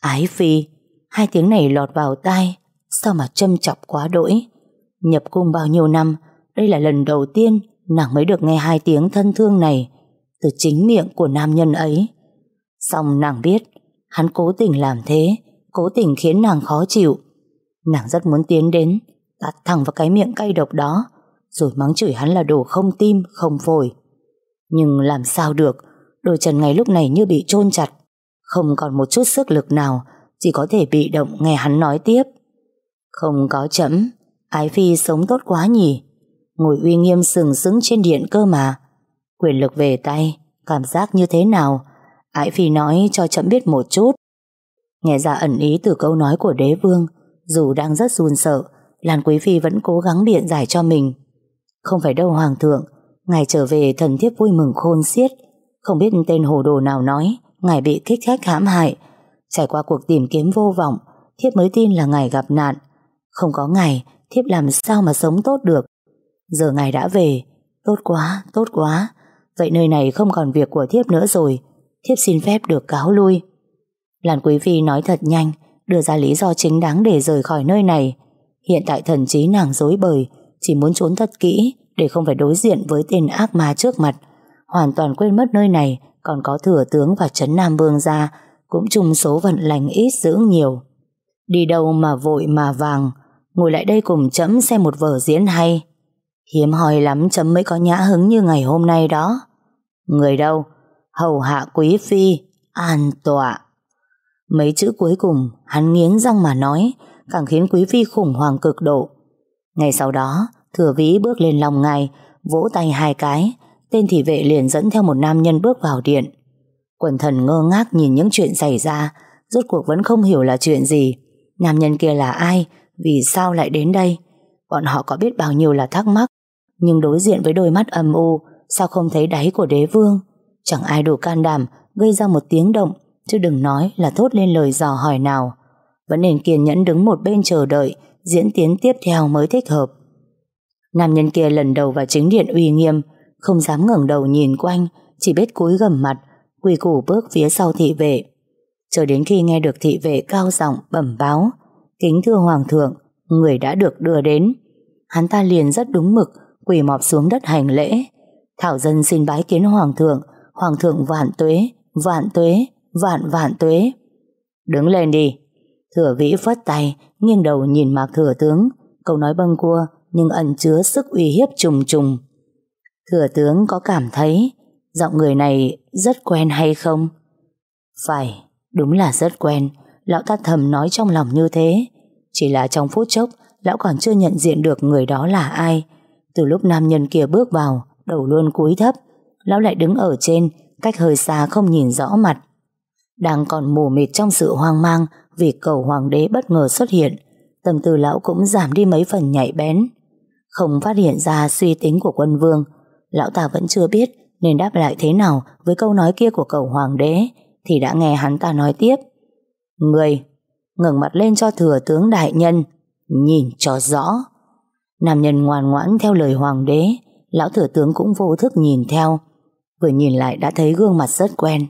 Ái phi, hai tiếng này lọt vào tai, sao mà châm chọc quá đỗi. Nhập cung bao nhiêu năm, đây là lần đầu tiên nàng mới được nghe hai tiếng thân thương này, từ chính miệng của nam nhân ấy. Xong nàng biết, hắn cố tình làm thế, cố tình khiến nàng khó chịu. Nàng rất muốn tiến đến, tạt thẳng vào cái miệng cay độc đó, rồi mắng chửi hắn là đồ không tim, không phổi. Nhưng làm sao được, đôi chân ngày lúc này như bị chôn chặt, không còn một chút sức lực nào, chỉ có thể bị động nghe hắn nói tiếp. Không có chấm, Ái Phi sống tốt quá nhỉ, ngồi uy nghiêm sừng sững trên điện cơ mà, Quyền lực về tay, cảm giác như thế nào? Ái Phi nói cho chậm biết một chút. Nghe ra ẩn ý từ câu nói của đế vương, dù đang rất run sợ, Lan Quý Phi vẫn cố gắng biện giải cho mình. Không phải đâu Hoàng thượng, ngài trở về thần thiếp vui mừng khôn xiết. Không biết tên hồ đồ nào nói, ngài bị kích thích hãm hại. Trải qua cuộc tìm kiếm vô vọng, thiếp mới tin là ngài gặp nạn. Không có ngài, thiếp làm sao mà sống tốt được. Giờ ngài đã về, tốt quá, tốt quá. Vậy nơi này không còn việc của thiếp nữa rồi, thiếp xin phép được cáo lui. Lan Quý Phi nói thật nhanh, đưa ra lý do chính đáng để rời khỏi nơi này. Hiện tại thần trí nàng dối bời, chỉ muốn trốn thật kỹ để không phải đối diện với tên ác ma trước mặt. Hoàn toàn quên mất nơi này còn có thừa tướng và trấn Nam Vương ra, cũng chung số vận lành ít giữ nhiều. Đi đâu mà vội mà vàng, ngồi lại đây cùng chấm xem một vở diễn hay. Hiếm hoi lắm chấm mới có nhã hứng như ngày hôm nay đó. Người đâu? Hầu hạ quý phi, an tọa. Mấy chữ cuối cùng hắn nghiến răng mà nói càng khiến quý phi khủng hoảng cực độ. Ngày sau đó, thừa vĩ bước lên lòng ngài, vỗ tay hai cái, tên thị vệ liền dẫn theo một nam nhân bước vào điện. Quần thần ngơ ngác nhìn những chuyện xảy ra, rốt cuộc vẫn không hiểu là chuyện gì. Nam nhân kia là ai, vì sao lại đến đây? Bọn họ có biết bao nhiêu là thắc mắc, nhưng đối diện với đôi mắt âm u, sao không thấy đáy của đế vương? Chẳng ai đủ can đảm gây ra một tiếng động, chứ đừng nói là thốt lên lời dò hỏi nào. Vẫn nên kiên nhẫn đứng một bên chờ đợi, diễn tiến tiếp theo mới thích hợp. Nam nhân kia lần đầu vào chính điện uy nghiêm, không dám ngẩng đầu nhìn quanh, chỉ biết cúi gầm mặt, quỳ củ bước phía sau thị vệ. Chờ đến khi nghe được thị vệ cao giọng bẩm báo, kính thưa hoàng thượng, người đã được đưa đến. Hắn ta liền rất đúng mực, quỳ mọp xuống đất hành lễ. Thảo dân xin bái kiến hoàng thượng, hoàng thượng vạn tuế, vạn tuế, vạn vạn tuế. Đứng lên đi. Thừa vĩ phất tay, nghiêng đầu nhìn mạc thừa tướng, câu nói bâng cua nhưng ẩn chứa sức uy hiếp trùng trùng. Thừa tướng có cảm thấy giọng người này rất quen hay không? Phải, đúng là rất quen. Lão ta thầm nói trong lòng như thế. Chỉ là trong phút chốc, lão còn chưa nhận diện được người đó là ai. Từ lúc nam nhân kia bước vào, đầu luôn cúi thấp, lão lại đứng ở trên, cách hơi xa không nhìn rõ mặt. Đang còn mù mịt trong sự hoang mang vì cầu hoàng đế bất ngờ xuất hiện, tâm tư lão cũng giảm đi mấy phần nhạy bén. Không phát hiện ra suy tính của quân vương, lão ta vẫn chưa biết nên đáp lại thế nào với câu nói kia của cầu hoàng đế, thì đã nghe hắn ta nói tiếp. Người, ngẩng mặt lên cho thừa tướng đại nhân, nhìn cho rõ. Nam nhân ngoan ngoãn theo lời hoàng đế, lão thừa tướng cũng vô thức nhìn theo. Vừa nhìn lại đã thấy gương mặt rất quen.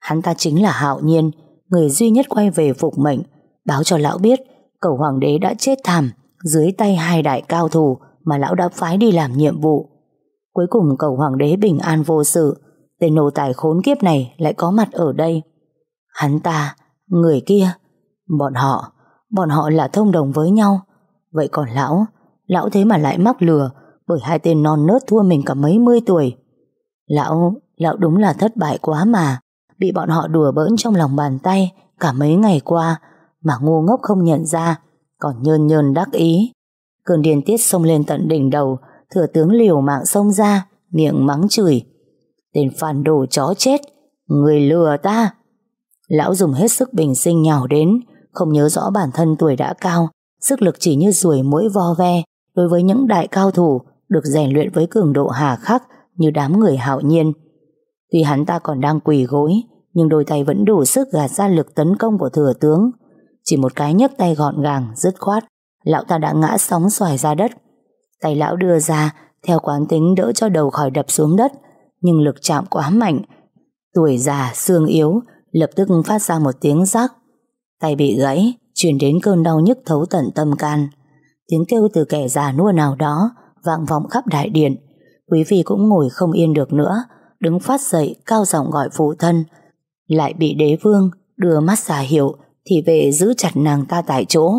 Hắn ta chính là Hạo Nhiên, người duy nhất quay về phục mệnh, báo cho lão biết cầu hoàng đế đã chết thảm dưới tay hai đại cao thủ mà lão đã phái đi làm nhiệm vụ. Cuối cùng cầu hoàng đế bình an vô sự, tên nô tài khốn kiếp này lại có mặt ở đây. Hắn ta, người kia, bọn họ, bọn họ là thông đồng với nhau. Vậy còn lão, lão thế mà lại mắc lừa bởi hai tên non nớt thua mình cả mấy mươi tuổi. Lão, lão đúng là thất bại quá mà, bị bọn họ đùa bỡn trong lòng bàn tay cả mấy ngày qua mà ngu ngốc không nhận ra, còn nhơn nhơn đắc ý. Cơn điên tiết xông lên tận đỉnh đầu, thừa tướng liều mạng xông ra, miệng mắng chửi. Tên phản đồ chó chết, người lừa ta. Lão dùng hết sức bình sinh nhào đến, không nhớ rõ bản thân tuổi đã cao, sức lực chỉ như ruồi mũi vo ve đối với những đại cao thủ được rèn luyện với cường độ hà khắc như đám người hạo nhiên. Tuy hắn ta còn đang quỳ gối, nhưng đôi tay vẫn đủ sức gạt ra lực tấn công của thừa tướng. Chỉ một cái nhấc tay gọn gàng, dứt khoát, lão ta đã ngã sóng xoài ra đất. Tay lão đưa ra, theo quán tính đỡ cho đầu khỏi đập xuống đất, nhưng lực chạm quá mạnh. Tuổi già, xương yếu, lập tức phát ra một tiếng rắc. Tay bị gãy, chuyển đến cơn đau nhức thấu tận tâm can. Tiếng kêu từ kẻ già nua nào đó vang vọng khắp đại điện. Quý vị cũng ngồi không yên được nữa, đứng phát dậy cao giọng gọi phụ thân. Lại bị đế vương đưa mắt xà hiệu thì về giữ chặt nàng ta tại chỗ.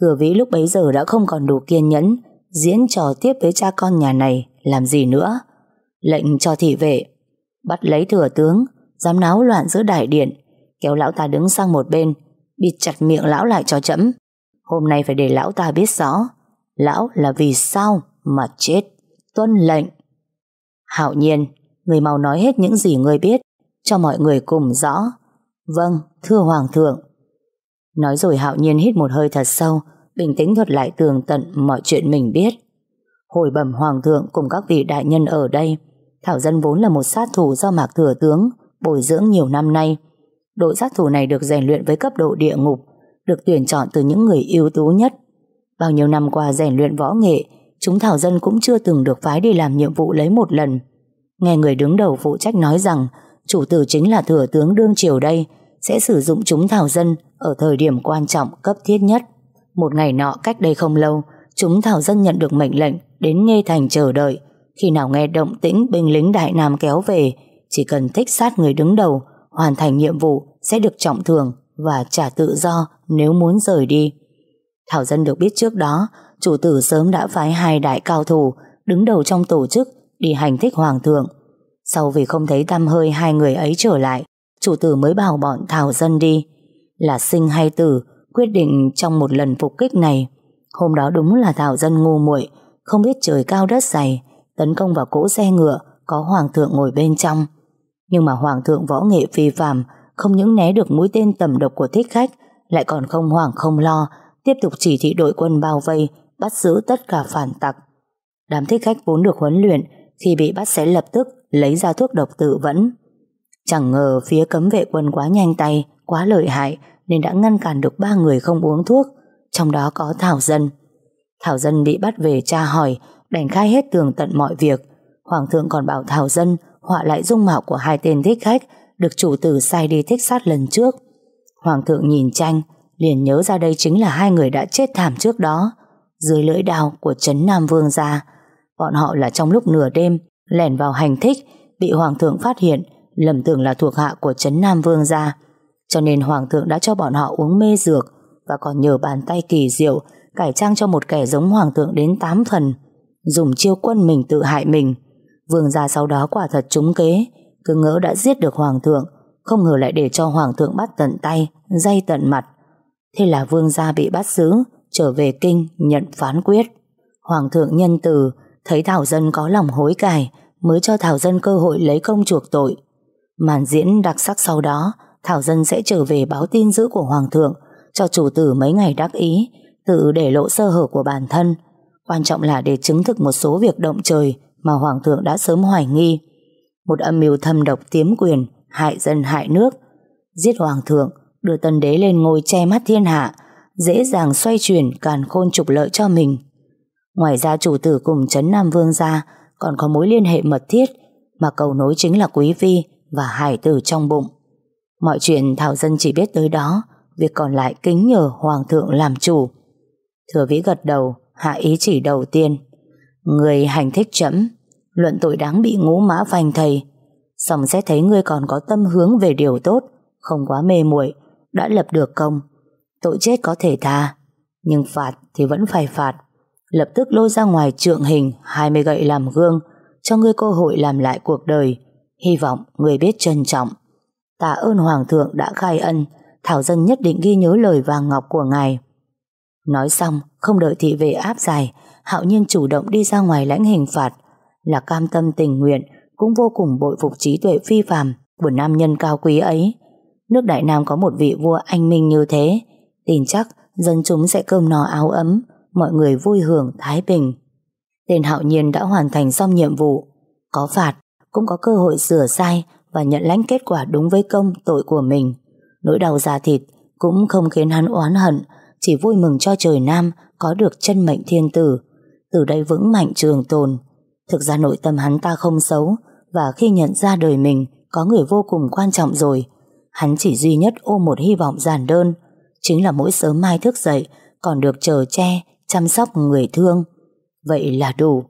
Thừa vĩ lúc bấy giờ đã không còn đủ kiên nhẫn diễn trò tiếp với cha con nhà này làm gì nữa. Lệnh cho thị vệ bắt lấy thừa tướng dám náo loạn giữa đại điện kéo lão ta đứng sang một bên bịt chặt miệng lão lại cho chậm Hôm nay phải để lão ta biết rõ lão là vì sao mà chết. Tuân lệnh. Hạo nhiên, người mau nói hết những gì người biết cho mọi người cùng rõ. Vâng, thưa Hoàng thượng. Nói rồi Hạo nhiên hít một hơi thật sâu bình tĩnh thuật lại tường tận mọi chuyện mình biết. Hồi bẩm hoàng thượng cùng các vị đại nhân ở đây, Thảo Dân vốn là một sát thủ do Mạc Thừa Tướng bồi dưỡng nhiều năm nay. Đội sát thủ này được rèn luyện với cấp độ địa ngục, được tuyển chọn từ những người ưu tú nhất. Bao nhiêu năm qua rèn luyện võ nghệ, chúng Thảo Dân cũng chưa từng được phái đi làm nhiệm vụ lấy một lần. Nghe người đứng đầu phụ trách nói rằng chủ tử chính là thừa tướng đương triều đây sẽ sử dụng chúng Thảo Dân ở thời điểm quan trọng cấp thiết nhất. Một ngày nọ cách đây không lâu, chúng Thảo Dân nhận được mệnh lệnh đến Nghê Thành chờ đợi. Khi nào nghe động tĩnh binh lính Đại Nam kéo về, chỉ cần thích sát người đứng đầu, hoàn thành nhiệm vụ sẽ được trọng thưởng và trả tự do nếu muốn rời đi. Thảo Dân được biết trước đó, chủ tử sớm đã phái hai đại cao thủ đứng đầu trong tổ chức đi hành thích hoàng thượng. Sau vì không thấy tăm hơi hai người ấy trở lại, chủ tử mới bảo bọn Thảo Dân đi. Là sinh hay tử, quyết định trong một lần phục kích này. Hôm đó đúng là Thảo Dân ngu muội không biết trời cao đất dày, tấn công vào cỗ xe ngựa có hoàng thượng ngồi bên trong. Nhưng mà hoàng thượng võ nghệ phi phàm không những né được mũi tên tầm độc của thích khách, lại còn không hoảng không lo, tiếp tục chỉ thị đội quân bao vây, bắt giữ tất cả phản tặc. Đám thích khách vốn được huấn luyện, khi bị bắt sẽ lập tức lấy ra thuốc độc tự vẫn. Chẳng ngờ phía cấm vệ quân quá nhanh tay, quá lợi hại, nên đã ngăn cản được ba người không uống thuốc, trong đó có Thảo Dân. Thảo Dân bị bắt về tra hỏi, đành khai hết tường tận mọi việc. Hoàng thượng còn bảo Thảo Dân họa lại dung mạo của hai tên thích khách được chủ tử sai đi thích sát lần trước. Hoàng thượng nhìn tranh, liền nhớ ra đây chính là hai người đã chết thảm trước đó, dưới lưỡi đao của Trấn Nam Vương gia. Bọn họ là trong lúc nửa đêm, lẻn vào hành thích, bị Hoàng thượng phát hiện, lầm tưởng là thuộc hạ của Trấn Nam Vương gia. Cho nên Hoàng thượng đã cho bọn họ uống mê dược và còn nhờ bàn tay kỳ diệu cải trang cho một kẻ giống Hoàng thượng đến tám phần, dùng chiêu quân mình tự hại mình. Vương gia sau đó quả thật trúng kế, cứ ngỡ đã giết được Hoàng thượng, không ngờ lại để cho Hoàng thượng bắt tận tay, dây tận mặt. Thế là vương gia bị bắt giữ, trở về kinh nhận phán quyết. Hoàng thượng nhân từ, thấy Thảo Dân có lòng hối cải, mới cho Thảo Dân cơ hội lấy công chuộc tội. Màn diễn đặc sắc sau đó, Thảo Dân sẽ trở về báo tin dữ của Hoàng thượng, cho chủ tử mấy ngày đắc ý, tự để lộ sơ hở của bản thân. Quan trọng là để chứng thực một số việc động trời mà Hoàng thượng đã sớm hoài nghi. Một âm mưu thâm độc tiếm quyền, hại dân hại nước. Giết Hoàng thượng, đưa tân đế lên ngôi che mắt thiên hạ, dễ dàng xoay chuyển càn khôn trục lợi cho mình. Ngoài ra chủ tử cùng Trấn Nam Vương gia còn có mối liên hệ mật thiết mà cầu nối chính là Quý Phi và Hải tử trong bụng. Mọi chuyện Thảo Dân chỉ biết tới đó, việc còn lại kính nhờ Hoàng thượng làm chủ. Thừa vĩ gật đầu, hạ ý chỉ đầu tiên. Người hành thích chấm, luận tội đáng bị ngũ mã phanh thầy. Xong sẽ thấy ngươi còn có tâm hướng về điều tốt, không quá mê muội đã lập được công. Tội chết có thể tha, nhưng phạt thì vẫn phải phạt. Lập tức lôi ra ngoài trượng hình 20 gậy làm gương, cho ngươi cơ hội làm lại cuộc đời. Hy vọng ngươi biết trân trọng. Tạ ơn Hoàng thượng đã khai ân, Thảo Dân nhất định ghi nhớ lời vàng ngọc của ngài. Nói xong, không đợi thị vệ áp dài, Hạo Nhiên chủ động đi ra ngoài lãnh hình phạt, là cam tâm tình nguyện, cũng vô cùng bội phục trí tuệ phi phàm của nam nhân cao quý ấy. Nước Đại Nam có một vị vua anh minh như thế, tin chắc dân chúng sẽ cơm no áo ấm, mọi người vui hưởng thái bình. Tên Hạo Nhiên đã hoàn thành xong nhiệm vụ, có phạt, cũng có cơ hội sửa sai và nhận lãnh kết quả đúng với công tội của mình. Nỗi đau da thịt cũng không khiến hắn oán hận, chỉ vui mừng cho trời Nam có được chân mệnh thiên tử, từ đây vững mạnh trường tồn. Thực ra nội tâm hắn ta không xấu, và khi nhận ra đời mình có người vô cùng quan trọng rồi, hắn chỉ duy nhất ôm một hy vọng giản đơn, chính là mỗi sớm mai thức dậy còn được chờ che, chăm sóc người thương. Vậy là đủ.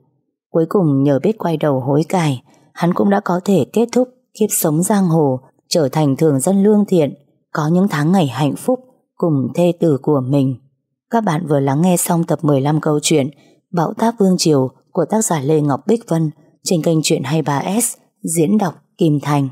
Cuối cùng nhờ biết quay đầu hối cải, hắn cũng đã có thể kết thúc kiếp sống giang hồ, trở thành thường dân lương thiện, có những tháng ngày hạnh phúc cùng thê tử của mình. Các bạn vừa lắng nghe xong tập 15 câu chuyện Bão táp Vương Triều của tác giả Lê Ngọc Bích Vân trên kênh Chuyện 23S diễn đọc Kim Thành.